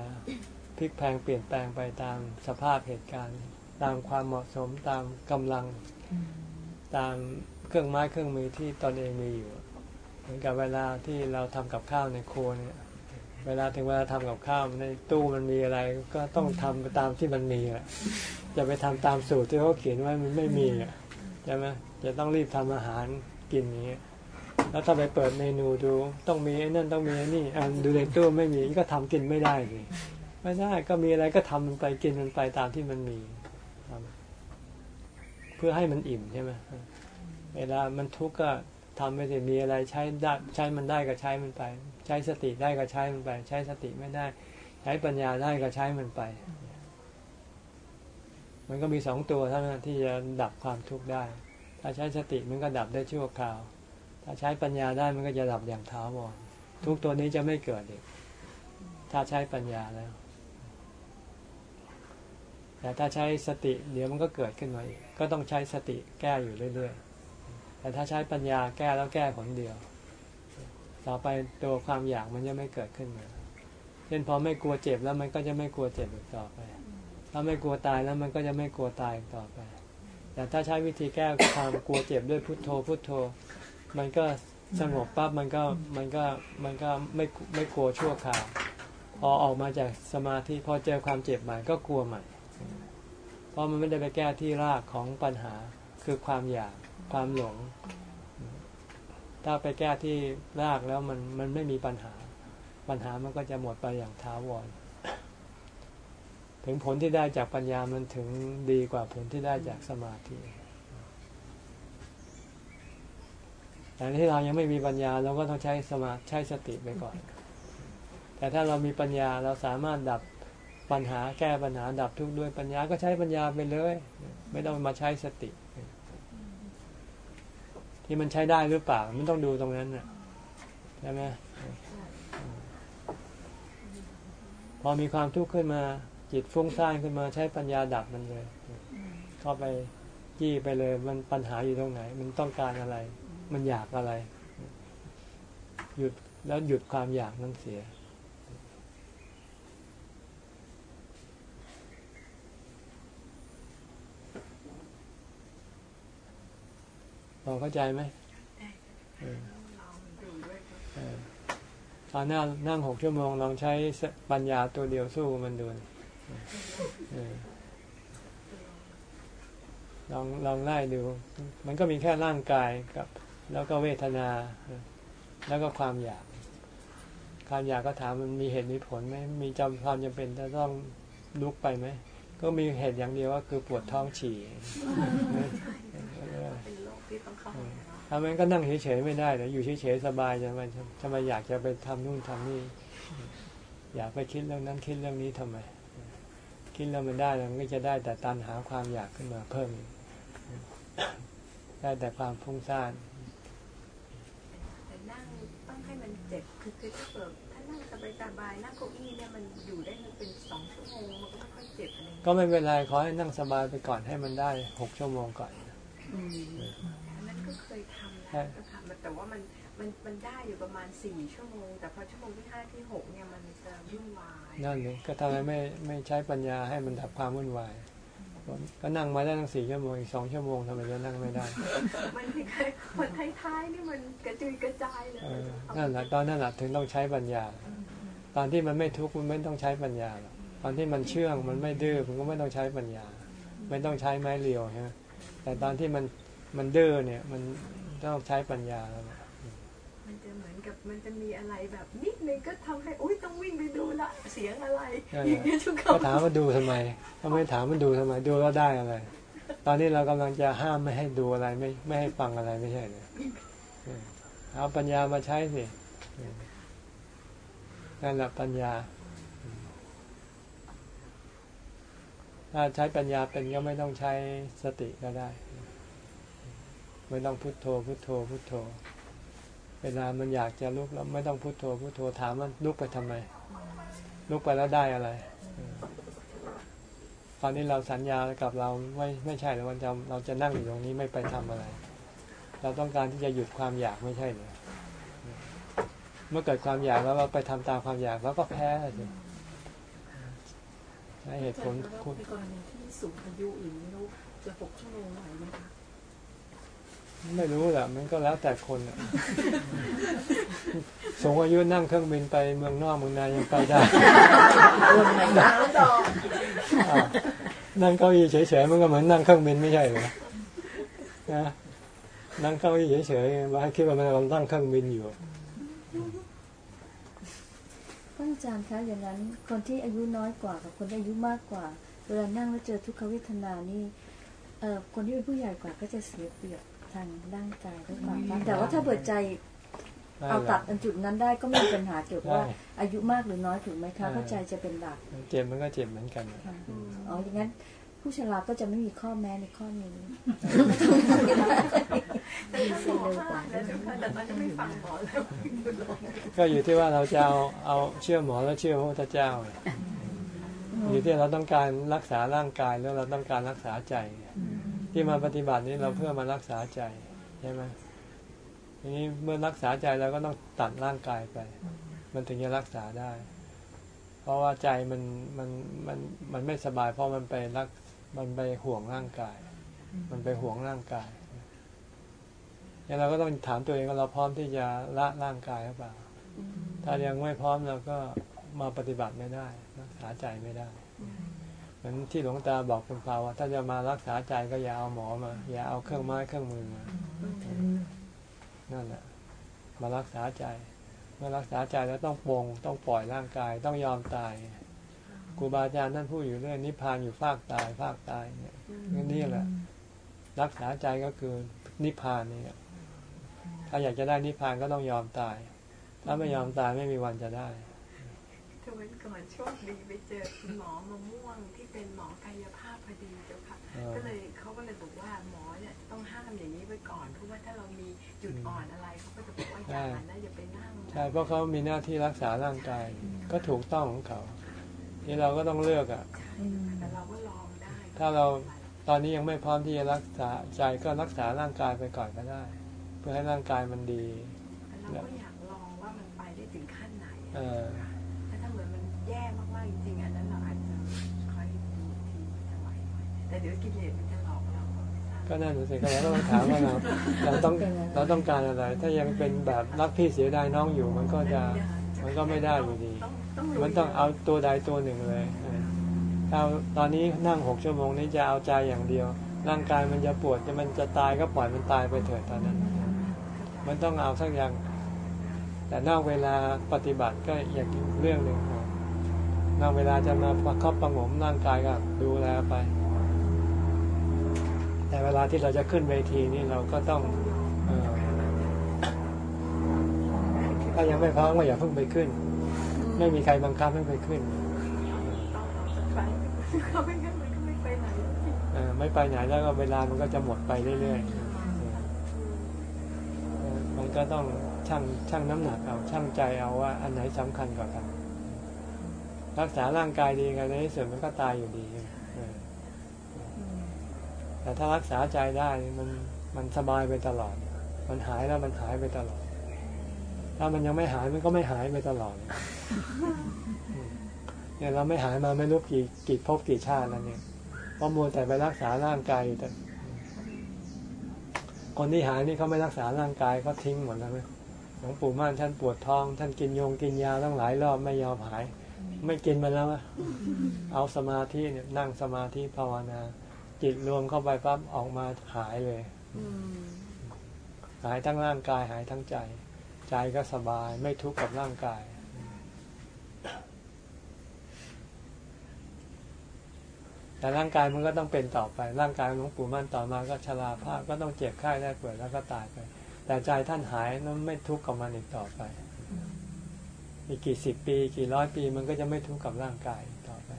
พลิกแพลงเปลี่ยนแปลงไปตามสภาพเหตุการณ์ ตามความเหมาะสมตามกำลังตามเครื่องไม้เครื่องมือที่ตนเองมีอยู่ เหมือนกับเวลาที่เราทำกับข้าวในครัวเนี่ยเวลาถึงเวลาทำกับข้าวในตู้มันมีอะไร ก็ต้องทำไปตามที่มันมีแหละจะไปทำตามสูตรที่เขาเขียนไว้มันไม่มีอะใช่ไหมจะต้องรีบทำอาหารกินอย่างเงี้ย แล้วถ้าไปเปิดเมนูดูต้องมีไอ้นั่นต้องมีไอ้นี่อะดูในตู้ไม่มีก็ทำกินไม่ได้เลยไม่ได้ก็มีอะไรก็ทำมันไปกินมันไปตามที่มันมีเพื่อให้มันอิ่มใช่ไหมเวลามันทุกข์ก็ทำไม่ได้มีอะไรใช้ได้ใช้มันได้ก็ใช้มันไป ใช้สติได้ก็ใช้มันไป ใช้สติไม่ได้ ใช้ปัญญาได้ก็ใช้มันไป มันก็มีสองตัวเท่านั้นที่จะดับความทุกข์ได้ ถ้าใช้สติมันก็ดับได้ชั่วคราว ถ้าใช้ปัญญาได้มันก็จะดับอย่างท้าวรทุกตัวนี้จะไม่เกิดอีก ถ้าใช้ปัญญาแล้ว แต่ถ้าใช้สติเดี๋ยวมันก็เกิดขึ้นมาอีก ก็ต้องใช้สติแก้อยู่เรื่อยๆ แต่ถ้าใช้ปัญญาแก้แล้วแก้ผลเดียว ต่อไปตัวความอยากมันจะไม่เกิดขึ้นมา เช่นพอไม่กลัวเจ็บแล้วมันก็จะไม่กลัวเจ็บอีกต่อไป ถ้าไม่กลัวตายแล้วมันก็จะไม่กลัวตายอีกต่อไป แต่ถ้าใช้วิธีแก้ความกลัวเจ็บด้วยพุทโธพุทโธ มันก็สงบปั๊บมันก็มันก็มันก็ไม่ไม่กลัวชั่วคราว พอออกมาจากสมาธิพอเจอความเจ็บใหม่ก็กลัวใหม่ เพราะมันไม่ได้ไปแก้ที่รากของปัญหาคือความอยากความหลง ถ้าไปแก้ที่รากแล้วมันมันไม่มีปัญหา ปัญหามันก็จะหมดไปอย่างท้าวร ถึงผลที่ได้จากปัญญามันถึงดีกว่าผลที่ได้จากสมาธิ แต่ที่เรายังไม่มีปัญญาเราก็ต้องใช้สมาใช้สติไปก่อน แต่ถ้าเรามีปัญญาเราสามารถดับปัญหาแก้ปัญหาดับทุกข์ด้วยปัญญาก็ใช้ปัญญาไปเลย ไม่ต้องมาใช้สติ ที่มันใช้ได้หรือเปล่ามันต้องดูตรงนั้นน่ะใช่ไหมพอมีความทุกข์ขึ้นมา จิตฟุ้งซ่านขึ้นมาใช้ปัญญาดับมันเลยเข้าไปยี่ไปเลย มันปัญหาอยู่ตรงไหน มันต้องการอะไร มันอยากอะไร หยุดแล้วหยุดความอยากนั่นเสีย พอเข้าใจไหมตอนนั่งนั่งหกชั่วโมงลองใช้ปัญญาตัวเดียวสู้มันดูลองลองไล่ดู มันก็มีแค่ร่างกายกับ แล้วก็เวทนา แล้วก็ความอยาก ความอยากก็ถามมันมีเหตุมีผลไหมมีจำความจำเป็นจะต้องลุกไปไหมก็มีเหตุอย่างเดียวว่าคือปวดท้องฉี่เป็นโรคที่ต้องเข้าห้องน้ำทำงั้นก็นั่งเฉยๆไม่ได้เดี๋ยวอยู่เฉยๆสบายจะมาทำไมอยากจะไปทำนู่นทำนี่ อยากไปคิดเรื่องนั้นคิดเรื่องนี้ทำไม คิดแล้วมันได้แล้วมันก็จะได้แต่ตันหาความอยากขึ้นมาเพิ่มอีกได้แต่ความฟุ้งซ่าน แต่นั่งต้องให้มัน เจ็บคือคือถ้าเกิดถ้านั่งสบายๆนั่งเก้าอี้เนี่ยมันอยู่ได้มันเป็นสองชั่วโมงมันก็ไม่ค่อยเจ็บอะไรก็ไม่เป็นไรขอให้นั่งสบายไปก่อนให้มันได้หกชั่วโมงก่อนอันนั้นก็เคยทำแล้วนะคะมันแต่ว่ามันมันมันได้อยู่ประมาณสี่ชั่วโมง แต่พอชั่วโมงที่ห้าที่หกเนี่ยมันจะวุ่นวายนั่นเลยก็ทำไมไม่ไม่ใช้ปัญญาให้มันดับความวุ่นวาย ก็นั่งมาได้ตั้งสี่ชั่วโมงอีกสองชั่วโมงทำไมจะนั่งไม่ได้ มันคล้ายๆคนท้ายๆนี่มันกระจุยกระจายเลยเออนั่นแหละตอนนั้นแหละถึงต้องใช้ปัญญา ตอนที่มันไม่ทุกข์มันไม่ต้องใช้ปัญญาหรอกตอนที่มันเชื่องมันไม่ดื้อมันก็ไม่ต้องใช้ปัญญา ไม่ต้องใช้ไม้เรียวใช่ไหมแต่ตอนที่มันมันดื้อเนี่ยมันต้องใช้ปัญญาแล้วนะมันจะเหมือนกับมันจะมีอะไรแบบนิ ดนึงก็ทำให้อุ้ยต้องวิ่งไปดูละเสียงอะไรอย่างเงี้ยทุกคก็ถามว่าดูทำไมก็ไม่ถามมันดูทำไมดูแล้วได้อะไร ตอนนี้เรากำลังจะห้ามไม่ให้ดูอะไรไม่ไม่ให้ฟังอะไรไม่ใช่เลยเออเอาปัญญามาใช้สิเออนั่นแหละปัญญา ถ้าใช้ปัญญาเป็นก็ไม่ต้องใช้สติก็ได้ ไม่ต้องพุโทโธพุโทโธพุโทโธ เวลามันอยากจะลุกแล้วไม่ต้องพุโทโธพุโทโธถามมันลุกไปทำไม ลุกไปแล้วได้อะไรตอนนี้เราสัญญากับเราไม่ไม่ใช่แล้ววันจะเราจะนั่งอยู่ตรงนี้ไม่ไปทำอะไร เราต้องการที่จะหยุดความอยากไม่ใช่เหรอเมื่อเกิดความอยากแล้วเราไปทำตามความอยากแล้วก็แพ้สิใช้เหตุผลคุณกรณีที่สูงอายุอย่างนี้ลูกจะหกชั่วโมงไหวไหมคะ ไม่รู้แหละมันก็แล้วแต่คนอะสูงอายุนั่งเครื่องบินไปเมืองนอกเมืองนายังไปได้อ้าวนั่งเก้าอี้เฉยๆมันก็เหมือนนั่งเครื่องบินไม่ใช่เหรอนะนั่งเก้าอี้เฉยๆว่าคิดว่ามันกำลังนั่งเครื่องบินอยู่ท่านอาจารย์คะอย่างนั้น คนที่อายุน้อยกว่ากับคนที่อายุมากกว่า เวลานั่งแล้วเจอทุกขเวทนานี่เอ่อคนที่เป็นผู้ใหญ่กว่าก็จะเสียเปรียบ ทางร่างกายหรือเปล่าคะแต่ว่าถ้าเปิดใจเอาตัดอันจุดนั้นได้ก็ไม่มีปัญหาเกี่ยวกับว่าได้อายุมากหรือน้อยถูกไหมคะอ่าเพราะใจจะเป็นหลักเจ็บมันก็เจ็บเหมือนกันค่ะอ๋ออย่างนั้นผู้ชราก็จะไม่มีข้อแม้ในข้อนี้แต่ถ้าหมอห้ามแล้วเดี๋ยวค่ะแต่ตอนนี้ไม่ฟังหมอแล้วก็อยู่ที่ว่าเราจะเอาเอาเชื่อหมอแล้วเชื่อพระพุทธเจ้าไงอยู่ที่เราต้องการรักษาร่างกายแล้วเราต้องการรักษาใจไง ที่มาปฏิบัตินี้เราเพื่อมารักษาใจใช่ไหมทีนี้เมื่อรักษาใจเราก็ต้องตัดร่างกายไป มันถึงจะรักษาได้ เพราะว่าใจมันมันมันมันไม่สบาย เพราะมันไปรักมันไปห่วงร่างกาย มันไปห่วงร่างกายงั้นเราก็ต้องถามตัวเองว่าเราพร้อมที่จะละร่างกายหรือเปล่า ถ้ายังไม่พร้อมเราก็มาปฏิบัติไม่ได้ รักษาใจไม่ได้ เหมือนที่หลวงตาบอกคุณเปาว่าถ้าจะมารักษาใจก็อย่าเอาหมอมา อย่าเอาเครื่องไม้เครื่องมือมานั่นแหละมารักษาใจ เมื่อรักษาใจแล้วต้องปลงต้องปล่อยร่างกายต้องยอมตายครูบาอาจารย์ท่านพูดอยู่เรื่องนิพพานอยู่ภาคตายภาคตายเนี่ยนี่แหละ รักษาใจก็คือนิพพานนี่ถ้าอยากจะได้นิพพานก็ต้องยอมตาย ถ้าไม่ยอมตายไม่มีวันจะได้ทวันก่อนโชคดีไปเจอคุณหมอมะม่วง ก็เลยเขาก็เลยบอกว่าหมอเนี่ยต้องห้ามอย่างนี้ไว้ก่อนเพราะว่าถ้าเรามีจุดอ่อนอะไรเขาก็จะบอกว่าอย่านะอย่าไปนั่งใช่เพราะเขามีหน้าที่รักษาร่างกายก็ถูกต้องของเขาที่เราก็ต้องเลือกอะแต่เราก็ลองได้ถ้าเราตอนนี้ยังไม่พร้อมที่จะรักษาใจก็รักษาร่างกายไปก่อนก็ได้ เพื่อให้ร่างกายมันดีแต่เราก็อยากลองว่ามันไปได้ถึงขั้นไหน แต่เดี๋ยวกิเลสมันจะหลอกเราก็ไม่ทราบก็ก็นั่นสิก็เราต้องถามว่าเราเราต้องเราต้องการอะไร ถ้ายังเป็นแบบรักพี่เสียดายน้องอยู่ มันก็จะมันก็ไม่ได้อยู่ดี มันต้องเอาตัวใดตัวหนึ่งเลยถ้าตอนนี้นั่งหกชั่วโมงนี้จะเอาใจอย่างเดียว ร่างกายมันจะปวดจะมันจะตายก็ปล่อยมันตายไปเถิดตอนนั้น มันต้องเอาสักอย่าง แต่นอกเวลาปฏิบัติก็อย่างเรื่องหนึ่งนอกเวลาจะมาประคับประงมร่างกายก็ดูแลไป แต่เวลาที่เราจะขึ้นเวทีนี่เราก็ต้องถ้ายังไม่พร้อมก็อย่าเพิ่งไปขึ้น ไม่มีใครบังคับให้ไปขึ้นไม่ไปไหนแล้วก็เวลามันก็จะหมดไปเรื่อยๆมันก็ต้องชั่งชั่งน้ำหนักเอาชั่งใจเอาว่า อันไหนสำคัญกว่ากัน รักษาร่างกายดีกันในที่สุดมันก็ตายอยู่ดีเออ แต่ถ้ารักษาใจได้มันมันสบายไปตลอด มันหายแล้วมันหายไปตลอด ถ้ามันยังไม่หายมันก็ไม่หายไปตลอดเนี่ยเราไม่หายมาไม่รู้กี่กี่ภพกี่ชาติแล้วเนี่ยเพราะมัวแต่ไปรักษาร่างกายแต่คนที่หายนี่เขาไม่รักษาร่างกายเขาทิ้งหมดแล้วไหมหลวงปู่ม่านท่านปวดท้อง ท่านกินยงกินยาตั้งหลายรอบไม่ยอมหาย ไม่กินมาแล้วอะเอาสมาธิเนี่ยนั่งสมาธิภาวนา จิตรวมเข้าไปปั๊บออกมาหายเลยหายทั้งร่างกายหายทั้งใจ ใจก็สบายไม่ทุกข์กับร่างกาย แต่ร่างกายมันก็ต้องเป็นต่อไป ร่างกายหลวงปู่มั่นต่อมาก็ชราภาพก็ต้องเจ็บไข้ได้ป่วยแล้วก็ตายไป แต่ใจท่านหายนั้นไม่ทุกข์กับมันอีกต่อไป อีกกี่สิบปี กี่ร้อยปีมันก็จะไม่ทุกข์กับร่างกายต่อไป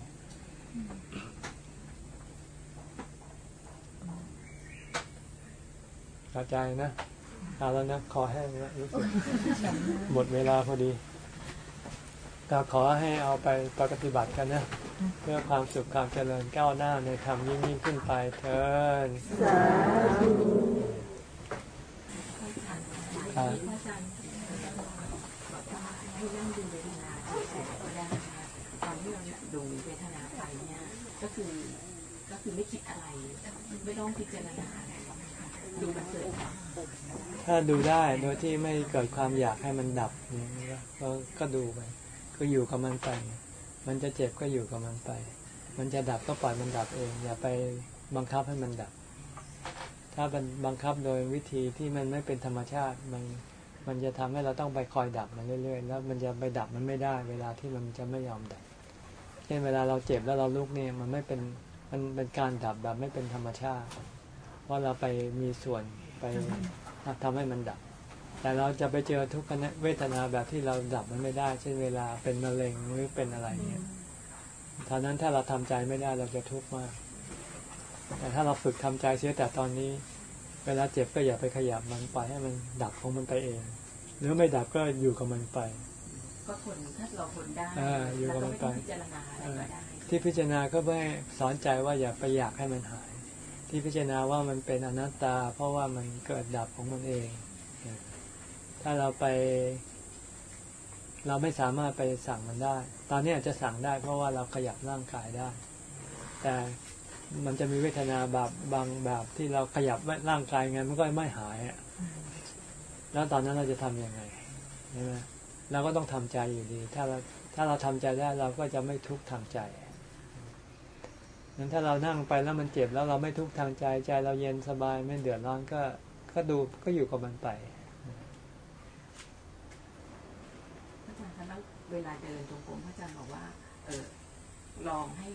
เข้าใจนะเอาแล้วนะคอแห้งแล้วรู้สึกหมดเวลาพอดีก็ขอให้เอาไปปฏิบัติกันนะเพื่อความสุขความเจริญก้าวหน้าในธรรมยิ่งยิ่งขึ้นไปเถิดครับให้นั่งดูเวทนาแต่ก็ได้นะคะตอนที่เราดูเวทนาไปเนี่ยก็คือก็คือไม่คิดอะไร ไม่ต้องพิจารณา ถ้าดูได้โดยที่ไม่เกิดความอยากให้มันดับนี่ก็ก็ดูไปก็อยู่กับมันไป มันจะเจ็บก็อยู่กับมันไป มันจะดับก็ปล่อยมันดับเอง อย่าไปบังคับให้มันดับ ถ้าเป็นบังคับโดยวิธีที่มันไม่เป็นธรรมชาติมันมันจะทำให้เราต้องไปคอยดับมันเรื่อยๆ แล้วมันจะไปดับมันไม่ได้ เวลาที่มันจะไม่ยอมดับเช่นเวลาเราเจ็บแล้วเราลุกเนี่ยมันไม่เป็นมันเป็นการดับแบบไม่เป็นธรรมชาติ เพราะเราไปมีส่วนไปทำให้มันดับ แต่เราจะไปเจอทุกขเวทนาแบบที่เราดับมันไม่ได้ เช่นเวลาเป็นมะเร็งหรือเป็นอะไรเนี่ยท่านั้นถ้าเราทำใจไม่ได้เราจะทุกข์มาก แต่ถ้าเราฝึกทำใจเสียแต่ตอนนี้ เวลาเจ็บก็อย่าไปขยับมันปล่อยให้มันดับของมันไปเอง หรือไม่ดับก็อยู่กับมันไปก็ทนถ้าเราทนได้อ่าอยู่กับมันไปพิจารณาอะไรก็ได้ที่พิจารณาก็เพื่อให้สอนใจว่าอย่าไปอยากให้มันหาย ที่พิจารณาว่ามันเป็นอนัตตา เพราะว่ามันเกิดดับของมันเอง ถ้าเราไป เราไม่สามารถไปสั่งมันได้ ตอนนี้อาจจะสั่งได้ เพราะว่าเราขยับร่างกายได้ แต่มันจะมีเวทนาแบบบางแบบที่เราขยับร่างกายไงมันก็ไม่หายอะแล้วตอนนั้นเราจะทํำยังไงใช่ไหมเราก็ต้องทำใจอยู่ดี ถ้าเราถ้าเราทำใจได้เราก็จะไม่ทุกข์ทางใจ นั้นถ้าเรานั่งไปแล้วมันเจ็บแล้วเราไม่ทุกข์ทางใจใจเราเย็นสบายไม่เดือดร้อนก็ก็ดูก็อยู่กับมันไปพระอาจารย์คะแล้วเวลาเดินตรงกรมพระอาจารย์บอกว่า เออลองให้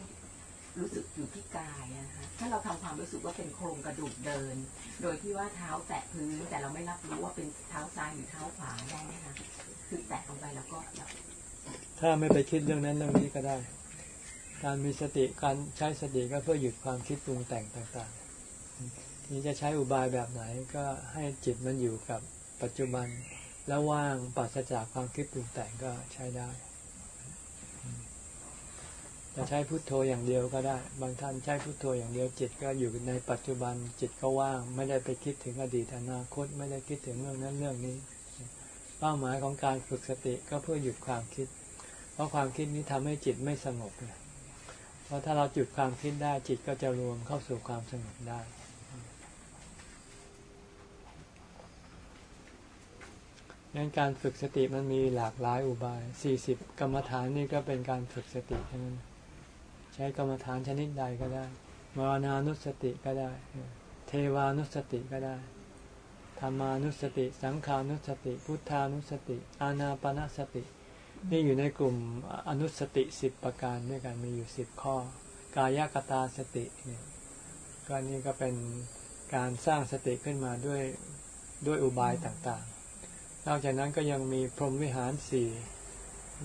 รู้สึกอยู่ที่กายนะคะถ้าเราทำความรู้สึกว่าเป็นโครงกระดูกเดิน โดยที่ว่าเท้าแตะพื้นแต่เราไม่รับรู้ว่าเป็นเท้าซ้ายหรือเท้าขวาได้ไหมคะคือแตะลงไปแล้วก็ถ้าไม่ไปคิดเรื่องนั้นเรื่องนี้ก็ได้ การมีสติการใช้สติก็เพื่อหยุดความคิดปรุงแต่งต่างๆนี่จะใช้อุบายแบบไหนก็ให้จิตมันอยู่กับปัจจุบันแล้วว่างปราศจากความคิดปรุงแต่งก็ใช้ได้ จะใช้พุทโธอย่างเดียวก็ได้ บางท่านใช้พุทโธอย่างเดียวจิตก็อยู่ในปัจจุบันจิตก็ว่าง ไม่ได้ไปคิดถึงอดีตอนาคตไม่ได้คิดถึงเรื่องนั้นเรื่องนี้ เป้าหมายของการฝึกสติก็เพื่อหยุดความคิด เพราะความคิดนี้ทำให้จิตไม่สงบเลย เพราะถ้าเราจุดความคิดได้จิตก็จะรวมเข้าสู่ความสงบได้ดังนั้นการฝึกสติมันมีหลากหลายอุบายสี่สิบกรรมฐานนี่ก็เป็นการฝึกสติใช่ไหมใช้กรรมฐานชนิดใดก็ได้ มรณานุสติก็ได้ เทวานุสติก็ได้ธรรมานุสติ สังขานุสติ พุทธานุสติ อานาปนาสติ นี่อยู่ในกลุ่มอนุสติสิบประการด้วยกันมีอยู่สิบข้อ กายกตาสติเนี่ยก็นี่ก็เป็นการสร้างสติขึ้นมาด้วยด้วยอุบายต่างๆ นอกจากนั้นก็ยังมีพรหมวิหารสี่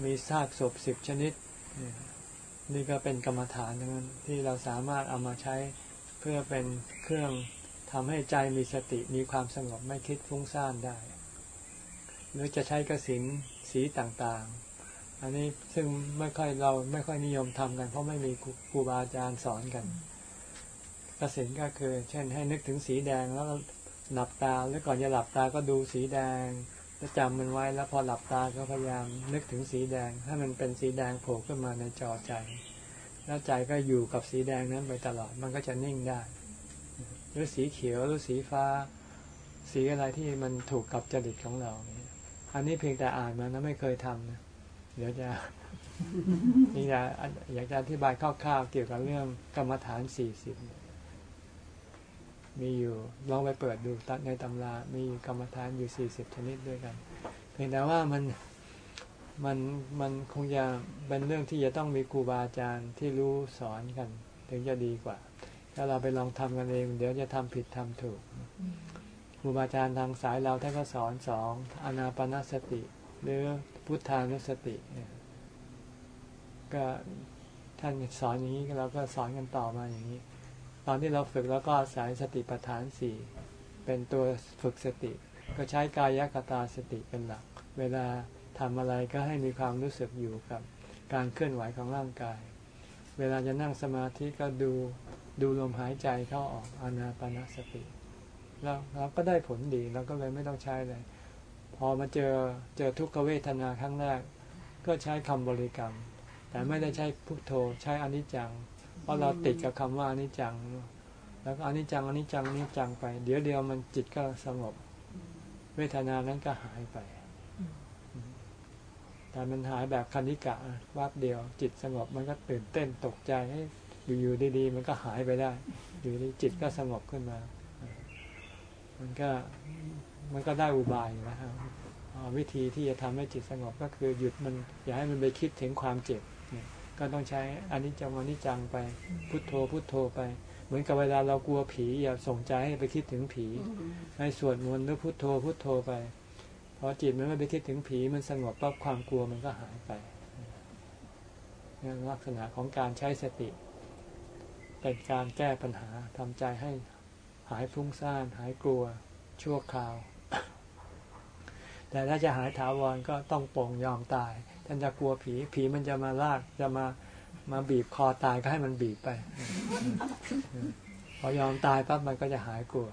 มีซากศพสิบชนิด นี่ก็เป็นกรรมฐานนั้นที่เราสามารถเอามาใช้เพื่อเป็นเครื่องทำให้ใจมีสติมีความสงบไม่คิดฟุ้งซ่านได้ หรือจะใช้กสินสีต่างๆ อันนี้ซึ่งไม่ค่อยเราไม่ค่อยนิยมทำกัน เพราะไม่มีครูบาอาจารย์สอนกันกสินก็คือ เช่นให้นึกถึงสีแดงแล้วหลับตาหรือก่อนจะหลับตาก็ดูสีแดงจะจำมันไว้แล้วพอหลับตาก็พยายามนึกถึงสีแดงถ้ามันเป็นสีแดงโผล่ขึ้นมาในจอใจ แล้วใจก็อยู่กับสีแดงนั้นไปตลอดมันก็จะนิ่งได้ หรือสีเขียวหรือสีฟ้า สีอะไรที่มันถูกกับจริตของเรา อันนี้เพียงแต่อ่านมานะไม่เคยทำนะ เดี๋ยวจะนี่จะอยากจะอธิบายคร่าวๆเกี่ยวกับเรื่องกรรมฐานสี่สิบมีอยู่ลองไปเปิดดูในตำรามีกรรมฐานอยู่สี่สิบชนิดด้วยกันเพียงแต่ว่ามันมันมันคงจะเป็นเรื่องที่จะต้องมีครูบาอาจารย์ที่รู้สอนกัน ถึงจะดีกว่า ถ้าเราไปลองทำกันเอง เดี๋ยวจะทำผิดทำถูกครูบาอาจารย์ทางสายเราท่านก็สอนสองอนาปนาสติ หรือ พุทธานุสติก็ท่านสอนอย่างนี้เราก็สอนกันต่อมาอย่างนี้ ตอนที่เราฝึกแล้วก็สายสติปัฏฐานสี่เป็นตัวฝึกสติ ก็ใช้กายกตาสติเป็นหลัก เวลาทำอะไรก็ให้มีความรู้สึกอยู่กับการเคลื่อนไหวของร่างกาย เวลาจะนั่งสมาธิก็ดูดูลมหายใจเข้าออกอานาปนาสติ แล้วเราก็ได้ผลดีเราก็เลยไม่ต้องใช้เลย พอมาเจอเจอทุกขเวทนาครั้งแรก ก็ใช้คำบริกรรม แต่ไม่ได้ใช้พุทโธใช้อนิจจัง เพราะเราติดกับคำว่าอนิจจัง แล้วก็อนิจจังอนิจจังอนิจจังไป เดี๋ยวเดียวมันจิตก็สงบ เวทนานั้นก็หายไป แต่มันหายแบบคันิกะวับเดียว จิตสงบมันก็ตื่นเต้นตกใจให้อยู่ๆดีๆ มันก็หายไปได้ อยู่ดีจิตก็สงบขึ้นมา มันก็ มันก็ได้อุบายนะครับวิธีที่จะทำให้จิตสงบก็คือหยุดมันอย่าให้มันไปคิดถึงความเจ็บก็ต้องใช้อันิจจังอนิจจังไปพุทโธพุทโธไป เหมือนกับเวลาเรากลัวผี อย่าส่งใจให้ไปคิดถึงผีให้สวดมนต์หรือพุทโธพุทโธไปพอจิตมันไม่ไปคิดถึงผีมันสงบปั๊บความกลัวมันก็หายไปนี่ลักษณะของการใช้สติเป็นการแก้ปัญหาทำใจให้หายฟุ้งซ่าน หายกลัวชั่วคราว แต่ถ้าจะหายถาวรก็ต้องปองยอมตาย ท่านจะกลัวผี ผีมันจะมาลากจะมามาบีบคอตายก็ให้มันบีบไป พอยอมตายปั๊บมันก็จะหายกลัว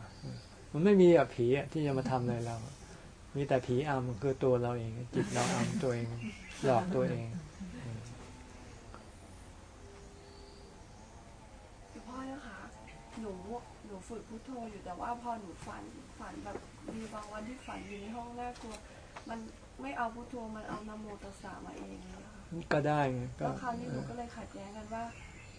มันไม่มีแบบผีที่จะมาทำอะไรเรา มีแต่ผีอำคือตัวเราเอง จิตเราอำตัวเอง หลอกตัวเองพ่อนะคะหนูหนูฝึกพุทโธอยู่แต่ว่าพอหนูฝันฝันแบบมีบางวันที่ฝันอยู่ในห้องน่ากลัว มันไม่เอาพุทโธมันเอานโมตัสสะมาเองนะคะก็ได้ไงก็คราวนี้หนูก็เลยขัดแย้งกันว่า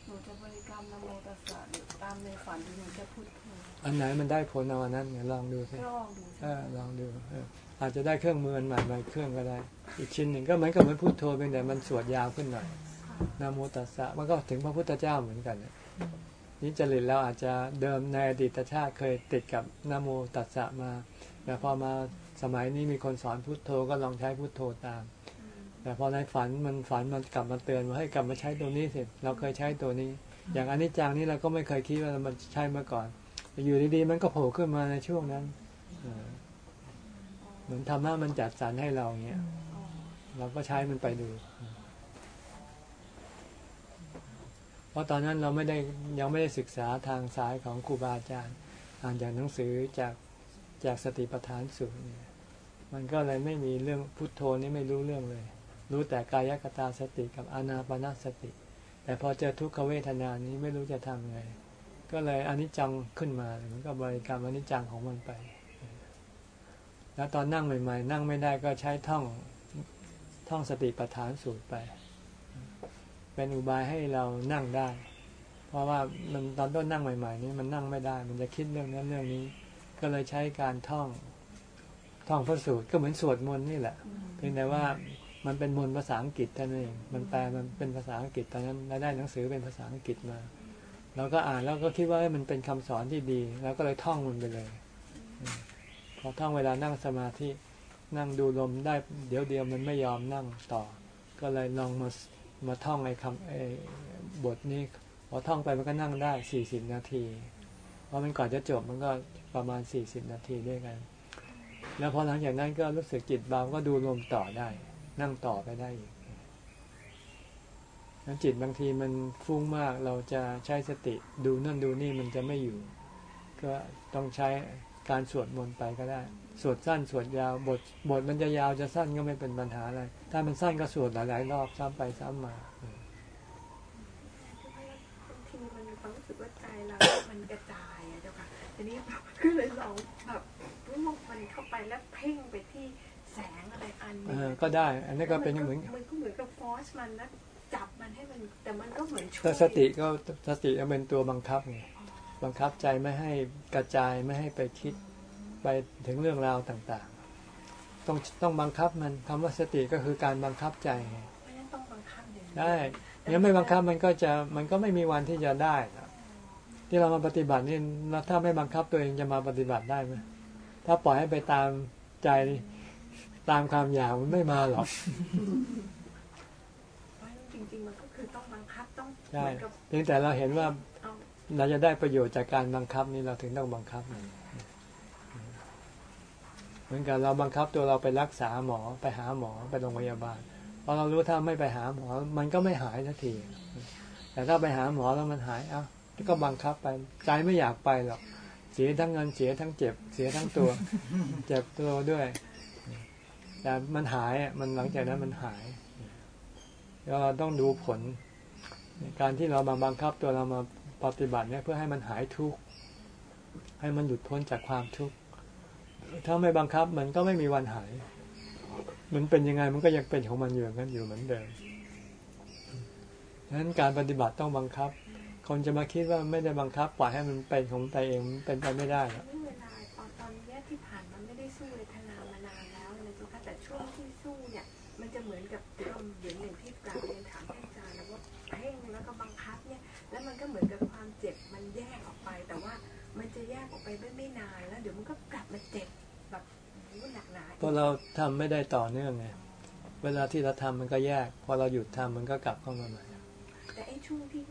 หนูจะบริกรรมนโมตัสสะหรือตามในฝันหรือหนูจะพุทโธอันไหนมันได้ผลเอาอันนั้นไงลองดูสิลองดูเออลองดูอาจจะได้เครื่องมือใหม่ใหม่เครื่องก็ได้ อีกชิ้นหนึ่งก็เหมือนกับมันพุทโธเพียงแต่มันสวดยาวขึ้นหน่อยนโมตัสสะมันก็ถึงพระพุทธเจ้าเหมือนกันนี่จริตเราอาจจะเดิมในอดีตชาติเคยติดกับนโมตัสสะมาแต่พอมา สมัยนี้มีคนสอนพุทโธก็ลองใช้พุทโธตาม แต่พอในฝันมันฝันมันกลับมาเตือนว่าให้กลับมาใช้ตัวนี้สิเราเคยใช้ตัวนี้ อย่างอันนี้จังนี้เราก็ไม่เคยคิดว่ามันใช้มาก่อนอยู่ดีๆมันก็โผล่ขึ้นมาในช่วงนั้นเหมือนธรรมะมันจัดสรรให้เราเงี้ยเราก็ใช้มันไปดู เพราะตอนนั้นเราไม่ได้ยังไม่ได้ศึกษาทางสายของครูบาอาจารย์ อ่านจากหนังสือจากจากสติปัฏฐานสูตรเนี่ย มันก็เลยไม่มีเรื่องพุทโธนี่ไม่รู้เรื่องเลย รู้แต่กายกตาสติกับอานาปนาสติ แต่พอเจอทุกขเวทนานี้ไม่รู้จะทำไง ก็เลยอนิจจังขึ้นมา มันก็บริกรรมอนิจจังของมันไป แล้วตอนนั่งใหม่ ๆ นั่งไม่ได้ก็ใช้ท่องท่องสติปัฏฐานสูตรไป เป็นอุบายให้เรานั่งได้ เพราะว่ามันตอนต้นนั่งใหม่ ๆ นี้มันนั่งไม่ได้ มันจะคิดเรื่องนั้นเรื่องนี้ ก็เลยใช้การท่อง ท่องพระสูตรก็เหมือนสวดมนต์นี่แหละ เพียงแต่ว่ามันเป็นมนต์ภาษาอังกฤษเท่านั้นเอง มันแปลมันเป็นภาษาอังกฤษตอนนั้นเราได้หนังสือเป็นภาษาอังกฤษมาเราก็อ่านแล้วก็คิดว่ามันเป็นคำสอนที่ดี แล้วก็เลยท่องมันไปเลยพอท่องเวลานั่งสมาธินั่งดูลมได้เดี๋ยวเดียวมันไม่ยอมนั่งต่อ ก็เลยลองมามาท่องไอ้คำไอ้บทนี้พอท่องไปมันก็นั่งได้สี่สิบนาที เพราะมันก่อนจะจบมันก็ประมาณสี่สิบนาทีด้วยกัน แล้วพอหลังจากนั้นก็รู้สึกจิตเบาก็ดูลมต่อได้ นั่งต่อไปได้อีกแล้วจิตบางทีมันฟุ้งมากเราจะใช้สติดูนั่นดูนี่มันจะไม่อยู่ ก็ต้องใช้การสวดมนต์ไปก็ได้ สวดสั้นสวดยาวบทบทมันจะยาวจะสั้นก็ไม่เป็นปัญหาอะไร ถ้ามันสั้นก็สวดหลายๆรอบซ้ำไปซ้ำมาบางทีมันมีความรู้สึกว่าใจเรา มันกระจายอะเจ้าค่ะทีนี้ก็เลยลอง แล้วเพ่งไปที่แสงอะไรอันหนึเองอก็ได้ อันนี้ก็เป็นเหมือนมันก็เหมือนกับฟอสมันแล้วจับมันให้มันแต่มันก็เหมือนช่วยแต่สติก็สติก็เป็นตัวบังคับไงบังคับใจไม่ให้กระจายไม่ให้ไปคิดไปถึงเรื่องราวต่างๆ ต้องต้องบังคับมันคำว่าสติก็คือการบังคับใจไงเพราะฉะนั้นต้องบังคับอย่างนี้ได้งั้นไม่บังคับมันก็จะมันก็ไม่มีวันที่จะได้นะที่เรามาปฏิบัตินี่ถ้าไม่บังคับตัวเองจะมาปฏิบัติได้ไหม ถ้าปล่อยให้ไปตามใจตามความอยากมันไม่มาหรอกเพราะฉะนั้นจริงๆมันก็คือต้องบังคับต้องเหใช่มือนกับเพียงแต่เราเห็นว่าเอาเราจะได้ประโยชน์จากการบังคับนี่เราถึงต้องบังคับมันเหมือนกับเราบังคับตัวเราไปรักษาหมอไปหาหมอไปโรงพยาบาลพอเรารู้ถ้าไม่ไปหาหมอ มันก็ไม่หายสักที แต่ถ้าไปหาหมอแล้วมันหาย เอ้าก็บังคับไป ใจไม่อยากไปหรอก เสียทั้งเงินเสียทั้งเจ็บ เสียทั้งตัว เจ็บตัวด้วย แต่มันหายอะมันหลังจากนั้นมันหายเราต้องดูผล การที่เรามาบังคับตัวเรามาปฏิบัติเนี่ยเพื่อให้มันหายทุกข์ให้มันหลุดพ้นจากความทุกข์ถ้าไม่บังคับมันก็ไม่มีวันหาย มันเป็นยังไงมันก็ยังเป็นของมันอยู่งั้นอยู่เหมือนเดิมดังนั้นการปฏิบัติต้องบังคับ คนจะมาคิดว่าไม่ได้บังคับปล่อยให้มันเป็นของตัวเองมันเป็นไปไม่ได้หรอกเวลาตอนตอนเนี้ยที่ผ่านมาไม่ได้สู้เวทนามานานแล้วนะเจ้าค่ะแต่ช่วงที่สู้เนี่ย มันจะเหมือนกับที่เราเหมือนอย่างที่กราบเรียนถามท่านอาจารย์นะว่าเพ่งแล้วก็บังคับเนี่ย แล้วมันก็เหมือนกับความเจ็บมันแยกออกไป แต่ว่ามันจะแยกออกไปไม่ไม่นานแล้ว เดี๋ยวมันก็กลับมาเจ็บแบบโอ้โหหนักหนาอีกเพราะเราทำไม่ได้ต่อเนื่องไงเวลาที่เราทำมันก็แยก พอเราหยุดทำมันก็กลับเข้ามาใหม่แต่ไอ้ช่วงที่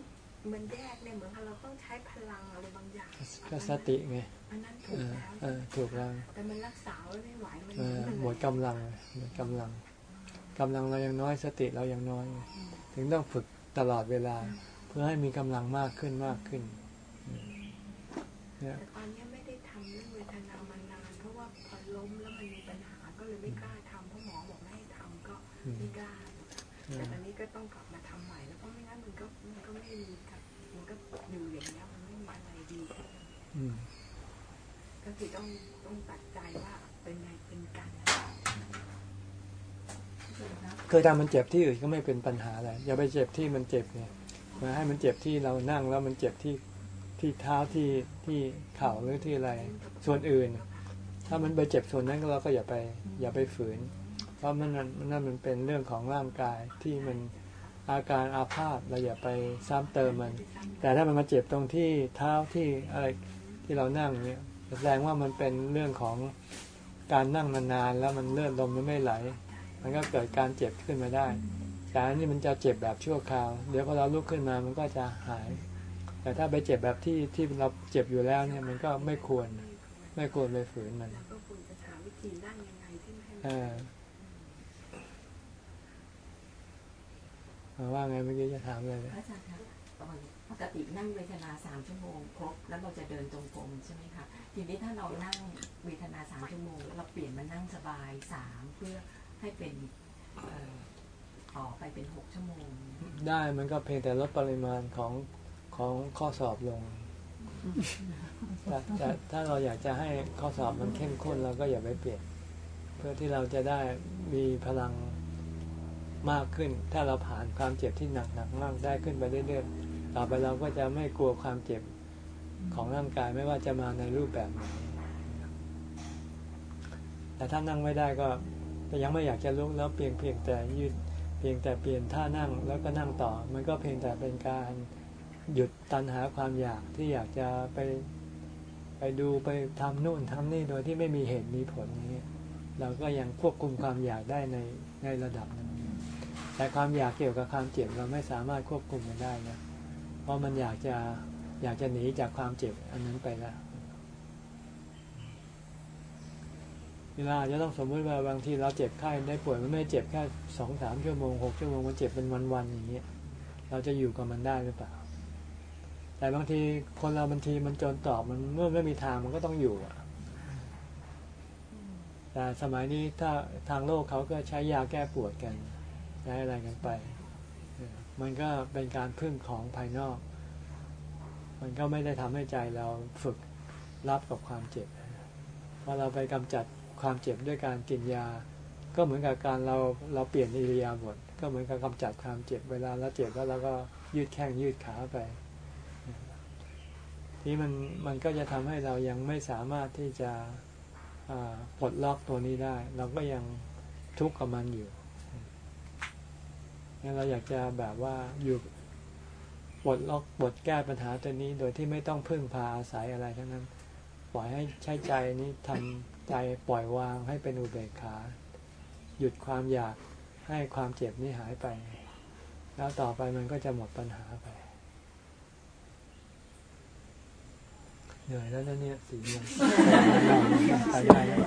มันแยกเนี่ยเหมือนกับเราต้องใช้พลังอะไรบางอย่างก็สติไงอันนั้นถูเอกอแล้วเออถูกแล้วแต่มันรักษาไว้ไม่ไหวมันเออมันหมดกำลังหมดกำลังกำลังเรายังน้อยสติเรายังน้อย ถึงต้องฝึกตลอดเวลา เพื่อให้มีกำลังมากขึ้นมากขึ้นอืมเนี่ยแต่ตอนเนี้ แต่ตอนนี้ก็ต้องกลับมาทำใหม่แล้วเพราะไม่งั้นมันก็มันก็ไม่มีกับมันก็อยู่อย่างเงี้มันไม่มีอะไรดีก็คือต้องต้องตัดใจว่าเป็นไงเป็นกันเคยทำมันเจ็บที่อื่นก็ไม่เป็นปัญหาอะไรอย่าไปเจ็บที่มันเจ็บเนี่ยมาให้มันเจ็บที่เรานั่งแล้วมันเจ็บที่ที่เท้าที่ที่เข่าหรือที่อะไร ส่วนอื่น ถ้ามันไปเจ็บส่วนนั้นก็เราก็อย่าไป อย่าไปฝืน เพราะมันนั่นนั่นมันเป็นเรื่องของร่างกายที่มันอาการอาภาษเราอย่าไปซ้ำเติมมัน แต่ถ้ามันมาเจ็บตรงที่เท้าที่อะไรที่เรานั่งเนี่ยแสดงว่ามันเป็นเรื่องของการนั่งนานๆแล้วมันเลือดลมมันไม่ไหล มันก็เกิดการเจ็บขึ้นมาได้แต่อันนี้มันจะเจ็บแบบชั่วคราว เดี๋ยวพอเราลุกขึ้นมามันก็จะหาย แต่ถ้าไปเจ็บแบบที่ที่เราเจ็บอยู่แล้วเนี่ยมันก็ไม่ควร ไม่ควรไปฝืนมัน แล้ วก็ควรจะหาวิธีนั่งยังไงที่ไม่ให้เออเอาว่าไงเมื่อกี้จะถามอะไรพระอาจารย์คะตอนปกตินั่งเวทนาสามชั่วโมงครบแล้วเราจะเดินจงกรมใช่ไหมคะทีนี้ถ้าเรานั่งเวทนาสามชั่วโมงแล้วเราเปลี่ยนมานั่งสบายสามเพื่อให้เป็นเอ่อต่อไปเป็นหกชั่วโมง ได้มันก็เพียงแต่ลดปริมาณของของข้อสอบลงแต่แต่ถ้าเราอยากจะให้ข้อสอบมันเข้มข้นเราก็อย่าไปเปลี่ยน เพื่อที่เราจะได้มีพลัง มากขึ้น ถ้าเราผ่านความเจ็บที่หนักหนักมากได้ขึ้นไปเรื่อยๆต่อไปเราก็จะไม่กลัวความเจ็บของร่างกายไม่ว่าจะมาในรูปแบบไหนแต่ถ้านั่งไม่ได้ก็ยังไม่อยากจะลุกแล้วเพียงเพียงแต่ยืดเพียงแต่เปลี่ยนท่านั่งแล้วก็นั่งต่อ มันก็เพียงแต่เป็นการหยุดตันหาความอยากที่อยากจะไปไปดูไปทำนู่นทำนี่โดยที่ไม่มีเหตุมีผลนี้ เราก็ยังควบคุมความอยากได้ในในระดับนึง แต่ความอยากเกี่ยวกับความเจ็บเราไม่สามารถควบคุมมันได้นะ เพราะมันอยากจะอยากจะหนีจากความเจ็บอันนั้นไปแล้วเวลาจะต้องสมมติว่าบางทีเราเจ็บไข้ได้ป่วยมันไม่เจ็บแค่สองสามชั่วโมงหกชั่วโมงมันเจ็บเป็นวันๆอย่างเงี้ย เราจะอยู่กับมันได้หรือเปล่า แต่บางทีคนเราบางทีมันจนตอบมันเมื่อไม่มีทางมันก็ต้องอยู่อะแต่สมัยนี้ถ้าทางโลกเขาก็ใช้ยาแก้ปวดกัน ใช้อะไรกันไป มันก็เป็นการพึ่งของภายนอก มันก็ไม่ได้ทำให้ใจเราฝึกรับกับความเจ็บพอเราไปกำจัดความเจ็บด้วยการกินยา ก็เหมือนกับการเราเราเปลี่ยนอิริยาบถก็เหมือนกับกำจัดความเจ็บเวลาเราเจ็บแล้วเราก็ยืดแข้งยืดขาไป ที่มันมันก็จะทำให้เรายังไม่สามารถที่จะปลดล็อกตัวนี้ได้ เราก็ยังทุกข์กับมันอยู่ งั้นเราอยากจะแบบว่าอยู่ปลดล็อกปลดแก้ปัญหาตัวนี้โดยที่ไม่ต้องพึ่งพาอาศัยอะไรทั้งนั้น ปล่อยให้ใช้ใจนี้ทำใจปล่อยวางให้เป็นอุเบกขา หยุดความอยากให้ความเจ็บนี้หายไป แล้วต่อไปมันก็จะหมดปัญหาไปเหนื่อยแล้วนะเนี่ยสีเงินไปได้แล้ว